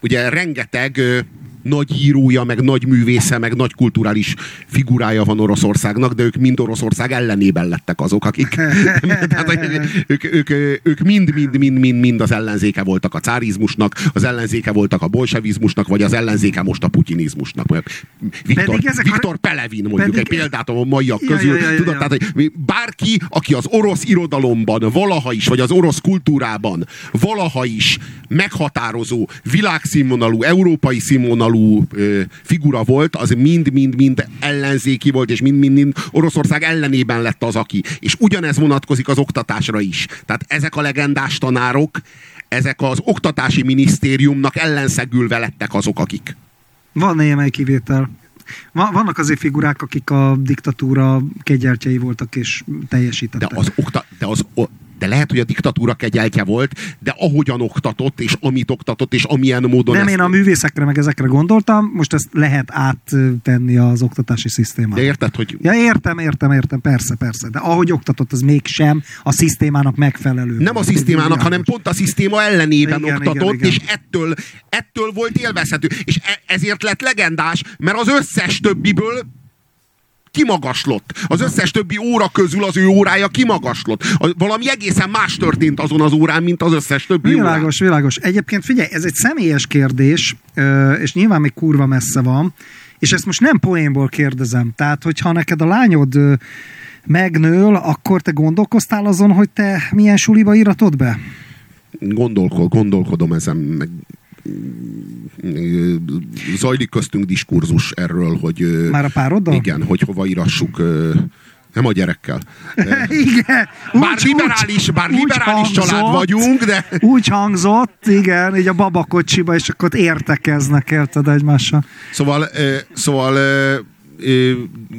Speaker 2: ugye rengeteg ö, nagy írója, meg nagy művésze, meg nagy kulturális figurája van Oroszországnak, de ők mind Oroszország ellenében lettek azok, akik tehát, ők, ők, ők mind, mind, mind, mind, mind az ellenzéke voltak a cárizmusnak, az ellenzéke voltak a bolsevizmusnak, vagy az ellenzéke most a putinizmusnak. Viktor,
Speaker 1: Pedig ezek a-
Speaker 2: Viktor Pelevin mondjuk
Speaker 1: pedig-
Speaker 2: egy példát a maiak közül.
Speaker 1: ja, ja, ja,
Speaker 2: Tudod, tehát hogy bárki, aki az orosz irodalomban valaha is, vagy az orosz kultúrában valaha is meghatározó, világszínvonalú, európai színvonalú ö, figura volt, az mind-mind-mind ellenzéki volt, és mind-mind Oroszország ellenében lett az, aki. És ugyanez vonatkozik az oktatásra is. Tehát ezek a legendás tanárok, ezek az oktatási minisztériumnak ellenszegülve lettek azok, akik.
Speaker 1: Van némely kivétel. Va- Vannak azért figurák, akik a diktatúra kegyeltjei voltak és
Speaker 2: De
Speaker 1: teljesítettek.
Speaker 2: az, okta, de az de lehet, hogy a diktatúra kegyeltje volt, de ahogyan oktatott, és amit oktatott, és amilyen módon
Speaker 1: Nem,
Speaker 2: ezt-
Speaker 1: én a művészekre meg ezekre gondoltam, most ezt lehet áttenni az oktatási szisztémába.
Speaker 2: De érted, hogy
Speaker 1: Ja, értem, értem, értem, persze, persze. De ahogy oktatott, az mégsem a szisztémának megfelelő.
Speaker 2: nem a szisztémának, hanem pont a szisztéma ellenében
Speaker 1: Igen,
Speaker 2: oktatott,
Speaker 1: igen, igen.
Speaker 2: és ettől, ettől volt élvezhető. És e- ezért lett legendás, mert az összes többiből kimagaslott. Az összes többi óra közül az ő órája kimagaslott. A- Valami egészen más történt azon az órán, mint az összes többi órán.
Speaker 1: Világos, világos. Egyébként figyelj, ez egy személyes kérdés, és nyilván még kurva messze van, és ezt most nem poénból kérdezem. Tehát, hogyha neked a lányod megnől, akkor te gondolkoztál azon, hogy te milyen suliba íratod be?
Speaker 2: Gondolkod, gondolkodom ezen, meg zajlik köztünk diskurzus erről, hogy
Speaker 1: Már a pároddal?
Speaker 2: igen, hogy hova írassuk nem a gyerekkel.
Speaker 1: Igen.
Speaker 2: Bár liberális, bár liberális család vagyunk, de
Speaker 1: Úgy hangzott, igen, így a babakocsiba, és akkor ott értekeznek, érted egymással.
Speaker 2: Szóval, szóval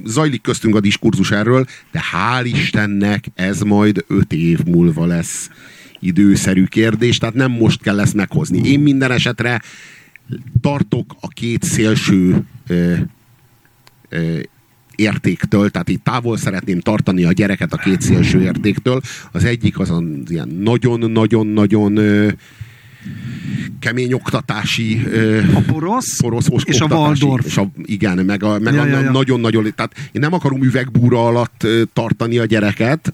Speaker 2: zajlik köztünk a diskurzus erről, de hál' Istennek ez majd öt év múlva lesz időszerű kérdés, tehát nem most kell ezt meghozni. Én minden esetre tartok a két szélső ö, ö, értéktől, tehát itt távol szeretném tartani a gyereket a két szélső értéktől. Az egyik az az ilyen nagyon-nagyon-nagyon kemény oktatási
Speaker 1: a porosz,
Speaker 2: porosz
Speaker 1: és a Waldorf.
Speaker 2: És a, igen, meg, a, meg
Speaker 1: Ja,
Speaker 2: a
Speaker 1: ja, ja.
Speaker 2: nagyon-nagyon, tehát én nem akarom üvegbúra alatt ö, tartani a gyereket.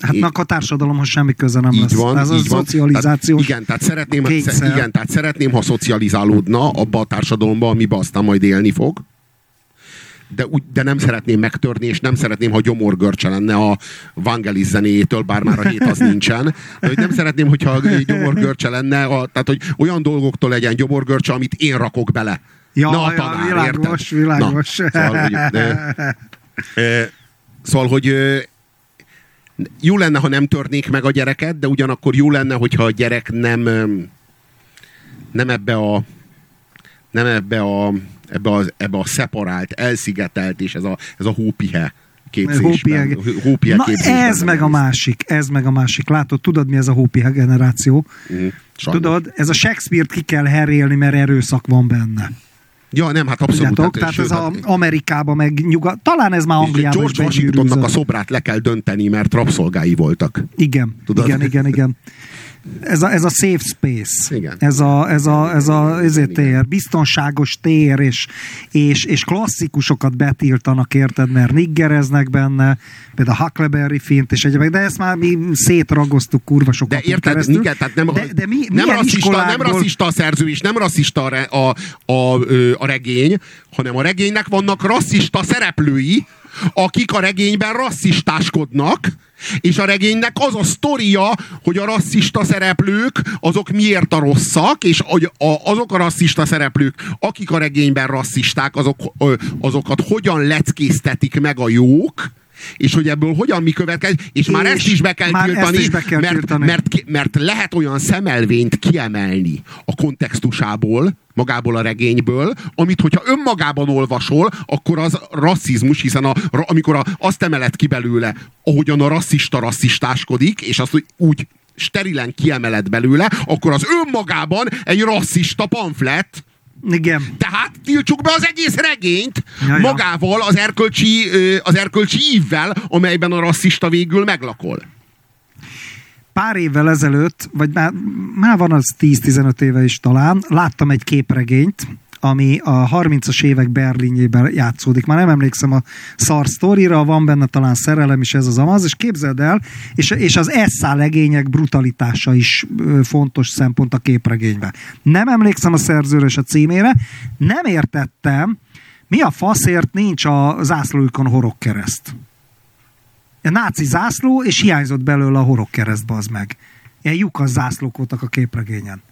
Speaker 1: Hát meg a társadalomhoz semmi köze nem
Speaker 2: így
Speaker 1: lesz.
Speaker 2: van,
Speaker 1: Ez a
Speaker 2: így van.
Speaker 1: szocializációs
Speaker 2: Tehát, igen, tehát szeretném,
Speaker 1: kényszer.
Speaker 2: igen, tehát szeretném, ha szocializálódna abba a társadalomba, amiben aztán majd élni fog. De, úgy, de nem szeretném megtörni, és nem szeretném, ha gyomorgörcse lenne a Vangelis zenéjétől, bár már a hét az nincsen. De hogy nem szeretném, hogyha gyomorgörcse lenne, a, tehát hogy olyan dolgoktól legyen gyomorgörcse, amit én rakok bele.
Speaker 1: Ja,
Speaker 2: Na, a
Speaker 1: ja,
Speaker 2: tanár,
Speaker 1: világos,
Speaker 2: érted?
Speaker 1: világos.
Speaker 2: Na, szóval, hogy, de, e, szóval, hogy jó lenne, ha nem törnék meg a gyereket, de ugyanakkor jó lenne, hogyha a gyerek nem nem ebbe a nem ebbe a ebbe a, ebbe a szeparált, elszigetelt, és ez a, ez a hópihe képzésben.
Speaker 1: Hópihe.
Speaker 2: hópihe
Speaker 1: Na
Speaker 2: képzésben
Speaker 1: ez meg a másik, ez meg a másik. Látod, tudod mi ez a hópihe generáció?
Speaker 2: Sajnos.
Speaker 1: Tudod, ez a Shakespeare-t ki kell herélni, mert erőszak van benne.
Speaker 2: Ja, nem, hát abszolút.
Speaker 1: Tudjátok? Tehát
Speaker 2: sőt,
Speaker 1: ez a
Speaker 2: hát-
Speaker 1: Amerikában meg nyugat, talán ez már Angliában is
Speaker 2: George Washingtonnak a szobrát le kell dönteni, mert rabszolgái voltak.
Speaker 1: Igen,
Speaker 2: Tudod?
Speaker 1: igen, igen, igen. Ez a, ez a safe space.
Speaker 2: Igen.
Speaker 1: Ez a, ez a, ez a ezért
Speaker 2: igen.
Speaker 1: tér, biztonságos tér, és, és, és klasszikusokat betiltanak, érted, mert niggereznek benne, például Huckleberry Fint és egyébként, de ezt már mi szétragoztuk kurva sokat
Speaker 2: De érted,
Speaker 1: keresztül.
Speaker 2: tehát nem,
Speaker 1: de, de mi,
Speaker 2: nem, rasszista, nem
Speaker 1: iskolákból-
Speaker 2: rasszista a szerző, és nem rasszista a, a, a, a regény, hanem a regénynek vannak rasszista szereplői, akik a regényben rasszistáskodnak, és a regénynek az a sztoria, hogy a rasszista szereplők, azok miért a rosszak, és azok a rasszista szereplők, akik a regényben rasszisták, azok, azokat hogyan leckésztetik meg a jók, és hogy ebből hogyan mi következik, és, már
Speaker 1: És
Speaker 2: ezt is be kell
Speaker 1: már ezt
Speaker 2: tiltani,
Speaker 1: is be kell
Speaker 2: mert,
Speaker 1: tiltani.
Speaker 2: mert, ki- mert lehet olyan szemelvényt kiemelni a kontextusából, magából a regényből, amit hogyha önmagában olvasol, akkor az rasszizmus, hiszen a, amikor a, azt emelet ki belőle, ahogyan a rasszista rasszistáskodik, és azt úgy- úgy sterilen kiemeled belőle, akkor az önmagában egy rasszista pamflet,
Speaker 1: Igen.
Speaker 2: tehát tiltsuk be az egész regényt
Speaker 1: Ja, ja.
Speaker 2: magával az erkölcsi, az erkölcsi ívvel, amelyben a rasszista végül meglakol.
Speaker 1: pár évvel ezelőtt, vagy már, már van az 10-15 éve is talán, láttam egy képregényt, ami a 30-as évek Berlinjében játszódik. Már nem emlékszem a szar sztorira, van benne talán szerelem is ez az amaz, és képzeld el, és, és az eszá legények brutalitása is fontos szempont a képregényben. Nem emlékszem a szerzőre és a címére, nem értettem, mi a faszért nincs a zászlójukon horogkereszt egy náci zászló, és hiányzott belőle a horogkereszt, az meg. Ilyen lyukas zászlók voltak a képregényen.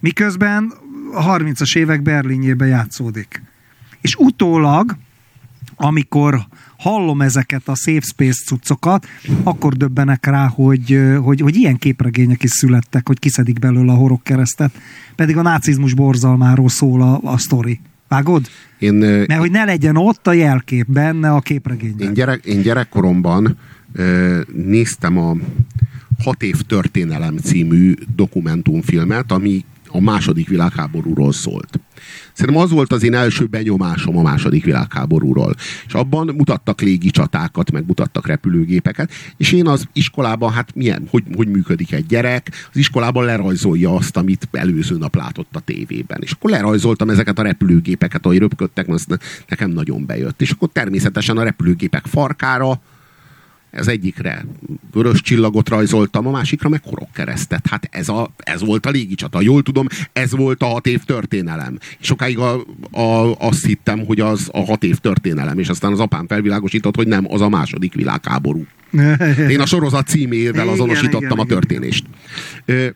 Speaker 1: Miközben a 30-as évek Berlinjében játszódik. És utólag, amikor hallom ezeket a safe space cuccokat, akkor döbbenek rá, hogy, hogy, hogy ilyen képregények is születtek, hogy kiszedik belőle a horogkeresztet, pedig a nácizmus borzalmáról szól a, a sztori. Vágod?
Speaker 2: Én,
Speaker 1: Mert hogy ne legyen ott a jelkép benne a képregényben.
Speaker 2: Én, gyerek, én gyerekkoromban néztem a Hat év történelem című dokumentumfilmet, ami a második világháborúról szólt. Szerintem az volt az én első benyomásom a második világháborúról. És abban mutattak légi csatákat, meg mutattak repülőgépeket, és én az iskolában, hát milyen, hogy, hogy működik egy gyerek, az iskolában lerajzolja azt, amit előző nap látott a tévében. És akkor lerajzoltam ezeket a repülőgépeket, ahogy röpködtek, mert nekem nagyon bejött. És akkor természetesen a repülőgépek farkára, ez egyikre vörös csillagot rajzoltam, a másikra meg horogkeresztet. Hát ez, a, ez volt a légicsata. Jól tudom, ez volt a hat év történelem. És sokáig a, a, azt hittem, hogy az a hat év történelem, és aztán az apám felvilágosított, hogy nem, az a második világháború. Én a sorozat címével azonosítottam
Speaker 1: igen,
Speaker 2: a
Speaker 1: igen.
Speaker 2: történést. Ö,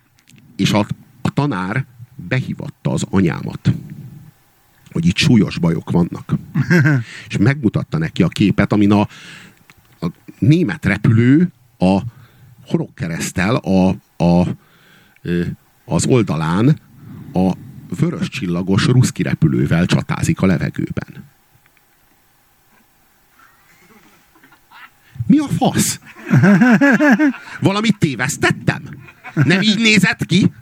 Speaker 2: és a, a tanár behívatta az anyámat, hogy itt súlyos bajok vannak. és megmutatta neki a képet, amin a, a német repülő a horogkeresztel a, a, az oldalán a vörös csillagos ruszki repülővel csatázik a levegőben. Mi a fasz? Valamit tévesztettem? Nem így nézett ki?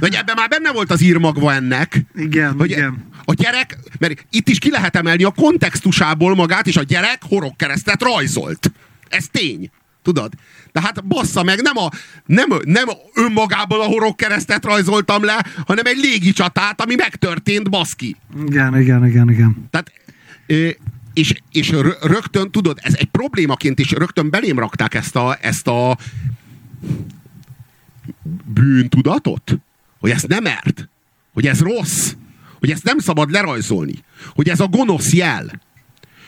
Speaker 2: Vagy ebben már benne volt az írmagva ennek.
Speaker 1: Igen,
Speaker 2: hogy
Speaker 1: igen.
Speaker 2: A gyerek, mert itt is ki lehet emelni a kontextusából magát, és a gyerek horogkeresztet rajzolt. Ez tény. Tudod? De hát bassza meg, nem, a, nem, nem önmagából a horogkeresztet rajzoltam le, hanem egy légicsatát, ami megtörtént, baszki.
Speaker 1: Igen, igen, igen, igen.
Speaker 2: Tehát, és, és rö- rögtön, tudod, ez egy problémaként is rögtön belém rakták ezt a, ezt a bűntudatot, hogy ezt nem ért, hogy ez rossz, hogy ezt nem szabad lerajzolni, hogy ez a gonosz jel.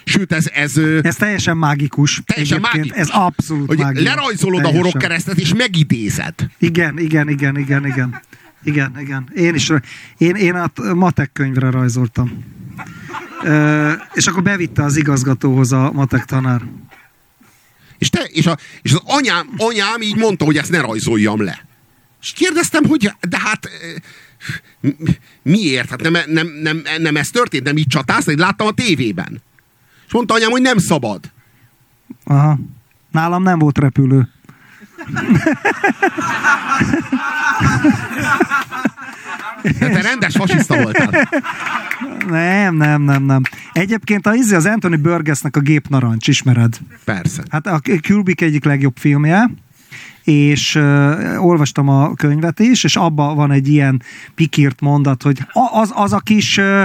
Speaker 2: Sőt, ez... Ez,
Speaker 1: Ez teljesen mágikus.
Speaker 2: Teljesen mágikus.
Speaker 1: Ez abszolút
Speaker 2: hogy
Speaker 1: mágikus.
Speaker 2: lerajzolod a
Speaker 1: Teljesen.
Speaker 2: horogkeresztet, és megidézed.
Speaker 1: Igen, igen, igen, igen, igen. Igen, igen. Én is, én, én a matek könyvre rajzoltam. Ö, és akkor bevitte az igazgatóhoz a matek tanár.
Speaker 2: És, te, és, a, és az anyám, anyám így mondta, hogy ezt ne rajzoljam le. És kérdeztem, hogy de hát mi- miért? Hát nem, nem, nem, nem ez történt, nem így csatáztak, láttam a tévében. És mondta anyám, hogy nem szabad.
Speaker 1: Aha. Nálam nem volt repülő.
Speaker 2: De te rendes fasiszta voltál.
Speaker 1: Nem, nem, nem, nem. Egyébként a, izé, az Anthony Burgessnek a Gép Narancs, ismered?
Speaker 2: Persze.
Speaker 1: Hát a Kubrick egyik legjobb filmje, és uh, olvastam a könyvet is, és abban van egy ilyen pikírt mondat, hogy az, az a kis uh,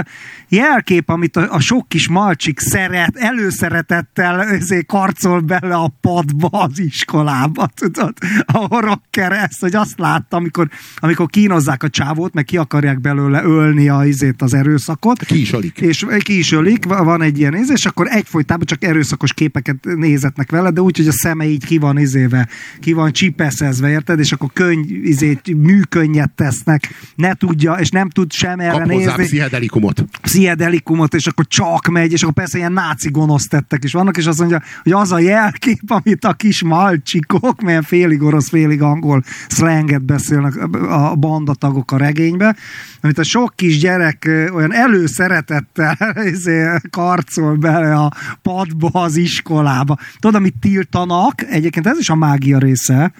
Speaker 1: jelkép, amit a, a sok kis malcsik szeret, előszeretettel ezért karcol bele a padba az iskolába, tudod? A horogkereszt, hogy azt láttam, amikor, amikor kínozzák a csávót, meg ki akarják belőle ölni a, izét, az erőszakot,
Speaker 2: Ki is alig.
Speaker 1: és ki is ölik, va- van egy ilyen néz, és akkor egyfolytában csak erőszakos képeket nézetnek vele, de úgy, hogy a szeme így ki van izéve, ki van csipeszezve, érted? És akkor könyv, izét, műkönnyet tesznek, ne tudja, és nem tud sem erre
Speaker 2: Kap
Speaker 1: nézni
Speaker 2: pszichedelikumot.
Speaker 1: pszichedelikumot, és akkor csak megy, és akkor persze ilyen náci gonosz tettek is vannak, és azt mondja, hogy az a jelkép, amit a kis malcsikok, milyen félig orosz, félig angol szlenget beszélnek a bandatagok a regénybe, amit a sok kis gyerek olyan előszeretettel izé, karcol bele a padba az iskolába. Tudod, amit tiltanak, egyébként ez is a mágia része,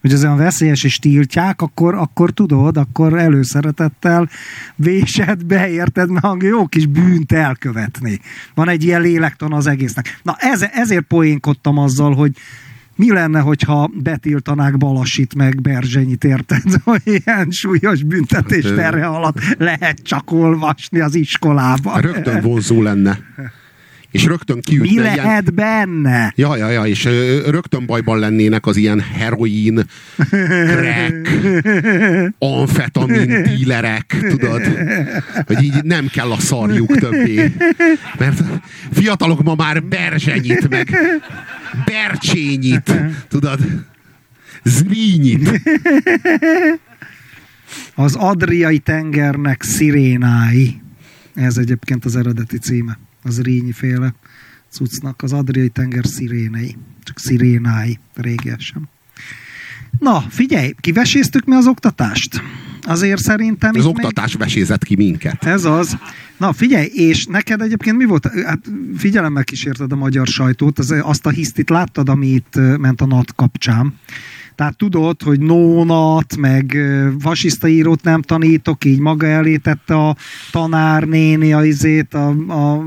Speaker 1: hogy az olyan veszélyes és tiltják, akkor, akkor tudod, akkor előszeretettel vésed be, érted, meg jó kis bűnt elkövetni. Van egy ilyen lélektan az egésznek. Na ez, ezért poénkodtam azzal, hogy mi lenne, hogyha betiltanák Balasit meg Berzsenyit, érted? Hogy ilyen súlyos büntetés
Speaker 2: Hát,
Speaker 1: terhe alatt lehet csak olvasni az iskolában.
Speaker 2: Rögtön vonzó lenne. És rögtön kiütne
Speaker 1: Mi
Speaker 2: ilyen...
Speaker 1: lehet benne?
Speaker 2: Ja, ja, ja, és rögtön bajban lennének az ilyen heroin, crack, amfetamin dílerek, tudod? Hogy így nem kell a szarjuk többé. Mert fiatalok ma már berzsenyit, meg bercsényit, tudod? Zvínyit.
Speaker 1: Az Adriai tengernek szirénái. Ez egyébként az eredeti címe. Az Rínyi féle cuccnak. Az Adriai tenger szirénei. Csak szirénái. Régiesen. Na, figyelj, kiveséztük mi az oktatást? Azért szerintem...
Speaker 2: Az oktatás vesézett ki minket.
Speaker 1: ez az. Na figyelj, és neked egyébként mi volt? Hát figyelemmel kísérted a magyar sajtót, az, azt a hisztit láttad, ami itt ö, ment a NAT kapcsán. Tehát tudod, hogy nónat, meg fasiszta írót nem tanítok, így maga elé tette a tanárnéni a izét, a, a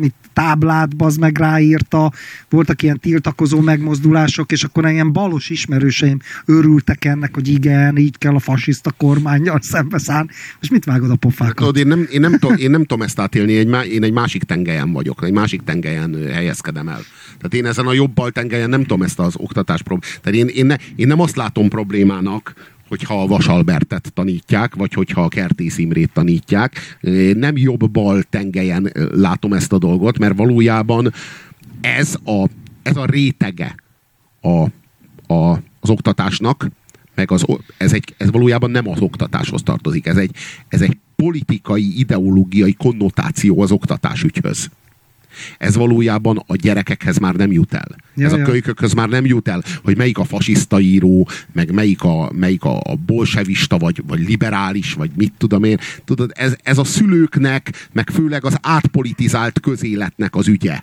Speaker 1: mit, táblát, az meg ráírta, voltak ilyen tiltakozó megmozdulások, és akkor ilyen balos ismerőseim örültek ennek, hogy igen, így kell a fasiszta kormányjal szembeszállni. És mit vágod a pofákat?
Speaker 2: Tudod, én nem, én, nem én nem tudom ezt átélni, egy, má- én egy másik tengelyen vagyok, egy másik tengelyen helyezkedem el. Tehát én ezen a jobbal tengelyen nem tudom ezt az oktatás problémát. Tehát én, én, ne, én nem azt látom problémának, hogyha a Vasalbertet tanítják, vagy hogyha a Kertész Imrét tanítják. Nem jobb-bal tengelyen látom ezt a dolgot, mert valójában ez a, ez a rétege a, a, az oktatásnak, meg az, ez, egy, ez valójában nem az oktatáshoz tartozik, ez egy, ez egy politikai, ideológiai konnotáció az oktatás ügyhöz. Ez valójában a gyerekekhez már nem jut el.
Speaker 1: Ja,
Speaker 2: ez a
Speaker 1: ja.
Speaker 2: kölykökhöz már nem jut el, hogy melyik a fasiszta író, meg melyik a, melyik a a bolsevista, vagy, vagy liberális, vagy mit tudom én. Tudod, ez, ez a szülőknek, meg főleg az átpolitizált közéletnek az ügye.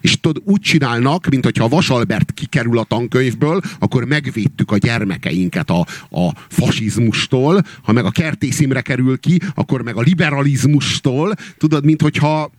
Speaker 2: És tudod, úgy csinálnak, mint hogyha a Vasalbert kikerül a tankönyvből, akkor megvédtük a gyermekeinket a, a fasizmustól, ha meg a Kertész Imre kerül ki, akkor meg a liberalizmustól, tudod, mint hogyha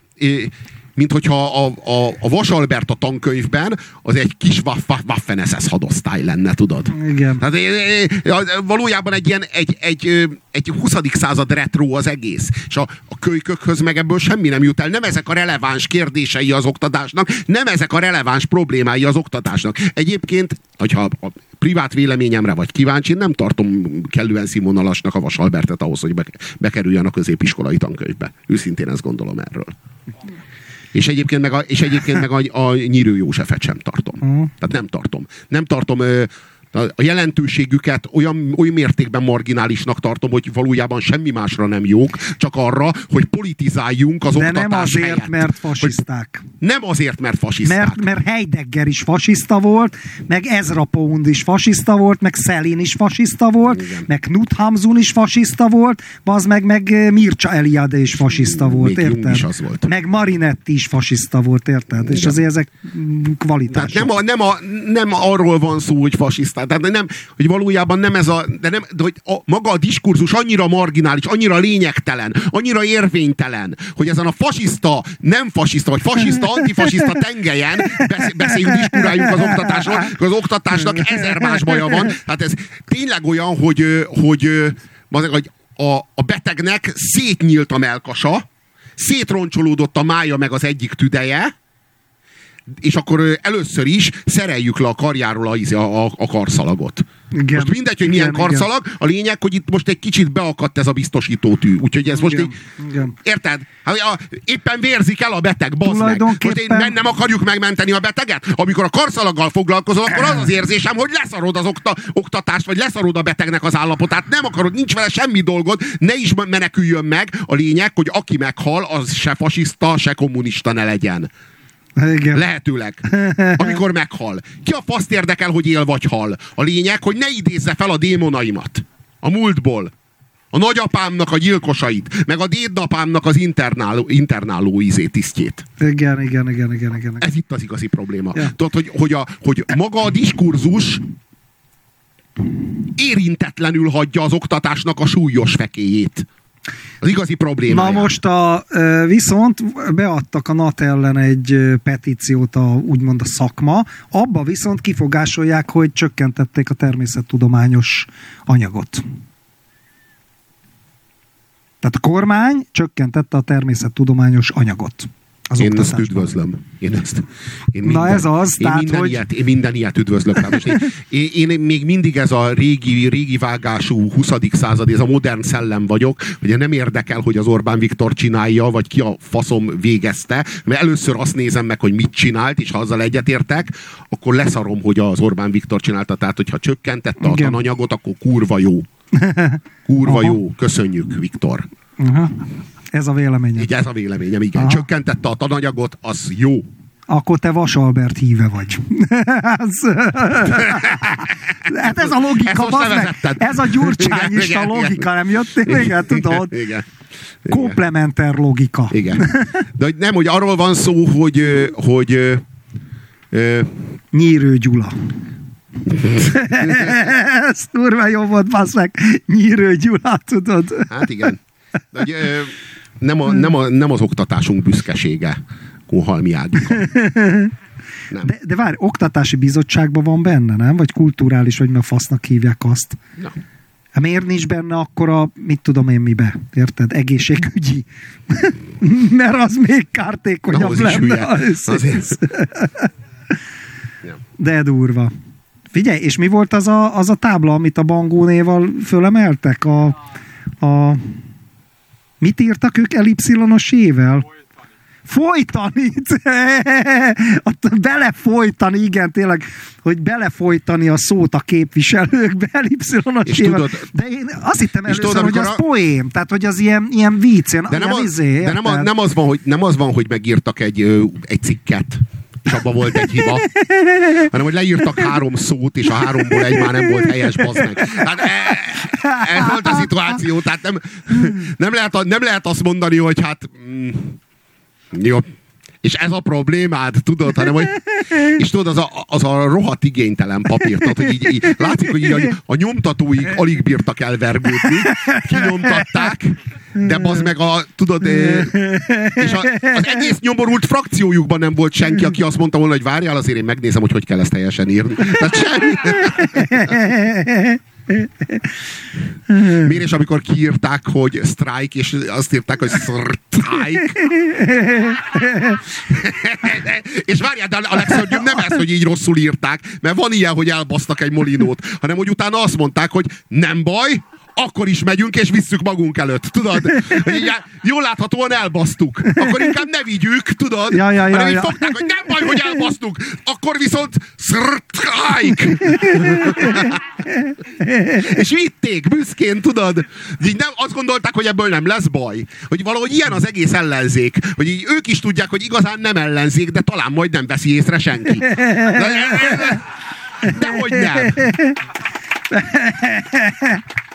Speaker 2: mint hogyha a, a, a Vasalbert a tankönyvben az egy kis Waffen SS hadosztály lenne, tudod?
Speaker 1: Igen.
Speaker 2: Eh, valójában egy ilyen egy, egy, egy 20. század retro az egész. És a, a kölykökhöz meg ebből semmi nem jut el. Nem ezek a releváns kérdései az oktatásnak, nem ezek a releváns problémái az oktatásnak. Egyébként, hogyha a privát véleményemre vagy kíváncsi, nem tartom kellően színvonalasnak a Vasalbertet ahhoz, hogy bekerüljön a középiskolai tankönyvbe. Őszintén ezt gondolom erről. És egyébként meg a, és egyébként meg a, a Nyírő Józsefet sem tartom. Uh-huh. Tehát nem tartom. Nem tartom ö, a jelentőségüket olyan, olyan mértékben marginálisnak tartom, hogy valójában semmi másra nem jók, csak arra, hogy politizáljunk az
Speaker 1: De
Speaker 2: oktatás
Speaker 1: nem azért,
Speaker 2: helyett.
Speaker 1: mert fasiszták.
Speaker 2: Hogy nem azért, mert fasiszták.
Speaker 1: Mert, mert Heidegger is fasiszta volt, meg Ezra Pound is fasiszta volt, meg Szelin is fasiszta volt,
Speaker 2: Igen.
Speaker 1: meg Knut Hamsun is fasiszta volt, az meg, meg Mircea Eliade is fasiszta volt,
Speaker 2: Még Jung
Speaker 1: érted?
Speaker 2: is az volt.
Speaker 1: Meg Marinetti is fasiszta volt, érted? És
Speaker 2: Igen.
Speaker 1: azért ezek mm,
Speaker 2: Tehát
Speaker 1: kvalitások.
Speaker 2: nem, a, nem, a, nem arról van szó, hogy fasiszták. Tehát nem, hogy valójában nem ez a, de, nem, de hogy a, maga a diskurzus annyira marginális, annyira lényegtelen, annyira érvénytelen, hogy ezen a fasiszta, nem fasiszta, vagy fasiszta, antifasiszta tengelyen besz, beszéljünk, diskuráljunk az oktatásról, az oktatásnak ezer más baja van. Hát ez tényleg olyan, hogy, hogy, hogy a, a betegnek szétnyílt a melkasa, szétroncsolódott a mája meg az egyik tüdeje, és akkor először is szereljük le a karjáról a, izé- a, a, a karszalagot.
Speaker 1: Igen.
Speaker 2: Most mindegy, hogy milyen
Speaker 1: Igen,
Speaker 2: karszalag, a lényeg, hogy itt most egy kicsit beakadt ez a biztosító tű. Úgyhogy ez most
Speaker 1: Igen,
Speaker 2: egy,
Speaker 1: igen.
Speaker 2: Érted? Hát, a, éppen vérzik el a beteg, bazd meg. Most én nem, nem akarjuk megmenteni a beteget? Amikor a karszalaggal foglalkozol, akkor az az érzésem, hogy leszarod az okta, oktatást, vagy leszarod a betegnek az állapotát. Nem akarod, nincs vele semmi dolgod, ne is meneküljön meg. A lényeg, hogy aki meghal, az se fasiszta, se kommunista ne legyen.
Speaker 1: Igen.
Speaker 2: Lehetőleg. Amikor meghal. Ki a faszt érdekel, hogy él vagy hal? A lényeg, hogy ne idézze fel a démonaimat. A múltból. A nagyapámnak a gyilkosait, meg a dédnapámnak az internáló, internáló izé tisztjét.
Speaker 1: Igen, igen, igen, igen, igen.
Speaker 2: Ez itt az igazi probléma.
Speaker 1: Ja.
Speaker 2: Tudod, hogy, hogy, a, hogy maga a diskurzus érintetlenül hagyja az oktatásnak a súlyos fekéjét. Az igazi probléma.
Speaker 1: Na most a, viszont beadtak a NAT ellen egy petíciót a, úgymond a szakma, abba viszont kifogásolják, hogy csökkentették a természettudományos anyagot. Tehát a kormány csökkentette a természettudományos anyagot. Az
Speaker 2: Én ezt
Speaker 1: oktatásban.
Speaker 2: üdvözlöm. Én ezt, én
Speaker 1: Na ez az,
Speaker 2: én
Speaker 1: tehát,
Speaker 2: minden
Speaker 1: hogy-
Speaker 2: Ilyet, én minden ilyet üdvözlök. Tehát most én, én, én, még mindig ez a régi, régi vágású 20. század, ez a modern szellem vagyok, hogy nem érdekel, hogy az Orbán Viktor csinálja, vagy ki a faszom végezte, mert először azt nézem meg, hogy mit csinált, és ha azzal egyetértek, akkor leszarom, hogy az Orbán Viktor csinálta. Tehát, hogyha csökkentette a
Speaker 1: Igen.
Speaker 2: tananyagot, akkor kurva jó. Kurva
Speaker 1: Aha.
Speaker 2: jó. Köszönjük, Viktor.
Speaker 1: Aha. Ez a véleményem.
Speaker 2: Így ez a véleményem, igen.
Speaker 1: Aha.
Speaker 2: Csökkentette a tananyagot, az jó.
Speaker 1: Akkor te Vas Albert híve vagy. ez, hát ez a logika, bazd meg. Ez a gyurcsányista
Speaker 2: Igen, igen,
Speaker 1: logika, nem jött tényleg, tudod?
Speaker 2: Igen. igen.
Speaker 1: Komplementer logika.
Speaker 2: Igen. De nem, hogy arról van szó, hogy, hogy ö,
Speaker 1: Nyírő Gyula. Ez kurva jó volt, bassz meg. Nyírő Gyula, tudod?
Speaker 2: hát igen. De, hogy, nem, a, nem, a, nem az oktatásunk büszkesége, Ágika. Nem.
Speaker 1: De, de várj, oktatási bizottságban van benne, nem? Vagy kulturális, vagy mi a fasznak hívják azt.
Speaker 2: Na.
Speaker 1: Hát miért nincs benne akkor a, mit tudom én mibe, érted? Egészségügyi. Mert az még kártékonyabb
Speaker 2: Az is
Speaker 1: lenne. Az-.
Speaker 2: Ja.
Speaker 1: De durva. Figyelj, és mi volt az a, az a tábla, amit a bangónéval fölemeltek? A, a, mit írtak ők elipszilonos ével? Folytani! Belefolytani, igen, tényleg, hogy belefolytani a szót a képviselőkbe, elipszilonos ével. De én azt hittem először,
Speaker 2: tudod,
Speaker 1: hogy az
Speaker 2: a-
Speaker 1: poém, tehát hogy az ilyen, ilyen vicc, ilyen,
Speaker 2: De nem,
Speaker 1: ilyen
Speaker 2: az,
Speaker 1: izé,
Speaker 2: de nem,
Speaker 1: érted?
Speaker 2: nem, az van, hogy, nem az van, hogy megírtak egy, egy cikket, és abban volt egy hiba, hanem hogy leírtak három szót, és a háromból egy már nem volt helyes, bazd meg. Tehát e, ez volt a szituáció, tehát nem, nem, lehet, nem lehet azt mondani, hogy hát mm, jó. És ez a problémád, tudod, hanem hogy, és tudod, az a, az a rohadt igénytelen papír, tehát, hogy így, így látszik, hogy így a, a nyomtatóik alig bírtak elvergődni, kinyomtatták, de az meg a, tudod, eh, és a, az egész nyomorult frakciójukban nem volt senki, aki azt mondta volna, hogy várjál, azért én megnézem, hogy hogy kell ezt teljesen írni. Tehát semmi. Miért és amikor kiírták, hogy strike, és azt írták, hogy strike. és várjál, de a legszörnyűbb nem ez, hogy így rosszul írták, mert van ilyen, hogy elbasztak egy molinót, hanem hogy utána azt mondták, hogy nem baj, akkor is megyünk, és visszük magunk előtt, tudod? Jól láthatóan elbasztuk. Akkor inkább ne vigyük, tudod?
Speaker 1: Ja, ja, ja,
Speaker 2: hanem
Speaker 1: ja.
Speaker 2: fogták, hogy nem baj, hogy elbasztuk. Akkor viszont strike. és vitték büszkén, tudod? Így nem, azt gondolták, hogy ebből nem lesz baj. Hogy valahogy ilyen az egész ellenzék. Hogy így ők is tudják, hogy igazán nem ellenzék, de talán majd nem veszi észre senki. De, de hogy nem.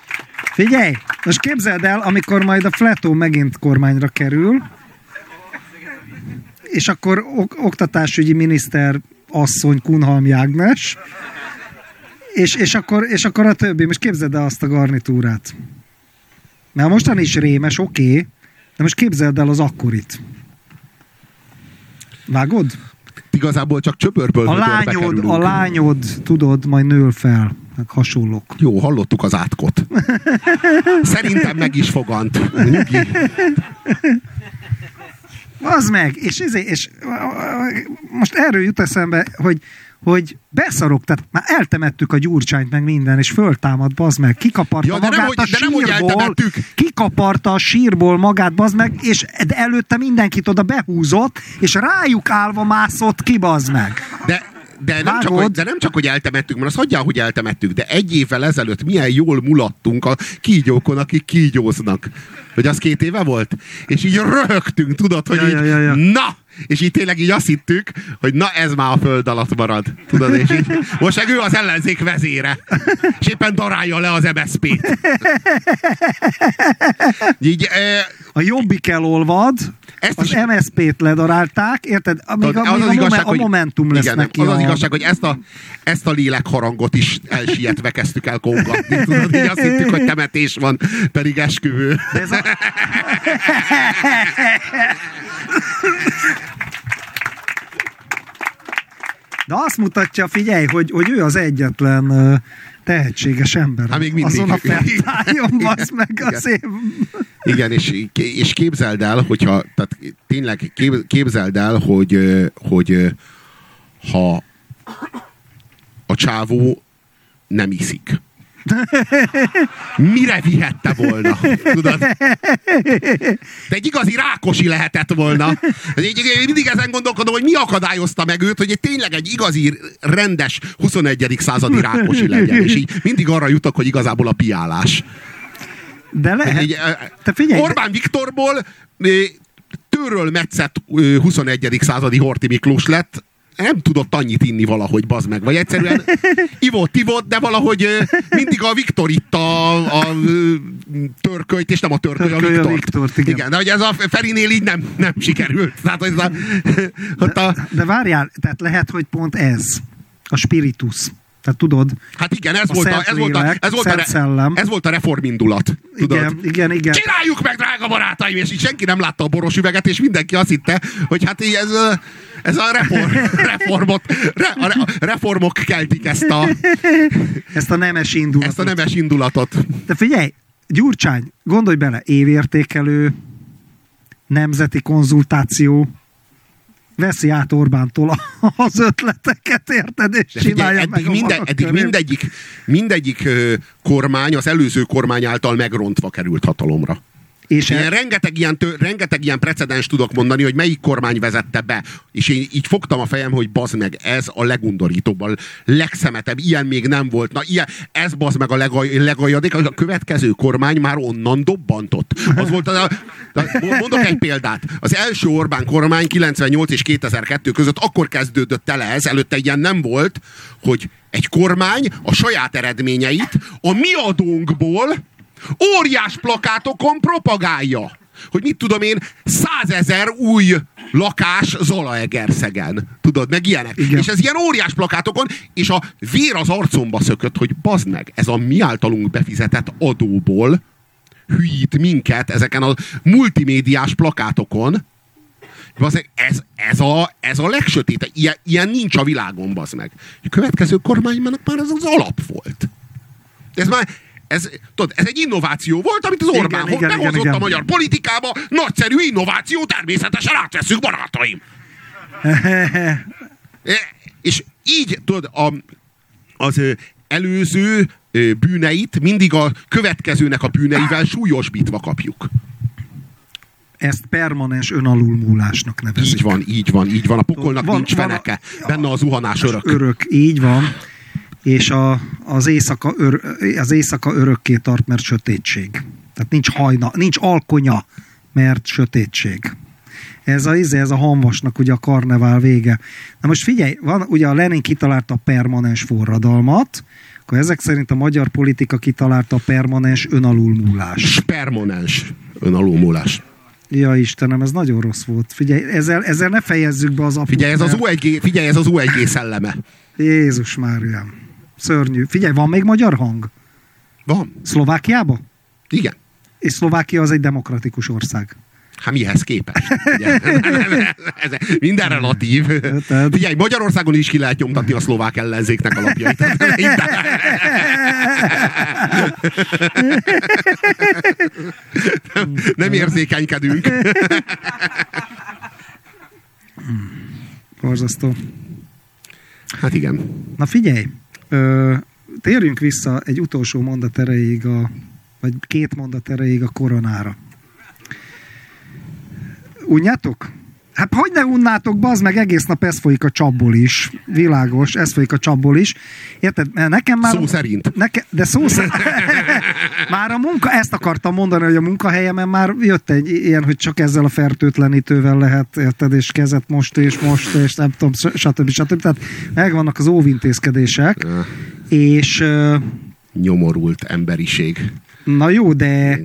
Speaker 1: Figyelj, most képzeld el, amikor majd a Fletó megint kormányra kerül, és akkor ok- oktatásügyi miniszter asszony Kunhalmi Ágnes, és, és, akkor, és akkor a többi, most képzeld el azt a garnitúrát. Mert mostan is rémes, oké, okay, de most képzeld el az akkorit. Vágod?
Speaker 2: Igazából csak csöpörből
Speaker 1: A lányod,
Speaker 2: kerülünk.
Speaker 1: a lányod, tudod, majd nől fel. Meg hasonlók.
Speaker 2: Jó, hallottuk az átkot. Szerintem meg is fogant. Nyugi.
Speaker 1: Az meg, és, izé, és most erről jut eszembe, hogy, hogy beszarok, tehát már eltemettük a gyurcsányt meg minden, és föltámad, bazd meg, kikaparta
Speaker 2: Ja, de nem,
Speaker 1: magát
Speaker 2: hogy-
Speaker 1: a
Speaker 2: de nem,
Speaker 1: sírból,
Speaker 2: eltemettük.
Speaker 1: kikaparta a sírból magát, bazd meg, és előtte mindenkit oda behúzott, és rájuk állva mászott ki, bazd meg.
Speaker 2: De, de, nem csak, hogy, de nem csak, hogy eltemettük, mert azt hagyjál, hogy eltemettük, de egy évvel ezelőtt milyen jól mulattunk a kígyókon, akik kígyóznak. Hogy az két éve volt? És így röhögtünk, tudod, hogy
Speaker 1: Ja,
Speaker 2: így,
Speaker 1: ja, ja, ja.
Speaker 2: na! És így tényleg így azt hittük, hogy na ez már a föld alatt marad. Tudod, és így, most meg ő az ellenzék vezére. És éppen darálja le az MSZP-t. Így, e,
Speaker 1: A jobbik elolvad,
Speaker 2: Ezt
Speaker 1: az
Speaker 2: is-
Speaker 1: MSZP-t ledarálták, érted? Még,
Speaker 2: Tudod,
Speaker 1: a, még a, momen, a Momentum lesz
Speaker 2: igen,
Speaker 1: neki.
Speaker 2: Az az
Speaker 1: a,
Speaker 2: igazság, hogy ezt a, ezt a lélekharangot is elsietve kezdtük el kongatni. Tudod, így azt hittük, hogy temetés van, pedig esküvő.
Speaker 1: Ez a, De azt mutatja, figyelj, hogy, hogy ő az egyetlen ö, tehetséges ember
Speaker 2: Hát még mindig.
Speaker 1: azon a feltájon, basz meg az év.
Speaker 2: Igen, és, és képzeld el, hogyha, tehát tényleg kép- képzeld el, hogy, hogy ha a csávó nem iszik. Mire vihette volna? Tudod? Te egy igazi rákosi lehetett volna. Én mindig ezen gondolkodom, hogy mi akadályozta meg őt, hogy egy tényleg egy igazi, rendes 21. századi rákosi legyen. És így mindig arra jutok, hogy igazából a piálás.
Speaker 1: De lehet.
Speaker 2: Így,
Speaker 1: Te figyelj,
Speaker 2: Orbán Viktorból eh, tőről metszett eh, 21. századi Horti Miklós lett, nem tudott annyit inni valahogy, bazd meg. Vagy egyszerűen ivott, ivott, de valahogy mindig a Viktor itta a, a törkölyt, és nem a törköly, a
Speaker 1: Törköly a
Speaker 2: Viktort.
Speaker 1: Viktort, igen.
Speaker 2: igen. de hogy ez a Ferinél így nem, nem sikerült. Tehát, ez a, ott a,
Speaker 1: de várjál, tehát lehet, hogy pont ez, a spiritus. Tehát tudod,
Speaker 2: hát igen, ez
Speaker 1: A
Speaker 2: volt a, ez volt a, ez volt a, re-
Speaker 1: Szellem.
Speaker 2: ez volt a reformindulat. Tudod?
Speaker 1: igen, igen, igen.
Speaker 2: Csináljuk meg, drága barátaim! És így senki nem látta a boros üveget, és mindenki azt hitte, hogy hát így ez, ez a reform, reformot, re, a re- a reformok keltik ezt a,
Speaker 1: Ezt a nemes indulatot.
Speaker 2: ezt a nemes indulatot.
Speaker 1: De figyelj, Gyurcsány, gondolj bele, évértékelő, nemzeti konzultáció, veszi át Orbántól a- az ötleteket, érted, és csinálja
Speaker 2: eddig,
Speaker 1: meg a
Speaker 2: minden,
Speaker 1: maga
Speaker 2: eddig
Speaker 1: körül.
Speaker 2: mindegyik, mindegyik kormány az előző kormány által megrontva került hatalomra.
Speaker 1: És
Speaker 2: Én rengeteg ilyen, tő, rengeteg ilyen precedens tudok mondani, hogy melyik kormány vezette be. És én így fogtam a fejem, hogy bazd meg, ez a legundorítóbb, a legszemetebb, ilyen még nem volt. Na, ilyen, ez bazd meg a legaj, legajadék, a következő kormány már onnan dobbantott. Az volt a, a, mondok egy példát. Az első Orbán kormány 98 és 2002 között akkor kezdődött el ez, előtte ilyen nem volt, hogy egy kormány a saját eredményeit a mi adónkból óriás plakátokon propagálja. hogy mit tudom én, százezer új lakás Zalaegerszegen. Tudod, meg ilyenek.
Speaker 1: Igen.
Speaker 2: És ez ilyen óriás plakátokon, és a vér az arcomba szökött, hogy bazd meg, ez a mi általunk befizetett adóból hülyít minket ezeken a multimédiás plakátokon, Bazeg, ez, ez, a, ez a legsötét, ilyen, ilyen nincs a világon, bazd meg. A következő kormánynak már ez az alap volt. Ez már, ez, tudod, ez egy innováció volt, amit az
Speaker 1: Igen,
Speaker 2: Orbán
Speaker 1: igen, igen,
Speaker 2: behozott
Speaker 1: igen.
Speaker 2: a magyar politikába. Nagyszerű innováció, természetesen átveszünk, barátaim. E, És így, tudod, a, az előző bűneit mindig a következőnek a bűneivel súlyosbítva kapjuk.
Speaker 1: Ezt permanens önalulmúlásnak nevezik.
Speaker 2: Így van, így van, így van. A pokolnak
Speaker 1: Van-
Speaker 2: nincs
Speaker 1: van a-
Speaker 2: feneke. Benne a zuhanás örök.
Speaker 1: Örök, így van. És a, az, éjszaka ör, az éjszaka örökké tart, mert sötétség. Tehát nincs hajna, nincs alkonya, mert sötétség. Ez a, izé, ez a hamvasnak ugye a karnevál vége. Na most figyelj, van, ugye a Lenin kitalálta a permanens forradalmat, akkor ezek szerint a magyar politika kitalálta a permanens önalulmúlást.
Speaker 2: Spermonens önalulmúlás.
Speaker 1: Ja Istenem, ez nagyon rossz volt. Figyelj, ezzel, ezzel ne fejezzük be az aput.
Speaker 2: Figyelj, ez az U1G, figyelj, ez az U1G szelleme.
Speaker 1: Jézus Máriám. Szörnyű. Figyelj, van még magyar hang?
Speaker 2: Van.
Speaker 1: Szlovákiába?
Speaker 2: Igen.
Speaker 1: És Szlovákia az egy demokratikus ország.
Speaker 2: Hát mihez képest? Ugye? Ez Minden relatív. Figyelj, Magyarországon is ki lehet nyomtatni a szlovák ellenzéknek a lapjait. Nem, nem érzékenykedünk.
Speaker 1: Borzasztó.
Speaker 2: Hát igen.
Speaker 1: Na figyelj, térjünk vissza egy utolsó mondat erejéig, a, vagy két mondat erejéig a koronára. Unjátok? Hát hogy ne unnátok, bazd meg, egész nap ez folyik a csapból is. Világos, ez folyik a csapból is. Érted? Nekem már...
Speaker 2: Szó szerint.
Speaker 1: Neke, de szó szerint. már a munka, ezt akartam mondani, hogy a munkahelyemen már jött egy ilyen, hogy csak ezzel a fertőtlenítővel lehet, érted, és kezet most, és most, és nem tudom, stb. stb. Tehát megvannak az óvintézkedések, és
Speaker 2: Nyomorult emberiség.
Speaker 1: na jó, de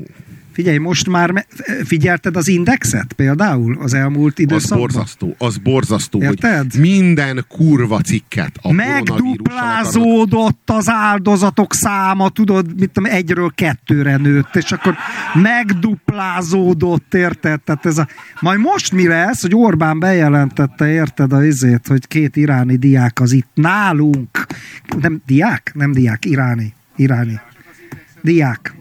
Speaker 1: figyelj, most már figyelted az indexet például az elmúlt
Speaker 2: Az
Speaker 1: időszakban?
Speaker 2: borzasztó, az borzasztó,
Speaker 1: Érted?
Speaker 2: hogy minden kurva cikket a.
Speaker 1: Megduplázódott az áldozatok száma, tudod, mit tudom, egyről kettőre nőtt, és akkor megduplázódott, érted? Tehát ez a... Majd most mi lesz, hogy Orbán bejelentette, érted, a izét, hogy két iráni diák az itt nálunk. Nem diák? Nem diák, iráni. Iráni. Diák.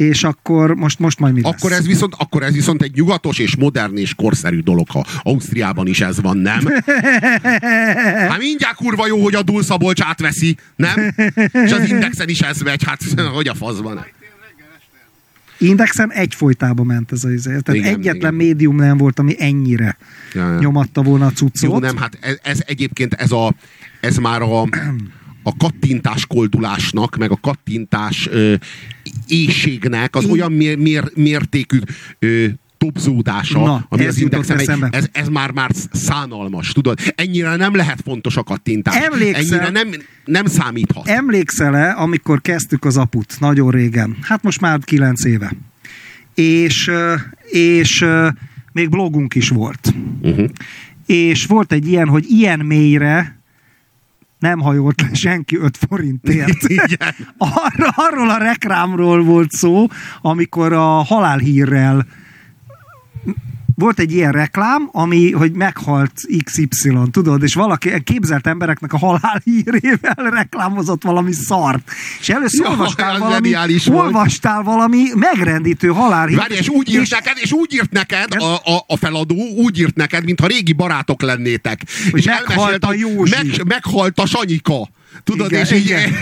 Speaker 1: És akkor most, most majd mi lesz?
Speaker 2: Akkor ez, viszont, akkor ez viszont egy nyugatos és modern és korszerű dolog, ha Ausztriában is ez van, nem? Hát mindjárt kurva jó, hogy a Dulszabolcs átveszi, nem? És az Indexen is ez megy, hát hogy a faszban.
Speaker 1: Indexen egyfolytában ment ez az izé. Tehát
Speaker 2: Igen,
Speaker 1: egyetlen
Speaker 2: igen.
Speaker 1: médium nem volt, ami ennyire
Speaker 2: Ja, ja.
Speaker 1: nyomatta volna a cuccot.
Speaker 2: Jó, nem, hát ez, ez egyébként ez, a, ez már a, a kattintás koldulásnak, meg a kattintás ö, éjségnek az olyan mér, mér, mértékű ö, topzódása,
Speaker 1: Na,
Speaker 2: ami
Speaker 1: ez
Speaker 2: az megy,
Speaker 1: eszembe.
Speaker 2: ez, ez már már szánalmas, tudod? Ennyire nem lehet fontos a kattintás.
Speaker 1: Emlékszel-
Speaker 2: Ennyire nem, nem számíthat.
Speaker 1: Emlékszel-e, amikor kezdtük az aput, nagyon régen, hát most már kilenc éve, és, és még blogunk is volt.
Speaker 2: Uh-huh.
Speaker 1: És volt egy ilyen, hogy ilyen mélyre nem hajolt le senki 5 forintért.
Speaker 2: Igen.
Speaker 1: Arra, arról a reklámról volt szó, amikor a halálhírrel volt egy ilyen reklám, ami, hogy meghalt XY, tudod, és valaki, képzelt embereknek a halálhírével reklámozott valami szart. És először
Speaker 2: Ja,
Speaker 1: olvastál valami, olvastál valami megrendítő halálhírt.
Speaker 2: Várj, és úgy írt neked, és úgy írt neked a, a, a feladó, úgy írt neked, mintha régi barátok lennétek.
Speaker 1: Hogy
Speaker 2: és
Speaker 1: meghalt a Józsi.
Speaker 2: Meg, meghalt a Sanyika. Tudod,
Speaker 1: Igen,
Speaker 2: és így...
Speaker 1: igen.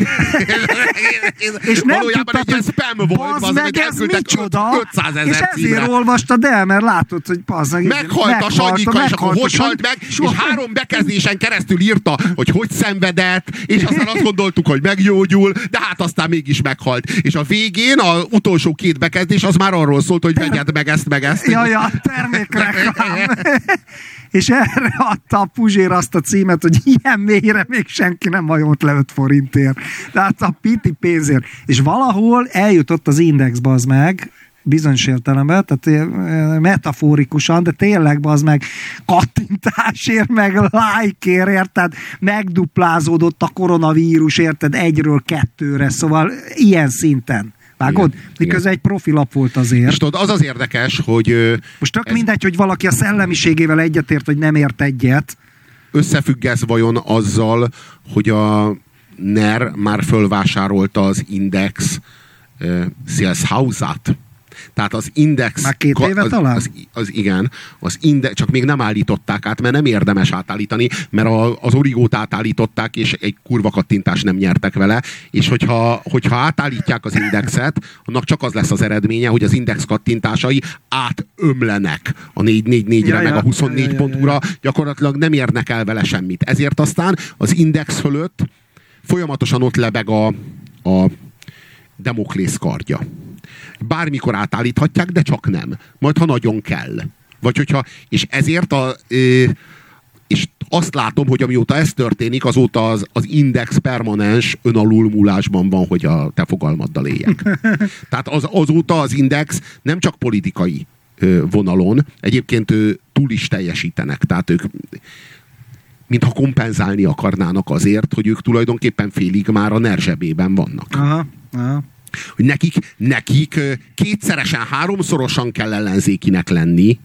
Speaker 2: és
Speaker 1: nem
Speaker 2: valójában
Speaker 1: tudtad,
Speaker 2: egy ilyen spam volt, az,
Speaker 1: meg, ez micsoda,
Speaker 2: 500
Speaker 1: és
Speaker 2: ezer
Speaker 1: ezért
Speaker 2: címre.
Speaker 1: olvastad el, mert látod, hogy bazd meg,
Speaker 2: Meghalt a Sanyika, és akkor hogy halt meg, és
Speaker 1: Soha-
Speaker 2: három bekezdésen keresztül írta, hogy hogy szenvedett, és aztán azt gondoltuk, hogy meggyógyul, de hát aztán mégis meghalt. És a végén, a utolsó két bekezdés, az már arról szólt, hogy vegyed meg ezt, meg ezt.
Speaker 1: Ja, ja, termékreklám. és erre adta a Puzsér azt a címet, hogy ilyen mélyre még senki nem hajolt le 5 forintért. Tehát a piti pénzért. És valahol eljutott az indexbe az meg, bizonyos értelemben, tehát eh, metaforikusan, de tényleg az meg kattintásért, meg lájkért, érted? Megduplázódott a koronavírus, érted? Egyről kettőre, szóval ilyen szinten. Vágod?
Speaker 2: Igen,
Speaker 1: Miközben egy profilap volt azért.
Speaker 2: És tudod, az az érdekes, hogy
Speaker 1: Most tök
Speaker 2: ez-
Speaker 1: mindegy, hogy valaki a szellemiségével egyetért, vagy nem ért egyet.
Speaker 2: Összefügg ez vajon azzal, hogy a NER már fölvásárolta az Index uh, Sales House-át. Tehát az Index...
Speaker 1: Már két éve
Speaker 2: az,
Speaker 1: talán?
Speaker 2: Az, az, igen, az index, csak még nem állították át, mert nem érdemes átállítani, mert a, az origót átállították, és egy kurva kattintást nem nyertek vele, és hogyha, hogyha átállítják az indexet, annak csak az lesz az eredménye, hogy az index kattintásai átömlenek a 444-re,
Speaker 1: Ja,
Speaker 2: meg
Speaker 1: ja,
Speaker 2: a 24
Speaker 1: ja, ja, ja,
Speaker 2: pontúra, gyakorlatilag nem érnek el vele semmit. Ezért aztán az index fölött folyamatosan ott lebeg a, a Demoklész kardja. Bármikor átállíthatják, de csak nem. Majd, ha nagyon kell. Vagy hogyha, és ezért a, és azt látom, hogy amióta ez történik, azóta az, az index permanens önalulmúlásban van, hogy a te fogalmaddal éljek. Tehát az, azóta az index nem csak politikai ö, vonalon, egyébként ő túl is teljesítenek. Tehát ők mintha kompenzálni akarnának azért, hogy ők tulajdonképpen félig már a NER zsebében vannak
Speaker 1: Aha, aha.
Speaker 2: Hogy nekik, nekik kétszeresen, háromszorosan kell ellenzékinek lenni,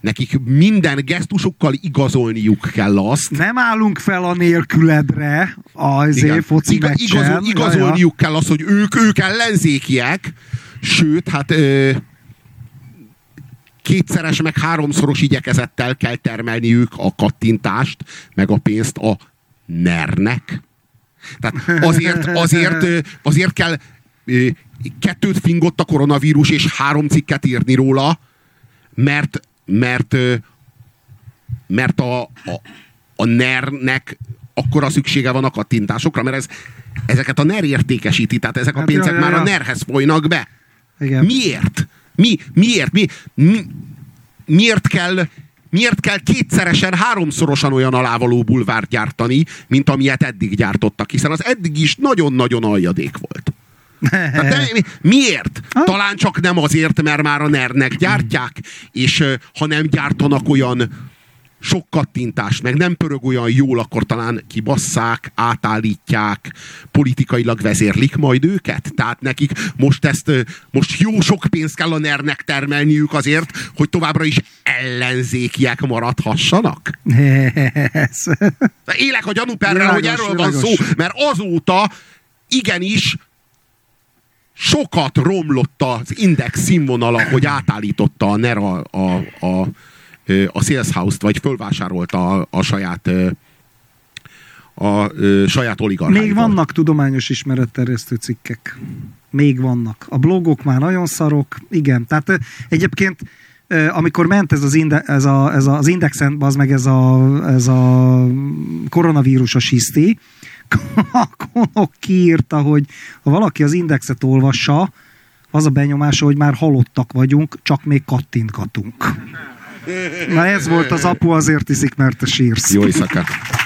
Speaker 2: nekik minden gesztusukkal igazolniuk kell azt,
Speaker 1: Nem állunk fel a nélküledre az foci
Speaker 2: Iga, igazol, igazolniuk kell azt, hogy ők, ők ellenzékiek, sőt, hát ö, kétszeres, meg háromszoros igyekezettel kell termelniük a kattintást, meg a pénzt a nernek. Tehát azért, azért, azért kell kettőt fingott a koronavírus, és három cikket írni róla, mert, mert, mert a, a, a NER-nek akkora szüksége van a kattintásokra, mert ez, ezeket a NER értékesíti, tehát ezek a
Speaker 1: Hát
Speaker 2: pénzek
Speaker 1: ja, ja,
Speaker 2: már a. NER-hez folynak be.
Speaker 1: Igen.
Speaker 2: Miért? Mi, miért? Mi, mi, miért kell Miért kell kétszeresen, háromszorosan olyan alávaló bulvárt gyártani, mint amilyet eddig gyártottak? Hiszen az eddig is nagyon-nagyon aljadék volt. De, mi- miért? Talán csak nem azért, mert már a NER-nek gyártják, és ha nem gyártanak olyan sok kattintást, meg nem pörög olyan jól, akkor talán kibasszák, átállítják, politikailag vezérlik majd őket. Tehát nekik most ezt, most jó sok pénzt kell a NER-nek termelniük azért, hogy továbbra is ellenzékiek maradhassanak. De élek a gyanúperrel, hogy
Speaker 1: Világos,
Speaker 2: erről van
Speaker 1: világos.
Speaker 2: szó, mert azóta igenis sokat romlott az index színvonala, hogy átállította a NER a, a, a, a Sales House-t, vagy fölvásárolta a, a saját a ö, saját oligarcháival.
Speaker 1: Még vannak tudományos ismeretterjesztő cikkek. Még vannak. A blogok már nagyon szarok. Igen, tehát egyébként amikor ment ez az, inde, ez a, ez a, az indexen, az meg ez a, ez a koronavírusos hiszti, a Konok kiírta, hogy ha valaki az indexet olvassa, az a benyomása, hogy már halottak vagyunk, csak még kattintgatunk. Na ez volt az apu, azért iszik, mert te sírsz.
Speaker 2: Jó éjszakát!